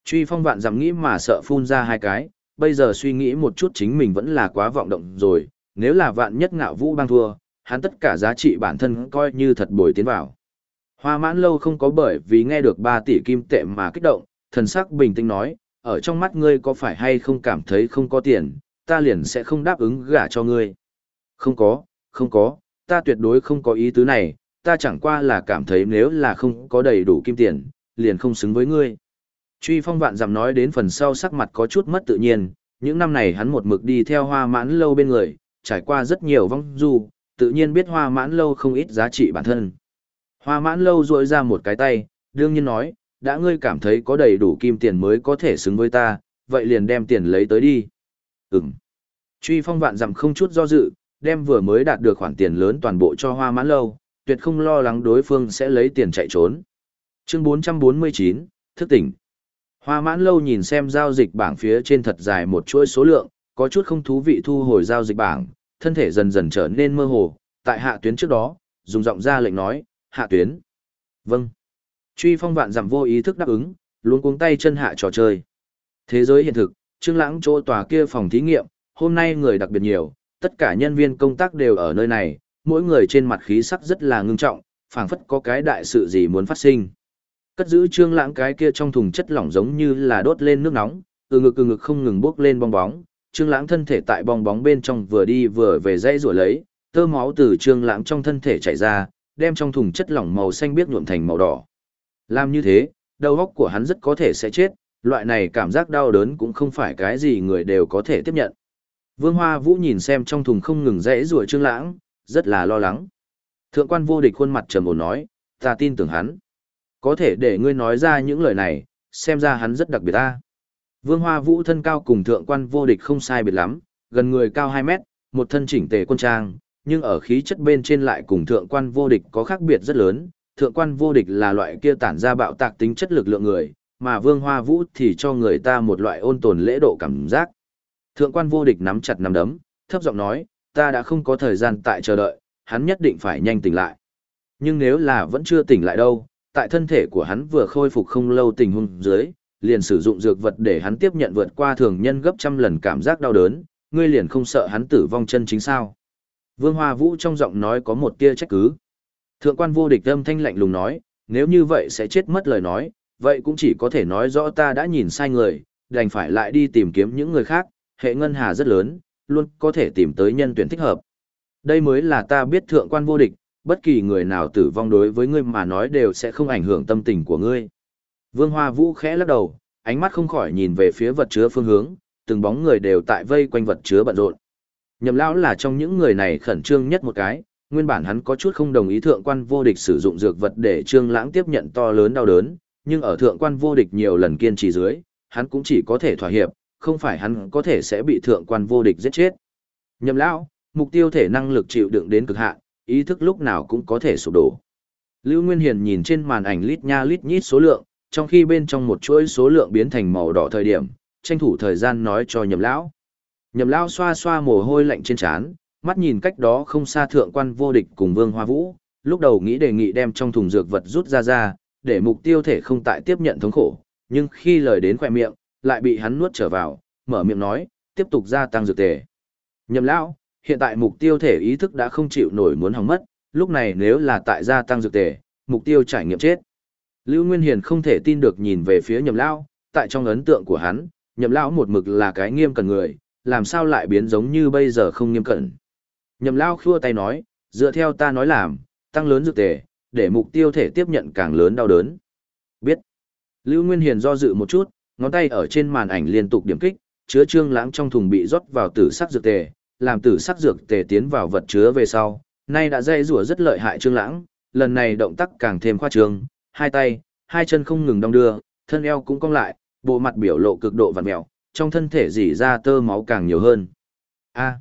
Truy phong vạn dặm nghĩ mà sợ phun ra hai cái, bây giờ suy nghĩ một chút chính mình vẫn là quá vọng động rồi, nếu là vạn nhất ngạo vũ bang thua, hắn tất cả giá trị bản thân coi như thật bồi tiến vào. Hoa mãn lâu không có bởi vì nghe được 3 tỷ kim tệ mà kích động, thần sắc bình tĩnh nói, ở trong mắt ngươi có phải hay không cảm thấy không có tiền, ta liền sẽ không đáp ứng gả cho ngươi. Không có, không có, ta tuyệt đối không có ý tứ này, ta chẳng qua là cảm thấy nếu là không có đầy đủ kim tiền, liền không xứng với ngươi. Truy phong vạn dặm nói đến phần sau sắc mặt có chút mất tự nhiên, những năm này hắn một mực đi theo hoa mãn lâu bên người, trải qua rất nhiều vong du, tự nhiên biết hoa mãn lâu không ít giá trị bản thân. Hoa mãn lâu rội ra một cái tay, đương nhiên nói, đã ngươi cảm thấy có đầy đủ kim tiền mới có thể xứng với ta, vậy liền đem tiền lấy tới đi. Ừm. Truy phong vạn dặm không chút do dự, đem vừa mới đạt được khoản tiền lớn toàn bộ cho hoa mãn lâu, tuyệt không lo lắng đối phương sẽ lấy tiền chạy trốn. Chương 449, thức tỉnh. Hoa mãn lâu nhìn xem giao dịch bảng phía trên thật dài một chuỗi số lượng, có chút không thú vị thu hồi giao dịch bảng, thân thể dần dần trở nên mơ hồ, tại hạ tuyến trước đó, dùng giọng ra lệnh nói, hạ tuyến. Vâng. Truy phong vạn giảm vô ý thức đáp ứng, luôn cuống tay chân hạ trò chơi. Thế giới hiện thực, Trương Lãng chỗ tòa kia phòng thí nghiệm, hôm nay người đặc biệt nhiều, tất cả nhân viên công tác đều ở nơi này, mỗi người trên mặt khí sắc rất là ngưng trọng, phảng phất có cái đại sự gì muốn phát sinh. Cất giữ Trương Lãng cái kia trong thùng chất lỏng giống như là đốt lên nước nóng, từ ngực từ ngực không ngừng bốc lên bong bóng, Trương Lãng thân thể tại bong bóng bên trong vừa đi vừa về dãy rủa lấy, tơ máu từ Trương Lãng trong thân thể chảy ra, đem trong thùng chất lỏng màu xanh biếc nhuộm thành màu đỏ. Làm như thế, đầu óc của hắn rất có thể sẽ chết, loại này cảm giác đau đớn cũng không phải cái gì người đều có thể tiếp nhận. Vương Hoa Vũ nhìn xem trong thùng không ngừng rẽ rủa Trương Lãng, rất là lo lắng. Thượng quan vô địch khuôn mặt trầm ổn nói, ta tin tưởng hắn. Có thể để ngươi nói ra những lời này, xem ra hắn rất đặc biệt ta. Vương Hoa Vũ thân cao cùng thượng quan vô địch không sai biệt lắm, gần người cao 2 mét, một thân chỉnh tề quân trang, nhưng ở khí chất bên trên lại cùng thượng quan vô địch có khác biệt rất lớn. Thượng quan vô địch là loại kia tản ra bạo tạc tính chất lực lượng người, mà Vương Hoa Vũ thì cho người ta một loại ôn tồn lễ độ cảm giác. Thượng quan vô địch nắm chặt nắm đấm, thấp giọng nói, ta đã không có thời gian tại chờ đợi, hắn nhất định phải nhanh tỉnh lại. Nhưng nếu là vẫn chưa tỉnh lại đâu, tại thân thể của hắn vừa khôi phục không lâu tình huống dưới, liền sử dụng dược vật để hắn tiếp nhận vượt qua thường nhân gấp trăm lần cảm giác đau đớn, ngươi liền không sợ hắn tử vong chân chính sao. Vương Hoa Vũ trong giọng nói có một tia trách cứ. Thượng quan vô địch âm thanh lạnh lùng nói, nếu như vậy sẽ chết mất lời nói, vậy cũng chỉ có thể nói rõ ta đã nhìn sai người, đành phải lại đi tìm kiếm những người khác, hệ ngân hà rất lớn, luôn có thể tìm tới nhân tuyển thích hợp. Đây mới là ta biết thượng quan vô địch, bất kỳ người nào tử vong đối với ngươi mà nói đều sẽ không ảnh hưởng tâm tình của ngươi. Vương Hoa Vũ khẽ lắc đầu, ánh mắt không khỏi nhìn về phía vật chứa phương hướng, từng bóng người đều tại vây quanh vật chứa bận rộn. Nhậm lão là trong những người này khẩn trương nhất một cái, nguyên bản hắn có chút không đồng ý thượng quan vô địch sử dụng dược vật để Trương Lãng tiếp nhận to lớn đau đớn, nhưng ở thượng quan vô địch nhiều lần kiên trì dưới, hắn cũng chỉ có thể thỏa hiệp, không phải hắn có thể sẽ bị thượng quan vô địch giết chết. Nhậm lão, mục tiêu thể năng lực chịu đựng đến cực hạn, ý thức lúc nào cũng có thể sụp đổ. Lưu Nguyên Hiền nhìn trên màn ảnh lít nha lít nhít số lượng, trong khi bên trong một chuỗi số lượng biến thành màu đỏ thời điểm, tranh thủ thời gian nói cho Nhậm lão. Nhậm lão xoa xoa mồ hôi lạnh trên trán, mắt nhìn cách đó không xa thượng quan vô địch cùng Vương Hoa Vũ, lúc đầu nghĩ đề nghị đem trong thùng dược vật rút ra ra, để mục tiêu thể không tại tiếp nhận thống khổ, nhưng khi lời đến khỏe miệng, lại bị hắn nuốt trở vào, mở miệng nói, tiếp tục gia tăng dược tề. Nhậm lão, hiện tại mục tiêu thể ý thức đã không chịu nổi muốn hỏng mất, lúc này nếu là tại gia tăng dược tề, mục tiêu trải nghiệm chết. Lưu Nguyên Hiền không thể tin được nhìn về phía Nhậm lão, tại trong ấn tượng của hắn, Nhậm lão một mực là cái nghiêm cẩn người, làm sao lại biến giống như bây giờ không nghiêm cẩn. Nhậm lão khua tay nói, dựa theo ta nói làm, tăng lớn dược tề, để mục tiêu thể tiếp nhận càng lớn đau đớn. Biết. Lưu Nguyên Hiền do dự một chút, ngón tay ở trên màn ảnh liên tục điểm kích, chứa trương lãng trong thùng bị rót vào tử sắc dược tề, làm tử sắc dược tề tiến vào vật chứa về sau, nay đã dây rủa rất lợi hại trương lãng, lần này động tác càng thêm khoa trương, hai tay, hai chân không ngừng đong đưa, thân eo cũng cong lại, bộ mặt biểu lộ cực độ vặn mèo, trong thân thể dỉ ra tơ máu càng nhiều hơn. A.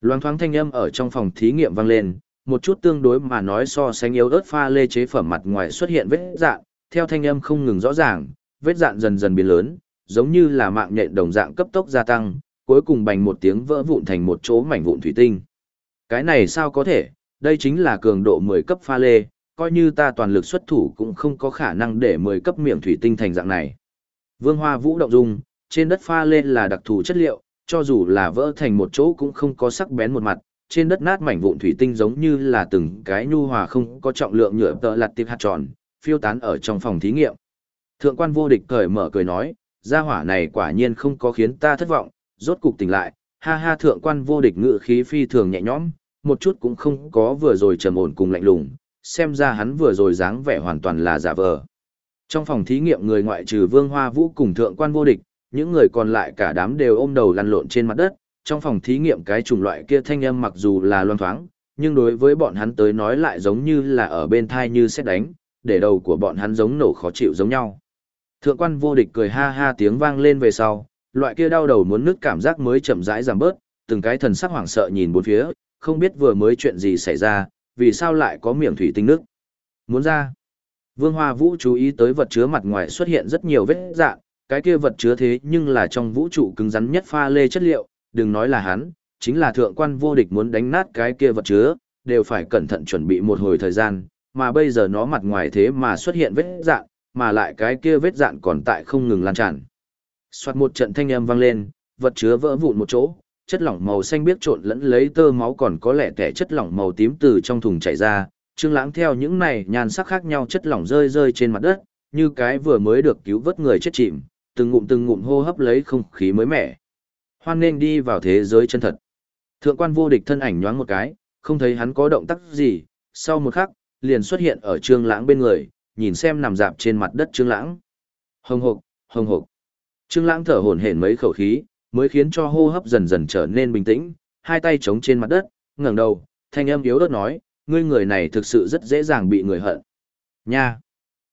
Loáng thoáng thanh âm ở trong phòng thí nghiệm vang lên, một chút tương đối mà nói so sánh yếu ớt pha lê chế phẩm mặt ngoài xuất hiện vết dạn, theo thanh âm không ngừng rõ ràng, vết dạn dần dần biến lớn, giống như là mạng nhện đồng dạng cấp tốc gia tăng, cuối cùng bành một tiếng vỡ vụn thành một chỗ mảnh vụn thủy tinh. Cái này sao có thể, đây chính là cường độ 10 cấp pha lê, coi như ta toàn lực xuất thủ cũng không có khả năng để 10 cấp miệng thủy tinh thành dạng này. Vương Hoa Vũ động dung, trên đất pha lê là đặc thù chất liệu, cho dù là vỡ thành một chỗ cũng không có sắc bén một mặt, trên đất nát mảnh vụn thủy tinh giống như là từng cái nhu hòa không có trọng lượng nhựa tợ lặt tiệp hạt tròn, phiêu tán ở trong phòng thí nghiệm. Thượng quan vô địch cởi mở cười nói, gia hỏa này quả nhiên không có khiến ta thất vọng, rốt cục tỉnh lại, ha ha thượng quan vô địch ngự khí phi thường nhẹ nhõm, một chút cũng không có vừa rồi trầm ổn cùng lạnh lùng, xem ra hắn vừa rồi dáng vẻ hoàn toàn là giả vờ. Trong phòng thí nghiệm người ngoại trừ Vương Hoa Vũ cùng thượng quan vô địch, những người còn lại cả đám đều ôm đầu lăn lộn trên mặt đất, trong phòng thí nghiệm cái chủng loại kia thanh âm mặc dù là loan thoáng, nhưng đối với bọn hắn tới nói lại giống như là ở bên thai như xét đánh, để đầu của bọn hắn giống nổ khó chịu giống nhau. Thượng quan vô địch cười ha ha tiếng vang lên về sau, loại kia đau đầu muốn nứt cảm giác mới chậm rãi giảm bớt, từng cái thần sắc hoảng sợ nhìn bốn phía, không biết vừa mới chuyện gì xảy ra, vì sao lại có miệng thủy tinh nước. Muốn ra. Vương Hoa Vũ chú ý tới vật chứa mặt ngoài xuất hiện rất nhiều vết dạng, cái kia vật chứa thế nhưng là trong vũ trụ cứng rắn nhất pha lê chất liệu, đừng nói là hắn, chính là thượng quan vô địch muốn đánh nát cái kia vật chứa, đều phải cẩn thận chuẩn bị một hồi thời gian, mà bây giờ nó mặt ngoài thế mà xuất hiện vết dạng, mà lại cái kia vết dạng còn tại không ngừng lan tràn. Soạt một trận thanh âm vang lên, vật chứa vỡ vụn một chỗ, chất lỏng màu xanh biếc trộn lẫn lấy tơ máu còn có lẻ tẻ chất lỏng màu tím từ trong thùng chảy ra, Trương Lãng theo những này nhan sắc khác nhau chất lỏng rơi rơi trên mặt đất, như cái vừa mới được cứu vớt người chết chìm, từng ngụm từng ngụm hô hấp lấy không khí mới mẻ. Hoan nên đi vào thế giới chân thật. Thượng quan vô địch thân ảnh nhoáng một cái, không thấy hắn có động tác gì, sau một khắc, liền xuất hiện ở Trương Lãng bên người, nhìn xem nằm rạp trên mặt đất Trương Lãng. Hồng hộc, hồng hộc. Trương Lãng thở hổn hển mấy khẩu khí, mới khiến cho hô hấp dần dần trở nên bình tĩnh, hai tay chống trên mặt đất, ngẩng đầu, thanh âm yếu ớt nói, ngươi người này thực sự rất dễ dàng bị người hận. Nha.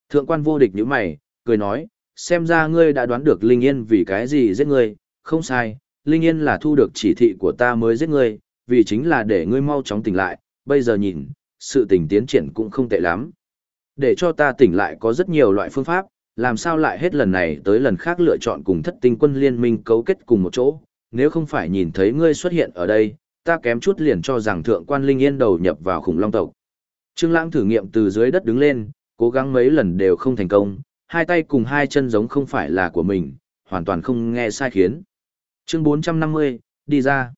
Thượng quan vô địch nhíu mày, cười nói, xem ra ngươi đã đoán được Linh Yên vì cái gì giết ngươi, không sai, Linh Yên là thu được chỉ thị của ta mới giết ngươi, vì chính là để ngươi mau chóng tỉnh lại, bây giờ nhìn, sự tình tiến triển cũng không tệ lắm. Để cho ta tỉnh lại có rất nhiều loại phương pháp, làm sao lại hết lần này tới lần khác lựa chọn cùng thất tinh quân liên minh cấu kết cùng một chỗ, nếu không phải nhìn thấy ngươi xuất hiện ở đây, ta kém chút liền cho rằng thượng quan Linh Yên đầu nhập vào khủng long tộc. Trương Lãng thử nghiệm từ dưới đất đứng lên, cố gắng mấy lần đều không thành công, hai tay cùng hai chân giống không phải là của mình, hoàn toàn không nghe sai khiến. Chương 450, đi ra.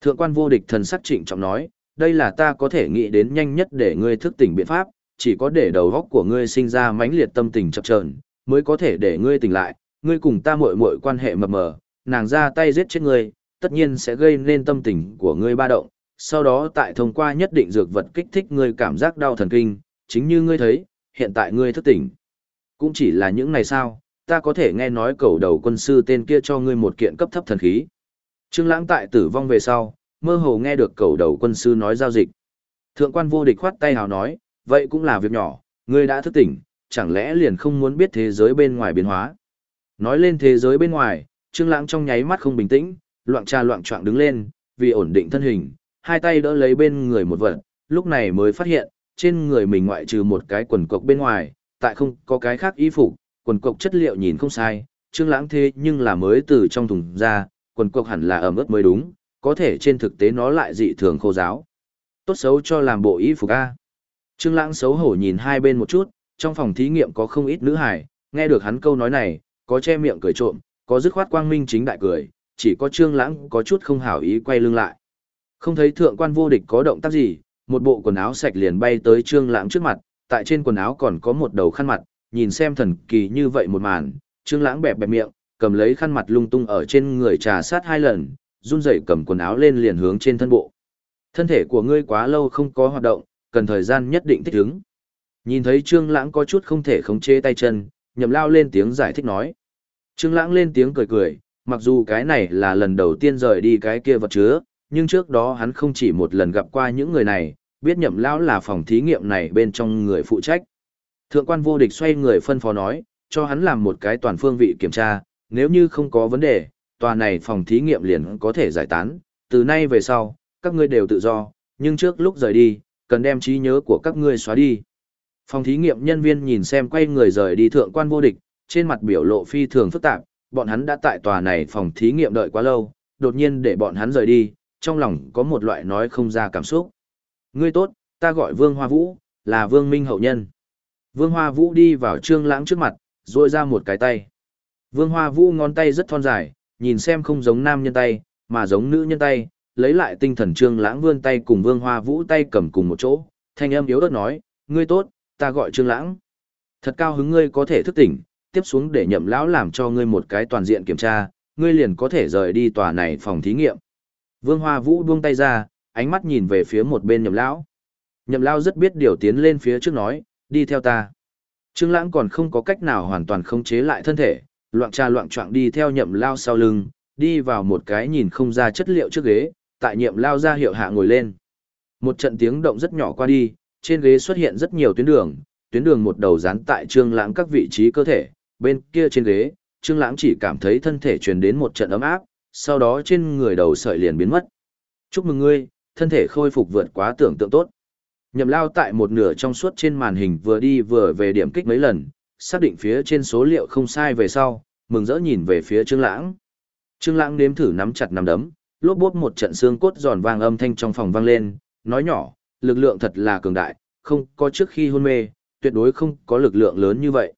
Thượng quan vô địch thần sắc trịnh trọng nói, đây là ta có thể nghĩ đến nhanh nhất để ngươi thức tỉnh biện pháp, chỉ có để đầu óc của ngươi sinh ra mãnh liệt tâm tình chập chờn, mới có thể để ngươi tỉnh lại, ngươi cùng ta muội muội quan hệ mập mờ, nàng ra tay giết chết ngươi, tất nhiên sẽ gây nên tâm tình của ngươi ba động, sau đó tại thông qua nhất định dược vật kích thích ngươi cảm giác đau thần kinh, chính như ngươi thấy, hiện tại ngươi thức tỉnh. Cũng chỉ là những ngày sao, ta có thể nghe nói cầu đầu quân sư tên kia cho ngươi một kiện cấp thấp thần khí. Trương Lãng tại tử vong về sau, mơ hồ nghe được cầu đầu quân sư nói giao dịch. Thượng quan vô địch khoát tay hào nói, vậy cũng là việc nhỏ, ngươi đã thức tỉnh, chẳng lẽ liền không muốn biết thế giới bên ngoài biến hóa. Nói lên thế giới bên ngoài, Trương Lãng trong nháy mắt không bình tĩnh, loạn trà loạn choạng đứng lên, vì ổn định thân hình, hai tay đỡ lấy bên người một vật, lúc này mới phát hiện, trên người mình ngoại trừ một cái quần cộc bên ngoài, tại không có cái khác y phục, quần cộc chất liệu nhìn không sai, Trương Lãng thế nhưng là mới từ trong thùng ra, quần cộc hẳn là ẩm ướt mới đúng, có thể trên thực tế nó lại dị thường khô ráo. Tốt xấu cho làm bộ y phục a. Trương Lãng xấu hổ nhìn hai bên một chút, trong phòng thí nghiệm có không ít nữ hài, nghe được hắn câu nói này, có che miệng cười trộm, có dứt khoát quang minh chính đại cười, chỉ có Trương Lãng có chút không hảo ý quay lưng lại. Không thấy thượng quan vô địch có động tác gì, một bộ quần áo sạch liền bay tới Trương Lãng trước mặt, tại trên quần áo còn có một đầu khăn mặt, nhìn xem thần kỳ như vậy một màn, Trương Lãng bẹp bẹp miệng, cầm lấy khăn mặt lung tung ở trên người trà sát hai lần, run rẩy cầm quần áo lên liền hướng trên thân bộ. Thân thể của ngươi quá lâu không có hoạt động, cần thời gian nhất định thích ứng. Nhìn thấy Trương Lãng có chút không thể khống chế tay chân, Nhậm Lao lên tiếng giải thích nói. Trương Lãng lên tiếng cười cười, mặc dù cái này là lần đầu tiên rời đi cái kia vật chứa, nhưng trước đó hắn không chỉ một lần gặp qua những người này, biết Nhậm Lão là phòng thí nghiệm này bên trong người phụ trách. Thượng quan vô địch xoay người phân phó nói, cho hắn làm một cái toàn phương vị kiểm tra, nếu như không có vấn đề, tòa này phòng thí nghiệm liền có thể giải tán, từ nay về sau, các ngươi đều tự do, nhưng trước lúc rời đi, cần đem trí nhớ của các ngươi xóa đi. Phòng thí nghiệm nhân viên nhìn xem quay người rời đi thượng quan vô địch, trên mặt biểu lộ phi thường phức tạp, bọn hắn đã tại tòa này phòng thí nghiệm đợi quá lâu, đột nhiên để bọn hắn rời đi, trong lòng có một loại nói không ra cảm xúc. Ngươi tốt, ta gọi Vương Hoa Vũ, là Vương Minh hậu nhân. Vương Hoa Vũ đi vào Trương Lãng trước mặt, duỗi ra một cái tay. Vương Hoa Vũ ngón tay rất thon dài, nhìn xem không giống nam nhân tay, mà giống nữ nhân tay, lấy lại tinh thần Trương Lãng vươn tay cùng Vương Hoa Vũ tay cầm cùng một chỗ, thanh âm yếu ớt nói, "Ngươi tốt, ta gọi Trương Lãng. Thật cao hứng ngươi có thể thức tỉnh, tiếp xuống để Nhậm lão làm cho ngươi một cái toàn diện kiểm tra, ngươi liền có thể rời đi tòa này phòng thí nghiệm." Vương Hoa Vũ buông tay ra, ánh mắt nhìn về phía một bên nhậm lão. Nhậm lão rất biết điều tiến lên phía trước nói, đi theo ta. Trương Lãng còn không có cách nào hoàn toàn khống chế lại thân thể, loạn trà loạn choạng đi theo nhậm lão sau lưng, đi vào một cái nhìn không ra chất liệu trước ghế, tại nhậm lão ra hiệu hạ ngồi lên. Một trận tiếng động rất nhỏ qua đi, trên ghế xuất hiện rất nhiều tuyến đường, tuyến đường một đầu dán tại Trương Lãng các vị trí cơ thể, bên kia trên ghế, Trương Lãng chỉ cảm thấy thân thể truyền đến một trận ấm áp, sau đó trên người đầu sợi liền biến mất. Chúc mừng ngươi, thân thể khôi phục vượt quá tưởng tượng tốt. Nhậm lao tại một nửa trong suốt trên màn hình vừa đi vừa về điểm kích mấy lần, xác định phía trên số liệu không sai về sau, mừng rỡ nhìn về phía Trương Lãng. Trương Lãng nếm thử nắm chặt nắm đấm, lốp bốp một trận xương cốt giòn vang âm thanh trong phòng vang lên, nói nhỏ, lực lượng thật là cường đại, không có trước khi hôn mê, tuyệt đối không có lực lượng lớn như vậy.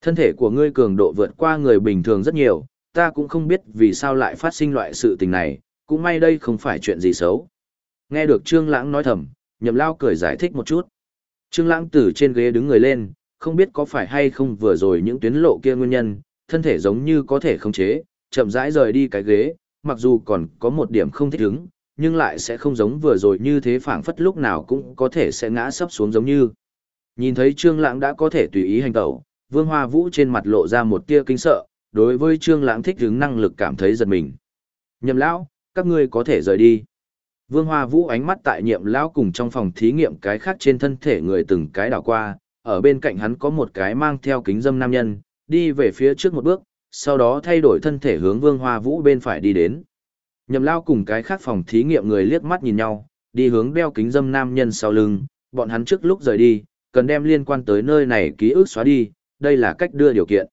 Thân thể của ngươi cường độ vượt qua người bình thường rất nhiều, ta cũng không biết vì sao lại phát sinh loại sự tình này, cũng may đây không phải chuyện gì xấu. Nghe được Trương Lãng nói thầm, Nhậm Lao cười giải thích một chút. Trương Lãng từ trên ghế đứng người lên, không biết có phải hay không vừa rồi những tuyến lộ kia nguyên nhân, thân thể giống như có thể khống chế, chậm rãi rời đi cái ghế, mặc dù còn có một điểm không thích ứng, nhưng lại sẽ không giống vừa rồi như thế phảng phất lúc nào cũng có thể sẽ ngã sấp xuống giống như. Nhìn thấy Trương Lãng đã có thể tùy ý hành động, Vương Hoa Vũ trên mặt lộ ra một tia kinh sợ, đối với Trương Lãng thích ứng năng lực cảm thấy giật mình. Nhậm lão, các ngươi có thể rời đi. Vương Hoa Vũ ánh mắt tại Nhiệm lão cùng trong phòng thí nghiệm cái khác trên thân thể người từng cái đảo qua, ở bên cạnh hắn có một cái mang theo kính dâm nam nhân, đi về phía trước một bước, sau đó thay đổi thân thể hướng Vương Hoa Vũ bên phải đi đến. Nhậm lao cùng cái khác phòng thí nghiệm người liếc mắt nhìn nhau, đi hướng đeo kính dâm nam nhân sau lưng, bọn hắn trước lúc rời đi, cần đem liên quan tới nơi này ký ức xóa đi, đây là cách đưa điều kiện.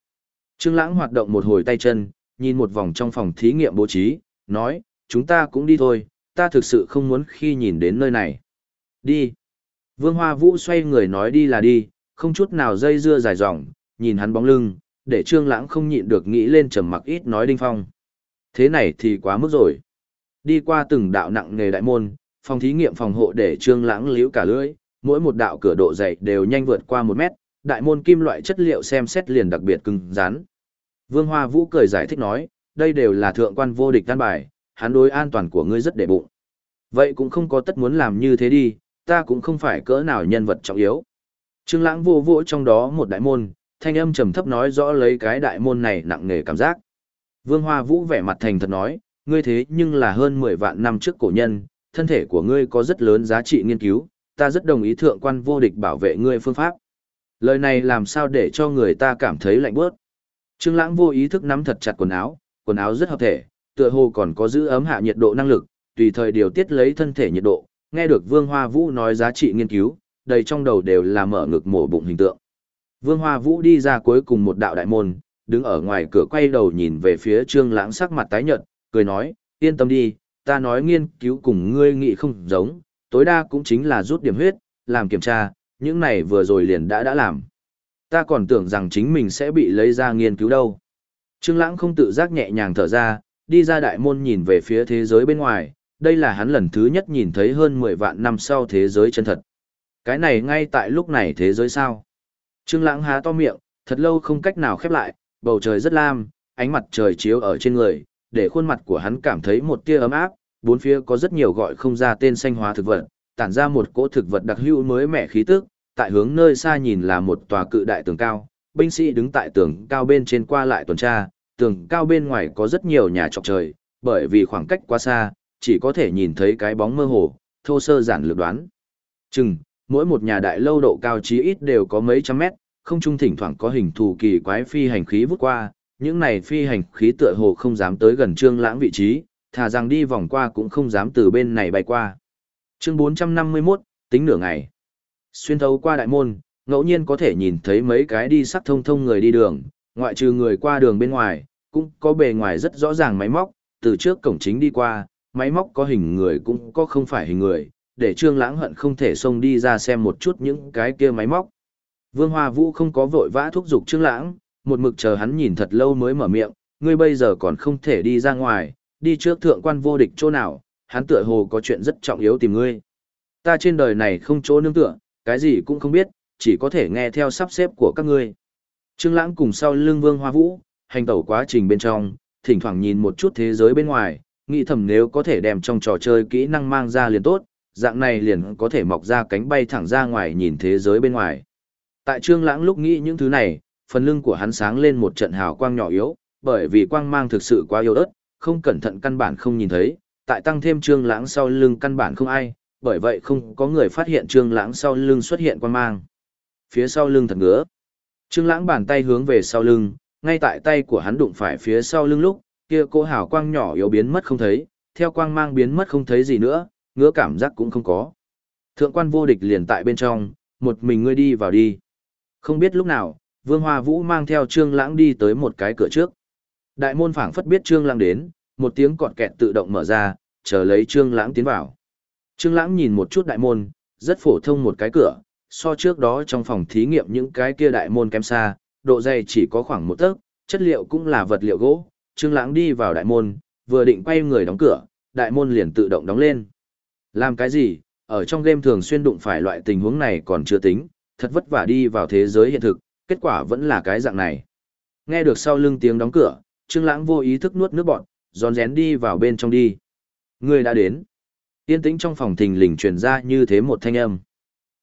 Trương Lãng hoạt động một hồi tay chân, nhìn một vòng trong phòng thí nghiệm bố trí, nói, chúng ta cũng đi thôi, ta thực sự không muốn khi nhìn đến nơi này. Đi. Vương Hoa Vũ xoay người nói đi là đi, không chút nào dây dưa dài dòng, nhìn hắn bóng lưng, để Trương Lãng không nhịn được nghĩ lên trầm mặc ít nói Đinh Phong. Thế này thì quá mức rồi. Đi qua từng đạo nặng nghề đại môn, phòng thí nghiệm phòng hộ để Trương Lãng liễu cả lưỡi, mỗi một đạo cửa độ dày đều nhanh vượt qua một mét, đại môn kim loại chất liệu xem xét liền đặc biệt cứng rắn. Vương Hoa Vũ cười giải thích nói, đây đều là thượng quan vô địch căn bài, hắn đối an toàn của ngươi rất để bụng. Vậy cũng không có tất muốn làm như thế đi, ta cũng không phải cỡ nào nhân vật trọng yếu. Trương Lãng vô vỗ trong đó một đại môn, thanh âm trầm thấp nói rõ lấy cái đại môn này nặng nề cảm giác. Vương Hoa Vũ vẻ mặt thành thật nói, ngươi thế nhưng là hơn 10 vạn năm trước cổ nhân, thân thể của ngươi có rất lớn giá trị nghiên cứu, ta rất đồng ý thượng quan vô địch bảo vệ ngươi phương pháp. Lời này làm sao để cho người ta cảm thấy lạnh bớt. Trương Lãng vô ý thức nắm thật chặt quần áo, quần áo rất hợp thể, tựa hồ còn có giữ ấm hạ nhiệt độ năng lực, tùy thời điều tiết lấy thân thể nhiệt độ. Nghe được Vương Hoa Vũ nói giá trị nghiên cứu, đầy trong đầu đều là mở ngực mổ bụng hình tượng. Vương Hoa Vũ đi ra cuối cùng một đạo đại môn, đứng ở ngoài cửa quay đầu nhìn về phía Trương Lãng sắc mặt tái nhợt, cười nói, yên tâm đi, ta nói nghiên cứu cùng ngươi nghĩ không giống, tối đa cũng chính là rút điểm huyết, làm kiểm tra, những này vừa rồi liền đã đã làm. Ta còn tưởng rằng chính mình sẽ bị lấy ra nghiên cứu đâu. Trương Lãng không tự giác nhẹ nhàng thở ra, đi ra đại môn nhìn về phía thế giới bên ngoài, đây là hắn lần thứ nhất nhìn thấy hơn 10 vạn năm sau thế giới chân thật. Cái này ngay tại lúc này thế giới sao? Trương Lãng há to miệng, thật lâu không cách nào khép lại, bầu trời rất lam, ánh mặt trời chiếu ở trên người, để khuôn mặt của hắn cảm thấy một tia ấm áp, bốn phía có rất nhiều gọi không ra tên xanh hóa thực vật, tản ra một cỗ thực vật đặc hữu mới mẻ khí tức, tại hướng nơi xa nhìn là một tòa cự đại tường cao, binh sĩ đứng tại tường cao bên trên qua lại tuần tra, tường cao bên ngoài có rất nhiều nhà trọc trời, bởi vì khoảng cách quá xa, chỉ có thể nhìn thấy cái bóng mơ hồ, thô sơ giản lược đoán. Chừng, mỗi một nhà đại lâu độ cao chí ít đều có mấy trăm mét, không trung thỉnh thoảng có hình thù kỳ quái phi hành khí vút qua, những này phi hành khí tựa hồ không dám tới gần Trương Lãng vị trí, thà rằng đi vòng qua cũng không dám từ bên này bay qua. Chương 451, tính nửa ngày. Xuyên thấu qua đại môn, ngẫu nhiên có thể nhìn thấy mấy cái đi sắt thông thông người đi đường, ngoại trừ người qua đường bên ngoài, cũng có bề ngoài rất rõ ràng máy móc, từ trước cổng chính đi qua, máy móc có hình người cũng có không phải hình người, để Trương Lãng hận không thể xông đi ra xem một chút những cái kia máy móc. Vương Hoa Vũ không có vội vã thúc giục Trương Lãng, một mực chờ hắn nhìn thật lâu mới mở miệng, ngươi bây giờ còn không thể đi ra ngoài, đi trước thượng quan vô địch chỗ nào, hắn tựa hồ có chuyện rất trọng yếu tìm ngươi. Ta trên đời này không chỗ nương tựa, cái gì cũng không biết, chỉ có thể nghe theo sắp xếp của các ngươi. Trương Lãng cùng sau lưng Vương Hoa Vũ, hành tẩu quá trình bên trong, thỉnh thoảng nhìn một chút thế giới bên ngoài, nghĩ thầm nếu có thể đem trong trò chơi kỹ năng mang ra liền tốt, dạng này liền có thể mọc ra cánh bay thẳng ra ngoài nhìn thế giới bên ngoài. Tại Trương Lãng lúc nghĩ những thứ này, phần lưng của hắn sáng lên một trận hào quang nhỏ yếu, bởi vì quang mang thực sự quá yếu ớt, không cẩn thận căn bản không nhìn thấy, tại tăng thêm Trương Lãng sau lưng căn bản không ai, bởi vậy không có người phát hiện Trương Lãng sau lưng xuất hiện quang mang. Phía sau lưng thật ngứa. Trương Lãng bàn tay hướng về sau lưng, ngay tại tay của hắn đụng phải phía sau lưng lúc, kia cô hào quang nhỏ yếu biến mất không thấy, theo quang mang biến mất không thấy gì nữa, ngứa cảm giác cũng không có. Thượng quan vô địch liền tại bên trong, một mình ngươi đi vào đi. Không biết lúc nào, Vương Hoa Vũ mang theo Trương Lãng đi tới một cái cửa trước. Đại môn phảng phất biết Trương Lãng đến, một tiếng cọt kẹt tự động mở ra, chờ lấy Trương Lãng tiến vào. Trương Lãng nhìn một chút đại môn, rất phổ thông một cái cửa, so trước đó trong phòng thí nghiệm những cái kia đại môn kém xa, độ dày chỉ có khoảng một tấc, chất liệu cũng là vật liệu gỗ. Trương Lãng đi vào đại môn, vừa định quay người đóng cửa, đại môn liền tự động đóng lên. Làm cái gì? Ở trong game thường xuyên đụng phải loại tình huống này còn chưa tính, thật vất vả đi vào thế giới hiện thực, kết quả vẫn là cái dạng này. Nghe được sau lưng tiếng đóng cửa, Trương Lãng vô ý thức nuốt nước bọt, rón rén đi vào bên trong đi. Người đã đến. Yên tĩnh trong phòng thình lình truyền ra như thế một thanh âm.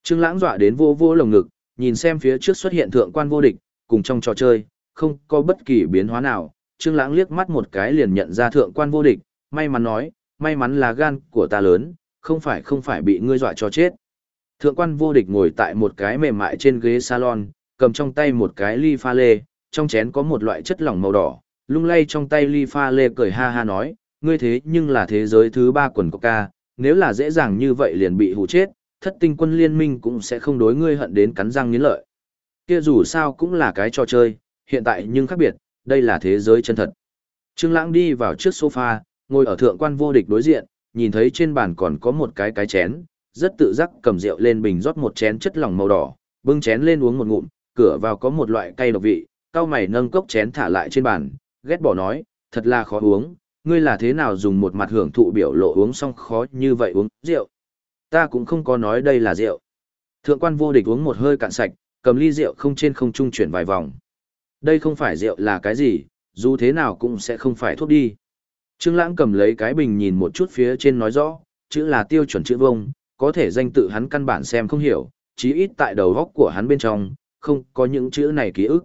Trương Lãng dọa đến vô vô lồng ngực, nhìn xem phía trước xuất hiện thượng quan vô địch, cùng trong trò chơi, không có bất kỳ biến hóa nào. Trương Lãng liếc mắt một cái liền nhận ra thượng quan vô địch, may mắn nói, may mắn là gan của ta lớn, không phải không phải bị ngươi dọa cho chết. Thượng quan vô địch ngồi tại một cái mềm mại trên ghế salon, cầm trong tay một cái ly pha lê, trong chén có một loại chất lỏng màu đỏ, lung lay trong tay ly pha lê cười ha ha nói, ngươi thế nhưng là thế giới thứ ba quần coca, nếu là dễ dàng như vậy liền bị hù chết, thất tinh quân liên minh cũng sẽ không đối ngươi hận đến cắn răng nghiến lợi. Kia dù sao cũng là cái trò chơi, hiện tại nhưng khác biệt, đây là thế giới chân thật. Trương Lãng đi vào trước sofa, ngồi ở thượng quan vô địch đối diện, nhìn thấy trên bàn còn có một cái cái chén, rất tự giác cầm rượu lên bình rót một chén chất lỏng màu đỏ, bưng chén lên uống một ngụm, cửa vào có một loại cay độc vị, cao mày nâng cốc chén thả lại trên bàn, ghét bỏ nói, thật là khó uống, ngươi là thế nào dùng một mặt hưởng thụ biểu lộ uống xong khó như vậy uống rượu. Ta cũng không có nói đây là rượu. Thượng quan vô địch uống một hơi cạn sạch, cầm ly rượu không trên không trung chuyển vài vòng. Đây không phải rượu là cái gì, dù thế nào cũng sẽ không phải thuốc đi. Trương Lãng cầm lấy cái bình nhìn một chút phía trên nói rõ, chữ là tiêu chuẩn chữ vông, có thể danh tự hắn căn bản xem không hiểu, chí ít tại đầu góc của hắn bên trong, không có những chữ này ký ức.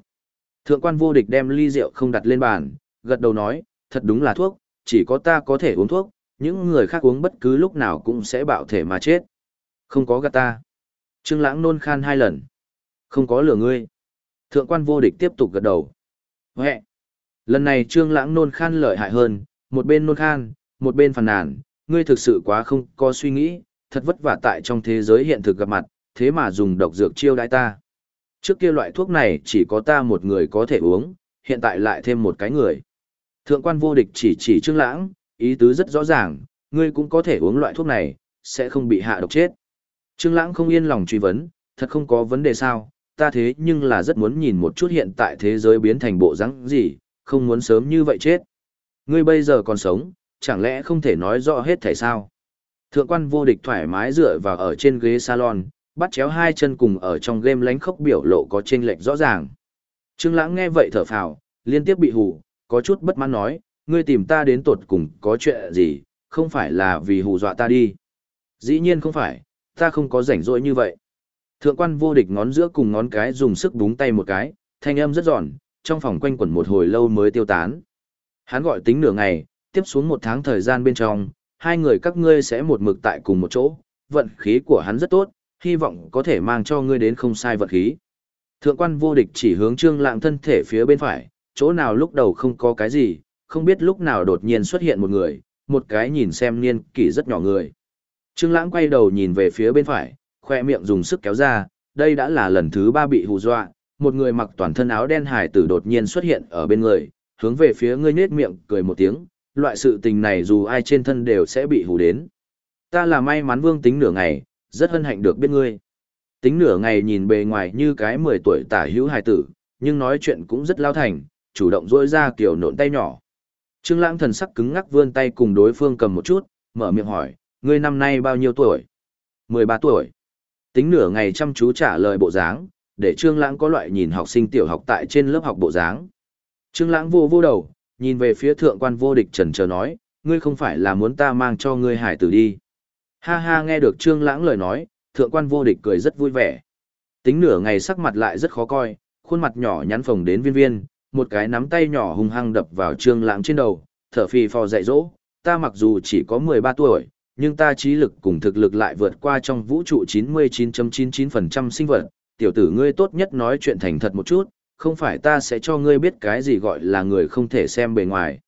Thượng quan vô địch đem ly rượu không đặt lên bàn, gật đầu nói, thật đúng là thuốc, chỉ có ta có thể uống thuốc, những người khác uống bất cứ lúc nào cũng sẽ bạo thể mà chết. Không có gạt ta. Trương Lãng nôn khan hai lần. Không có lừa ngươi. Thượng quan vô địch tiếp tục gật đầu. Huệ. Lần này Trương Lãng nôn khan lợi hại hơn, một bên nôn khan, một bên phàn nàn, ngươi thực sự quá không có suy nghĩ, thật vất vả tại trong thế giới hiện thực gặp mặt, thế mà dùng độc dược chiêu đãi ta. Trước kia loại thuốc này chỉ có ta một người có thể uống, hiện tại lại thêm một cái người. Thượng quan vô địch chỉ chỉ Trương Lãng, ý tứ rất rõ ràng, ngươi cũng có thể uống loại thuốc này, sẽ không bị hạ độc chết. Trương Lãng không yên lòng truy vấn, thật không có vấn đề sao, ta thế nhưng là rất muốn nhìn một chút hiện tại thế giới biến thành bộ dáng gì, không muốn sớm như vậy chết. Ngươi bây giờ còn sống, chẳng lẽ không thể nói rõ hết thảy sao? Thượng quan vô địch thoải mái dựa vào ở trên ghế salon, bắt chéo hai chân cùng ở trong game lánh khốc biểu lộ có chênh lệch rõ ràng. Trương Lãng nghe vậy thở phào, liên tiếp bị hù, có chút bất mãn nói, ngươi tìm ta đến tột cùng có chuyện gì, không phải là vì hù dọa ta đi. Dĩ nhiên không phải, ta không có rảnh rỗi như vậy. Thượng quan vô địch ngón giữa cùng ngón cái dùng sức búng tay một cái, thanh âm rất giòn, trong phòng quanh quẩn một hồi lâu mới tiêu tán. Hắn gọi tính nửa ngày, tiếp xuống một tháng thời gian bên trong, hai người các ngươi sẽ một mực tại cùng một chỗ, vận khí của hắn rất tốt, hy vọng có thể mang cho ngươi đến không sai vật khí. Thượng quan vô địch chỉ hướng trương lạng thân thể phía bên phải, chỗ nào lúc đầu không có cái gì, không biết lúc nào đột nhiên xuất hiện một người, một cái nhìn xem niên kỷ rất nhỏ người. Trương lãng quay đầu nhìn về phía bên phải, khoe miệng dùng sức kéo ra, đây đã là lần thứ ba bị hù dọa, một người mặc toàn thân áo đen hải tử đột nhiên xuất hiện ở bên người, hướng về phía ngươi nết miệng cười một tiếng, loại sự tình này dù ai trên thân đều sẽ bị hù đến. Ta là may mắn vương tính nửa ngày, rất hân hạnh được biết ngươi. Tính nửa ngày nhìn bề ngoài như cái 10 tuổi tả hữu hài tử, nhưng nói chuyện cũng rất lao thành, chủ động rỗi ra kiểu nộn tay nhỏ. Trương lãng thần sắc cứng ngắc vươn tay cùng đối phương cầm một chút, mở miệng hỏi, ngươi năm nay bao nhiêu tuổi? 13 tuổi. Tính nửa ngày chăm chú trả lời bộ dáng, để Trương lãng có loại nhìn học sinh tiểu học tại trên lớp học bộ dáng. Trương lãng vô vô đầu, nhìn về phía thượng quan vô địch trần chờ nói, ngươi không phải là muốn ta mang cho ngươi hải tử đi. Ha ha nghe được Trương Lãng lời nói, thượng quan vô địch cười rất vui vẻ. Tính nửa ngày sắc mặt lại rất khó coi, khuôn mặt nhỏ nhắn phồng đến viên viên, một cái nắm tay nhỏ hung hăng đập vào Trương Lãng trên đầu, thở phì phò dạy dỗ, ta mặc dù chỉ có 13 tuổi, nhưng ta trí lực cùng thực lực lại vượt qua trong vũ trụ 99.99% sinh vật, tiểu tử ngươi tốt nhất nói chuyện thành thật một chút, không phải ta sẽ cho ngươi biết cái gì gọi là người không thể xem bề ngoài.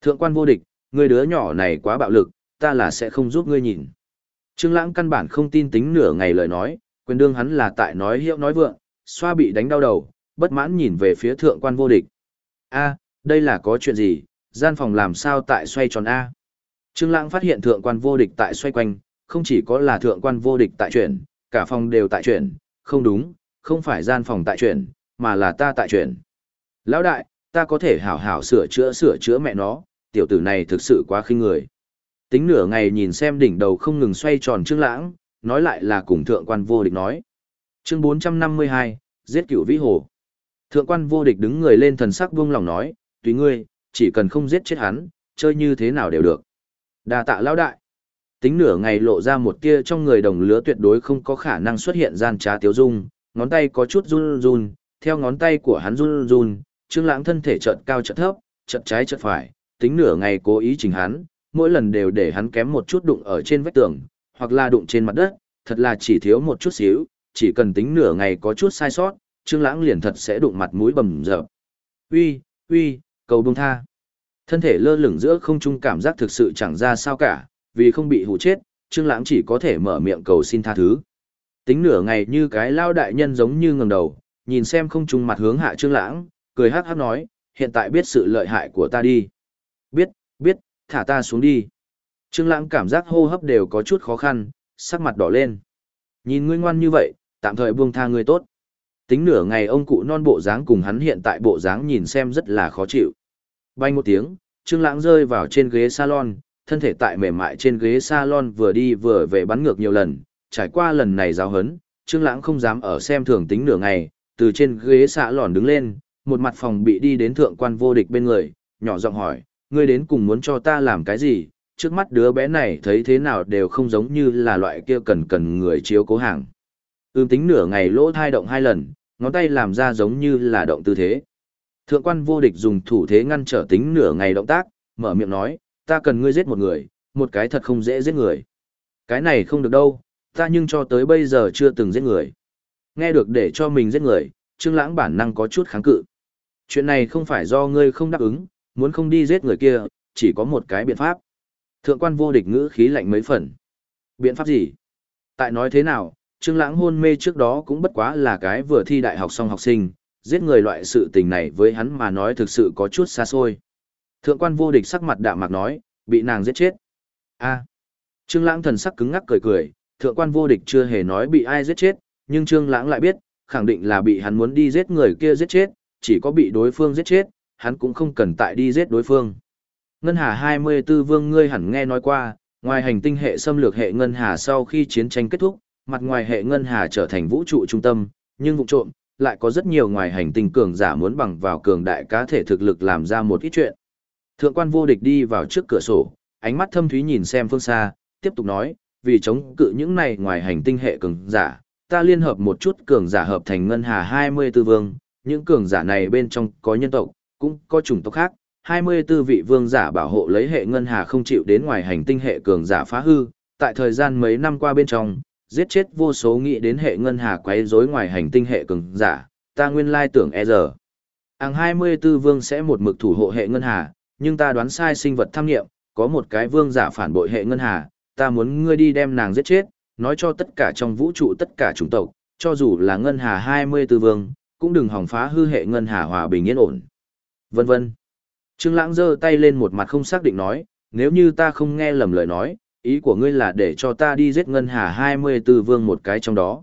Thượng quan vô địch, ngươi đứa nhỏ này quá bạo lực, ta là sẽ không giúp ngươi nhìn. Trương Lãng căn bản không tin tính nửa ngày lời nói, quyền đương hắn là tại nói hiệu nói vượng, xoa bị đánh đau đầu, bất mãn nhìn về phía thượng quan vô địch. A, đây là có chuyện gì, gian phòng làm sao tại xoay tròn A. Trương Lãng phát hiện thượng quan vô địch tại xoay quanh, không chỉ có là thượng quan vô địch tại chuyển, cả phòng đều tại chuyển, không đúng, không phải gian phòng tại chuyển, mà là ta tại chuyển. Lão đại, ta có thể hảo hảo sửa chữa sửa chữa mẹ nó, tiểu tử này thực sự quá khinh người. Tính nửa ngày nhìn xem đỉnh đầu không ngừng xoay tròn Trương Lãng, nói lại là cùng thượng quan vô địch nói. Chương 452, giết cửu vĩ hồ. Thượng quan vô địch đứng người lên thần sắc buông lòng nói, tùy ngươi, chỉ cần không giết chết hắn, chơi như thế nào đều được. Đa tạ lão đại. Tính nửa ngày lộ ra một tia trong người đồng lứa tuyệt đối không có khả năng xuất hiện gian trá tiếu dung, ngón tay có chút run run, theo ngón tay của hắn run run, Trương Lãng thân thể chợt cao chợt thấp, chợt trái chợt phải, tính nửa ngày cố ý chỉnh hắn, mỗi lần đều để hắn kém một chút đụng ở trên vách tường, hoặc là đụng trên mặt đất, thật là chỉ thiếu một chút xíu, chỉ cần tính nửa ngày có chút sai sót, Trương Lãng liền thật sẽ đụng mặt mũi bầm dập. "Uy, uy, cầu buông tha." Thân thể lơ lửng giữa không trung cảm giác thực sự chẳng ra sao cả, vì không bị hù chết, Trương Lãng chỉ có thể mở miệng cầu xin tha thứ. Tính nửa ngày như cái lao đại nhân giống như ngẩng đầu, nhìn xem không trung mặt hướng hạ Trương Lãng, cười hắc hắc nói, "Hiện tại biết sự lợi hại của ta đi." "Biết, biết, thả ta xuống đi." Trương Lãng cảm giác hô hấp đều có chút khó khăn, sắc mặt đỏ lên. Nhìn ngươi ngoan như vậy, tạm thời buông tha ngươi tốt. Tính nửa ngày ông cụ non bộ dáng cùng hắn hiện tại bộ dáng nhìn xem rất là khó chịu. Bay một tiếng, Trương Lãng rơi vào trên ghế salon, thân thể tại mềm mại trên ghế salon vừa đi vừa về bắn ngược nhiều lần, trải qua lần này giáo hấn, Trương Lãng không dám ở xem thường tính nửa ngày, từ trên ghế xạ lòn đứng lên, một mặt phòng bị đi đến thượng quan vô địch bên người, nhỏ giọng hỏi, ngươi đến cùng muốn cho ta làm cái gì? Trước mắt đứa bé này thấy thế nào đều không giống như là loại kia cần cần người chiếu cố hàng. Ưm tính nửa ngày lỗ thai động hai lần, ngón tay làm ra giống như là động tư thế. Thượng quan vô địch dùng thủ thế ngăn trở tính nửa ngày động tác, mở miệng nói, ta cần ngươi giết một người, một cái thật không dễ giết người. Cái này không được đâu, ta nhưng cho tới bây giờ chưa từng giết người. Nghe được để cho mình giết người, Trương Lãng bản năng có chút kháng cự. Chuyện này không phải do ngươi không đáp ứng, muốn không đi giết người kia, chỉ có một cái biện pháp. Thượng quan vô địch ngữ khí lạnh mấy phần. Biện pháp gì? Tại nói thế nào, Trương Lãng hôn mê trước đó cũng bất quá là cái vừa thi đại học xong học sinh, giết người loại sự tình này với hắn mà nói thực sự có chút xa xôi. Thượng quan vô địch sắc mặt đạm mạc nói, bị nàng giết chết. A. Trương Lãng thần sắc cứng ngắc cười cười, thượng quan vô địch chưa hề nói bị ai giết chết, nhưng Trương Lãng lại biết, khẳng định là bị hắn muốn đi giết người kia giết chết, chỉ có bị đối phương giết chết, hắn cũng không cần tại đi giết đối phương. Ngân Hà 24 Vương ngươi hẳn nghe nói qua, ngoài hành tinh hệ xâm lược hệ Ngân Hà sau khi chiến tranh kết thúc, mặt ngoài hệ Ngân Hà trở thành vũ trụ trung tâm, nhưng vụ trộm, lại có rất nhiều ngoài hành tinh cường giả muốn bằng vào cường đại cá thể thực lực làm ra một ít chuyện. Thượng quan vô địch đi vào trước cửa sổ, ánh mắt thâm thúy nhìn xem phương xa, tiếp tục nói, vì chống cự những này ngoài hành tinh hệ cường giả, ta liên hợp một chút cường giả hợp thành ngân hà 24 vương, những cường giả này bên trong có nhân tộc, cũng có chủng tộc khác, 24 vị vương giả bảo hộ lấy hệ ngân hà không chịu đến ngoài hành tinh hệ cường giả phá hư, tại thời gian mấy năm qua bên trong, giết chết vô số nghĩ đến hệ ngân hà quấy rối ngoài hành tinh hệ cường giả, ta nguyên lai tưởng e giờ. Hàng 24 vương sẽ một mực thủ hộ hệ ngân hà, nhưng ta đoán sai sinh vật tham nghiệm, có một cái vương giả phản bội hệ ngân hà, ta muốn ngươi đi đem nàng giết chết, nói cho tất cả trong vũ trụ tất cả chủng tộc, cho dù là ngân hà 24 vương, cũng đừng hỏng phá hư hệ ngân hà hòa bình yên ổn. Vân vân. Trương Lãng giơ tay lên một mặt không xác định nói, nếu như ta không nghe lầm lời nói, ý của ngươi là để cho ta đi giết ngân hà 24 vương một cái trong đó.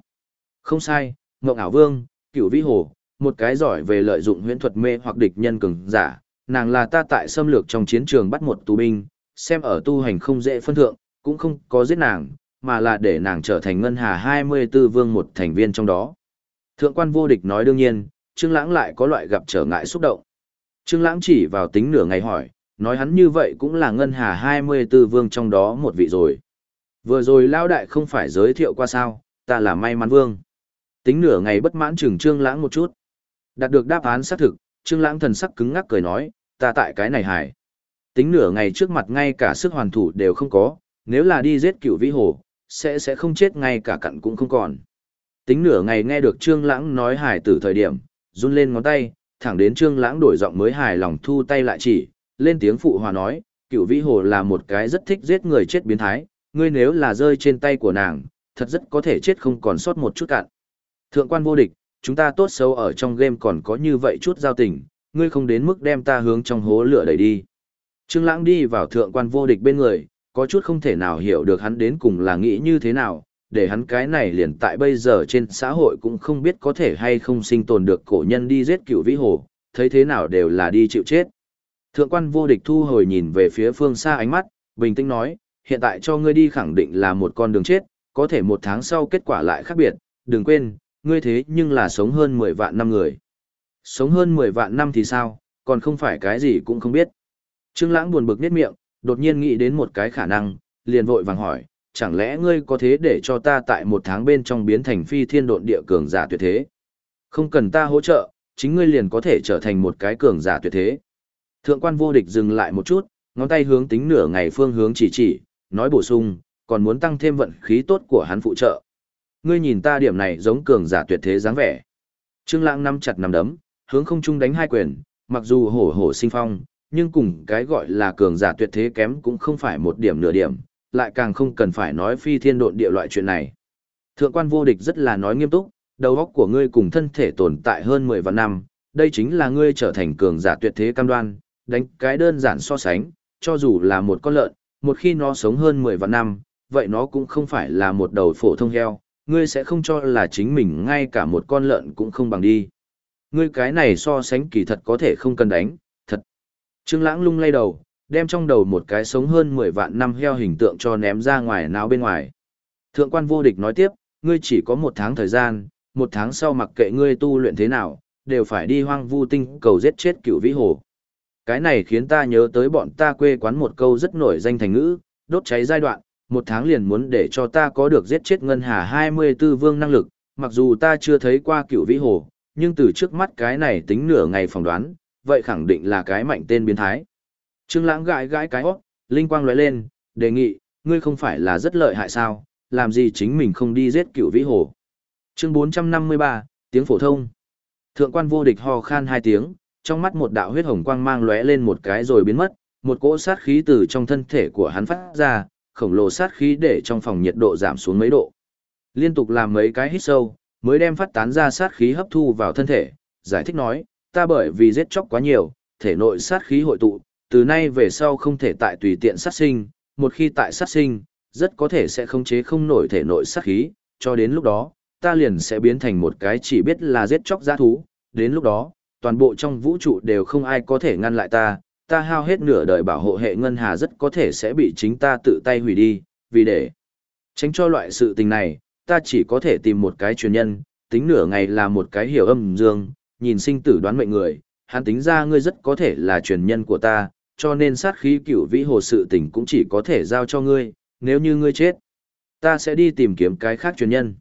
Không sai, Ngộng ảo vương, Cửu Vĩ Hồ, một cái giỏi về lợi dụng huyễn thuật mê hoặc địch nhân cường giả, nàng là ta tại xâm lược trong chiến trường bắt một tù binh, xem ở tu hành không dễ phân thượng, cũng không có giết nàng, mà là để nàng trở thành ngân hà 24 vương một thành viên trong đó. Thượng quan vô địch nói đương nhiên, Trương Lãng lại có loại gặp trở ngại xúc động. Trương Lãng chỉ vào tính nửa ngày hỏi, nói hắn như vậy cũng là ngân hà 24 vương trong đó một vị rồi. Vừa rồi Lão Đại không phải giới thiệu qua sao, ta là may mắn vương. Tính nửa ngày bất mãn trừng Trương Lãng một chút. Đạt được đáp án xác thực, Trương Lãng thần sắc cứng ngắc cười nói, ta tại cái này hải. Tính nửa ngày trước mặt ngay cả sức hoàn thủ đều không có, nếu là đi giết cựu vĩ hồ, sẽ sẽ không chết ngay cả cặn cũng không còn. Tính nửa ngày nghe được Trương Lãng nói hải tử thời điểm, run lên ngón tay, thẳng đến Trương Lãng đổi giọng mới hài lòng thu tay lại chỉ, lên tiếng phụ hòa nói, cựu vĩ hồ là một cái rất thích giết người chết biến thái, ngươi nếu là rơi trên tay của nàng, thật rất có thể chết không còn sót một chút cạn. Thượng quan vô địch, chúng ta tốt xấu ở trong game còn có như vậy chút giao tình, ngươi không đến mức đem ta hướng trong hố lửa đẩy đi. Trương Lãng đi vào thượng quan vô địch bên người, có chút không thể nào hiểu được hắn đến cùng là nghĩ như thế nào, để hắn cái này liền tại bây giờ trên xã hội cũng không biết có thể hay không sinh tồn được cổ nhân đi giết cựu vĩ hồ, thấy thế nào đều là đi chịu chết. Thượng quan vô địch thu hồi nhìn về phía phương xa ánh mắt, bình tĩnh nói, hiện tại cho ngươi đi khẳng định là một con đường chết, có thể một tháng sau kết quả lại khác biệt, đừng quên, ngươi thế nhưng là sống hơn 10 vạn năm người. Sống hơn 10 vạn năm thì sao, còn không phải cái gì cũng không biết. Trương Lãng buồn bực nhếch miệng, đột nhiên nghĩ đến một cái khả năng, liền vội vàng hỏi, chẳng lẽ ngươi có thế để cho ta tại một tháng bên trong biến thành phi thiên độn địa cường giả tuyệt thế? Không cần ta hỗ trợ, chính ngươi liền có thể trở thành một cái cường giả tuyệt thế. Thượng quan vô địch dừng lại một chút, ngón tay hướng tính nửa ngày phương hướng chỉ chỉ, nói bổ sung, còn muốn tăng thêm vận khí tốt của hắn phụ trợ. Ngươi nhìn ta điểm này giống cường giả tuyệt thế dáng vẻ. Trương Lãng nắm chặt nắm đấm, hướng không trung đánh hai quyền, mặc dù hổ hổ sinh phong, nhưng cùng cái gọi là cường giả tuyệt thế kém cũng không phải một điểm nửa điểm, lại càng không cần phải nói phi thiên độn địa loại chuyện này. Thượng quan vô địch rất là nói nghiêm túc, đầu óc của ngươi cùng thân thể tồn tại hơn 10 vạn năm, đây chính là ngươi trở thành cường giả tuyệt thế cam đoan, đánh cái đơn giản so sánh, cho dù là một con lợn, một khi nó sống hơn 10 vạn năm, vậy nó cũng không phải là một đầu phổ thông heo, ngươi sẽ không cho là chính mình ngay cả một con lợn cũng không bằng đi. Ngươi cái này so sánh kỳ thật có thể không cần đánh, thật. Trương Lãng lung lay đầu, đem trong đầu một cái sống hơn 10 vạn năm heo hình tượng cho ném ra ngoài náo bên ngoài. Thượng quan vô địch nói tiếp, ngươi chỉ có một tháng thời gian, một tháng sau mặc kệ ngươi tu luyện thế nào, đều phải đi hoang vu tinh cầu giết chết cựu vĩ hồ. Cái này khiến ta nhớ tới bọn ta quê quán một câu rất nổi danh thành ngữ, đốt cháy giai đoạn, một tháng liền muốn để cho ta có được giết chết ngân hà 24 vương năng lực, mặc dù ta chưa thấy qua cựu vĩ hồ, nhưng từ trước mắt cái này tính nửa ngày phỏng đoán, vậy khẳng định là cái mạnh tên biến thái. Trương Lãng gãi gãi cái hốc, linh quang lóe lên, đề nghị, ngươi không phải là rất lợi hại sao, làm gì chính mình không đi giết cựu vĩ hồ. Chương 453, tiếng phổ thông. Thượng quan vô địch ho khan hai tiếng, trong mắt một đạo huyết hồng quang mang lóe lên một cái rồi biến mất, một cỗ sát khí từ trong thân thể của hắn phát ra, khổng lồ sát khí để trong phòng nhiệt độ giảm xuống mấy độ. Liên tục làm mấy cái hít sâu, mới đem phát tán ra sát khí hấp thu vào thân thể, giải thích nói, ta bởi vì giết chóc quá nhiều, thể nội sát khí hội tụ, từ nay về sau không thể tại tùy tiện sát sinh, một khi tại sát sinh, rất có thể sẽ không chế không nổi thể nội sát khí, cho đến lúc đó, ta liền sẽ biến thành một cái chỉ biết là giết chóc giã thú, đến lúc đó, toàn bộ trong vũ trụ đều không ai có thể ngăn lại ta, ta hao hết nửa đời bảo hộ hệ ngân hà rất có thể sẽ bị chính ta tự tay hủy đi, vì để tránh cho loại sự tình này, ta chỉ có thể tìm một cái truyền nhân, tính nửa ngày là một cái hiểu âm dương, nhìn sinh tử đoán mệnh người, hắn tính ra ngươi rất có thể là truyền nhân của ta, cho nên sát khí cửu vĩ hồ sự tình cũng chỉ có thể giao cho ngươi, nếu như ngươi chết, ta sẽ đi tìm kiếm cái khác truyền nhân.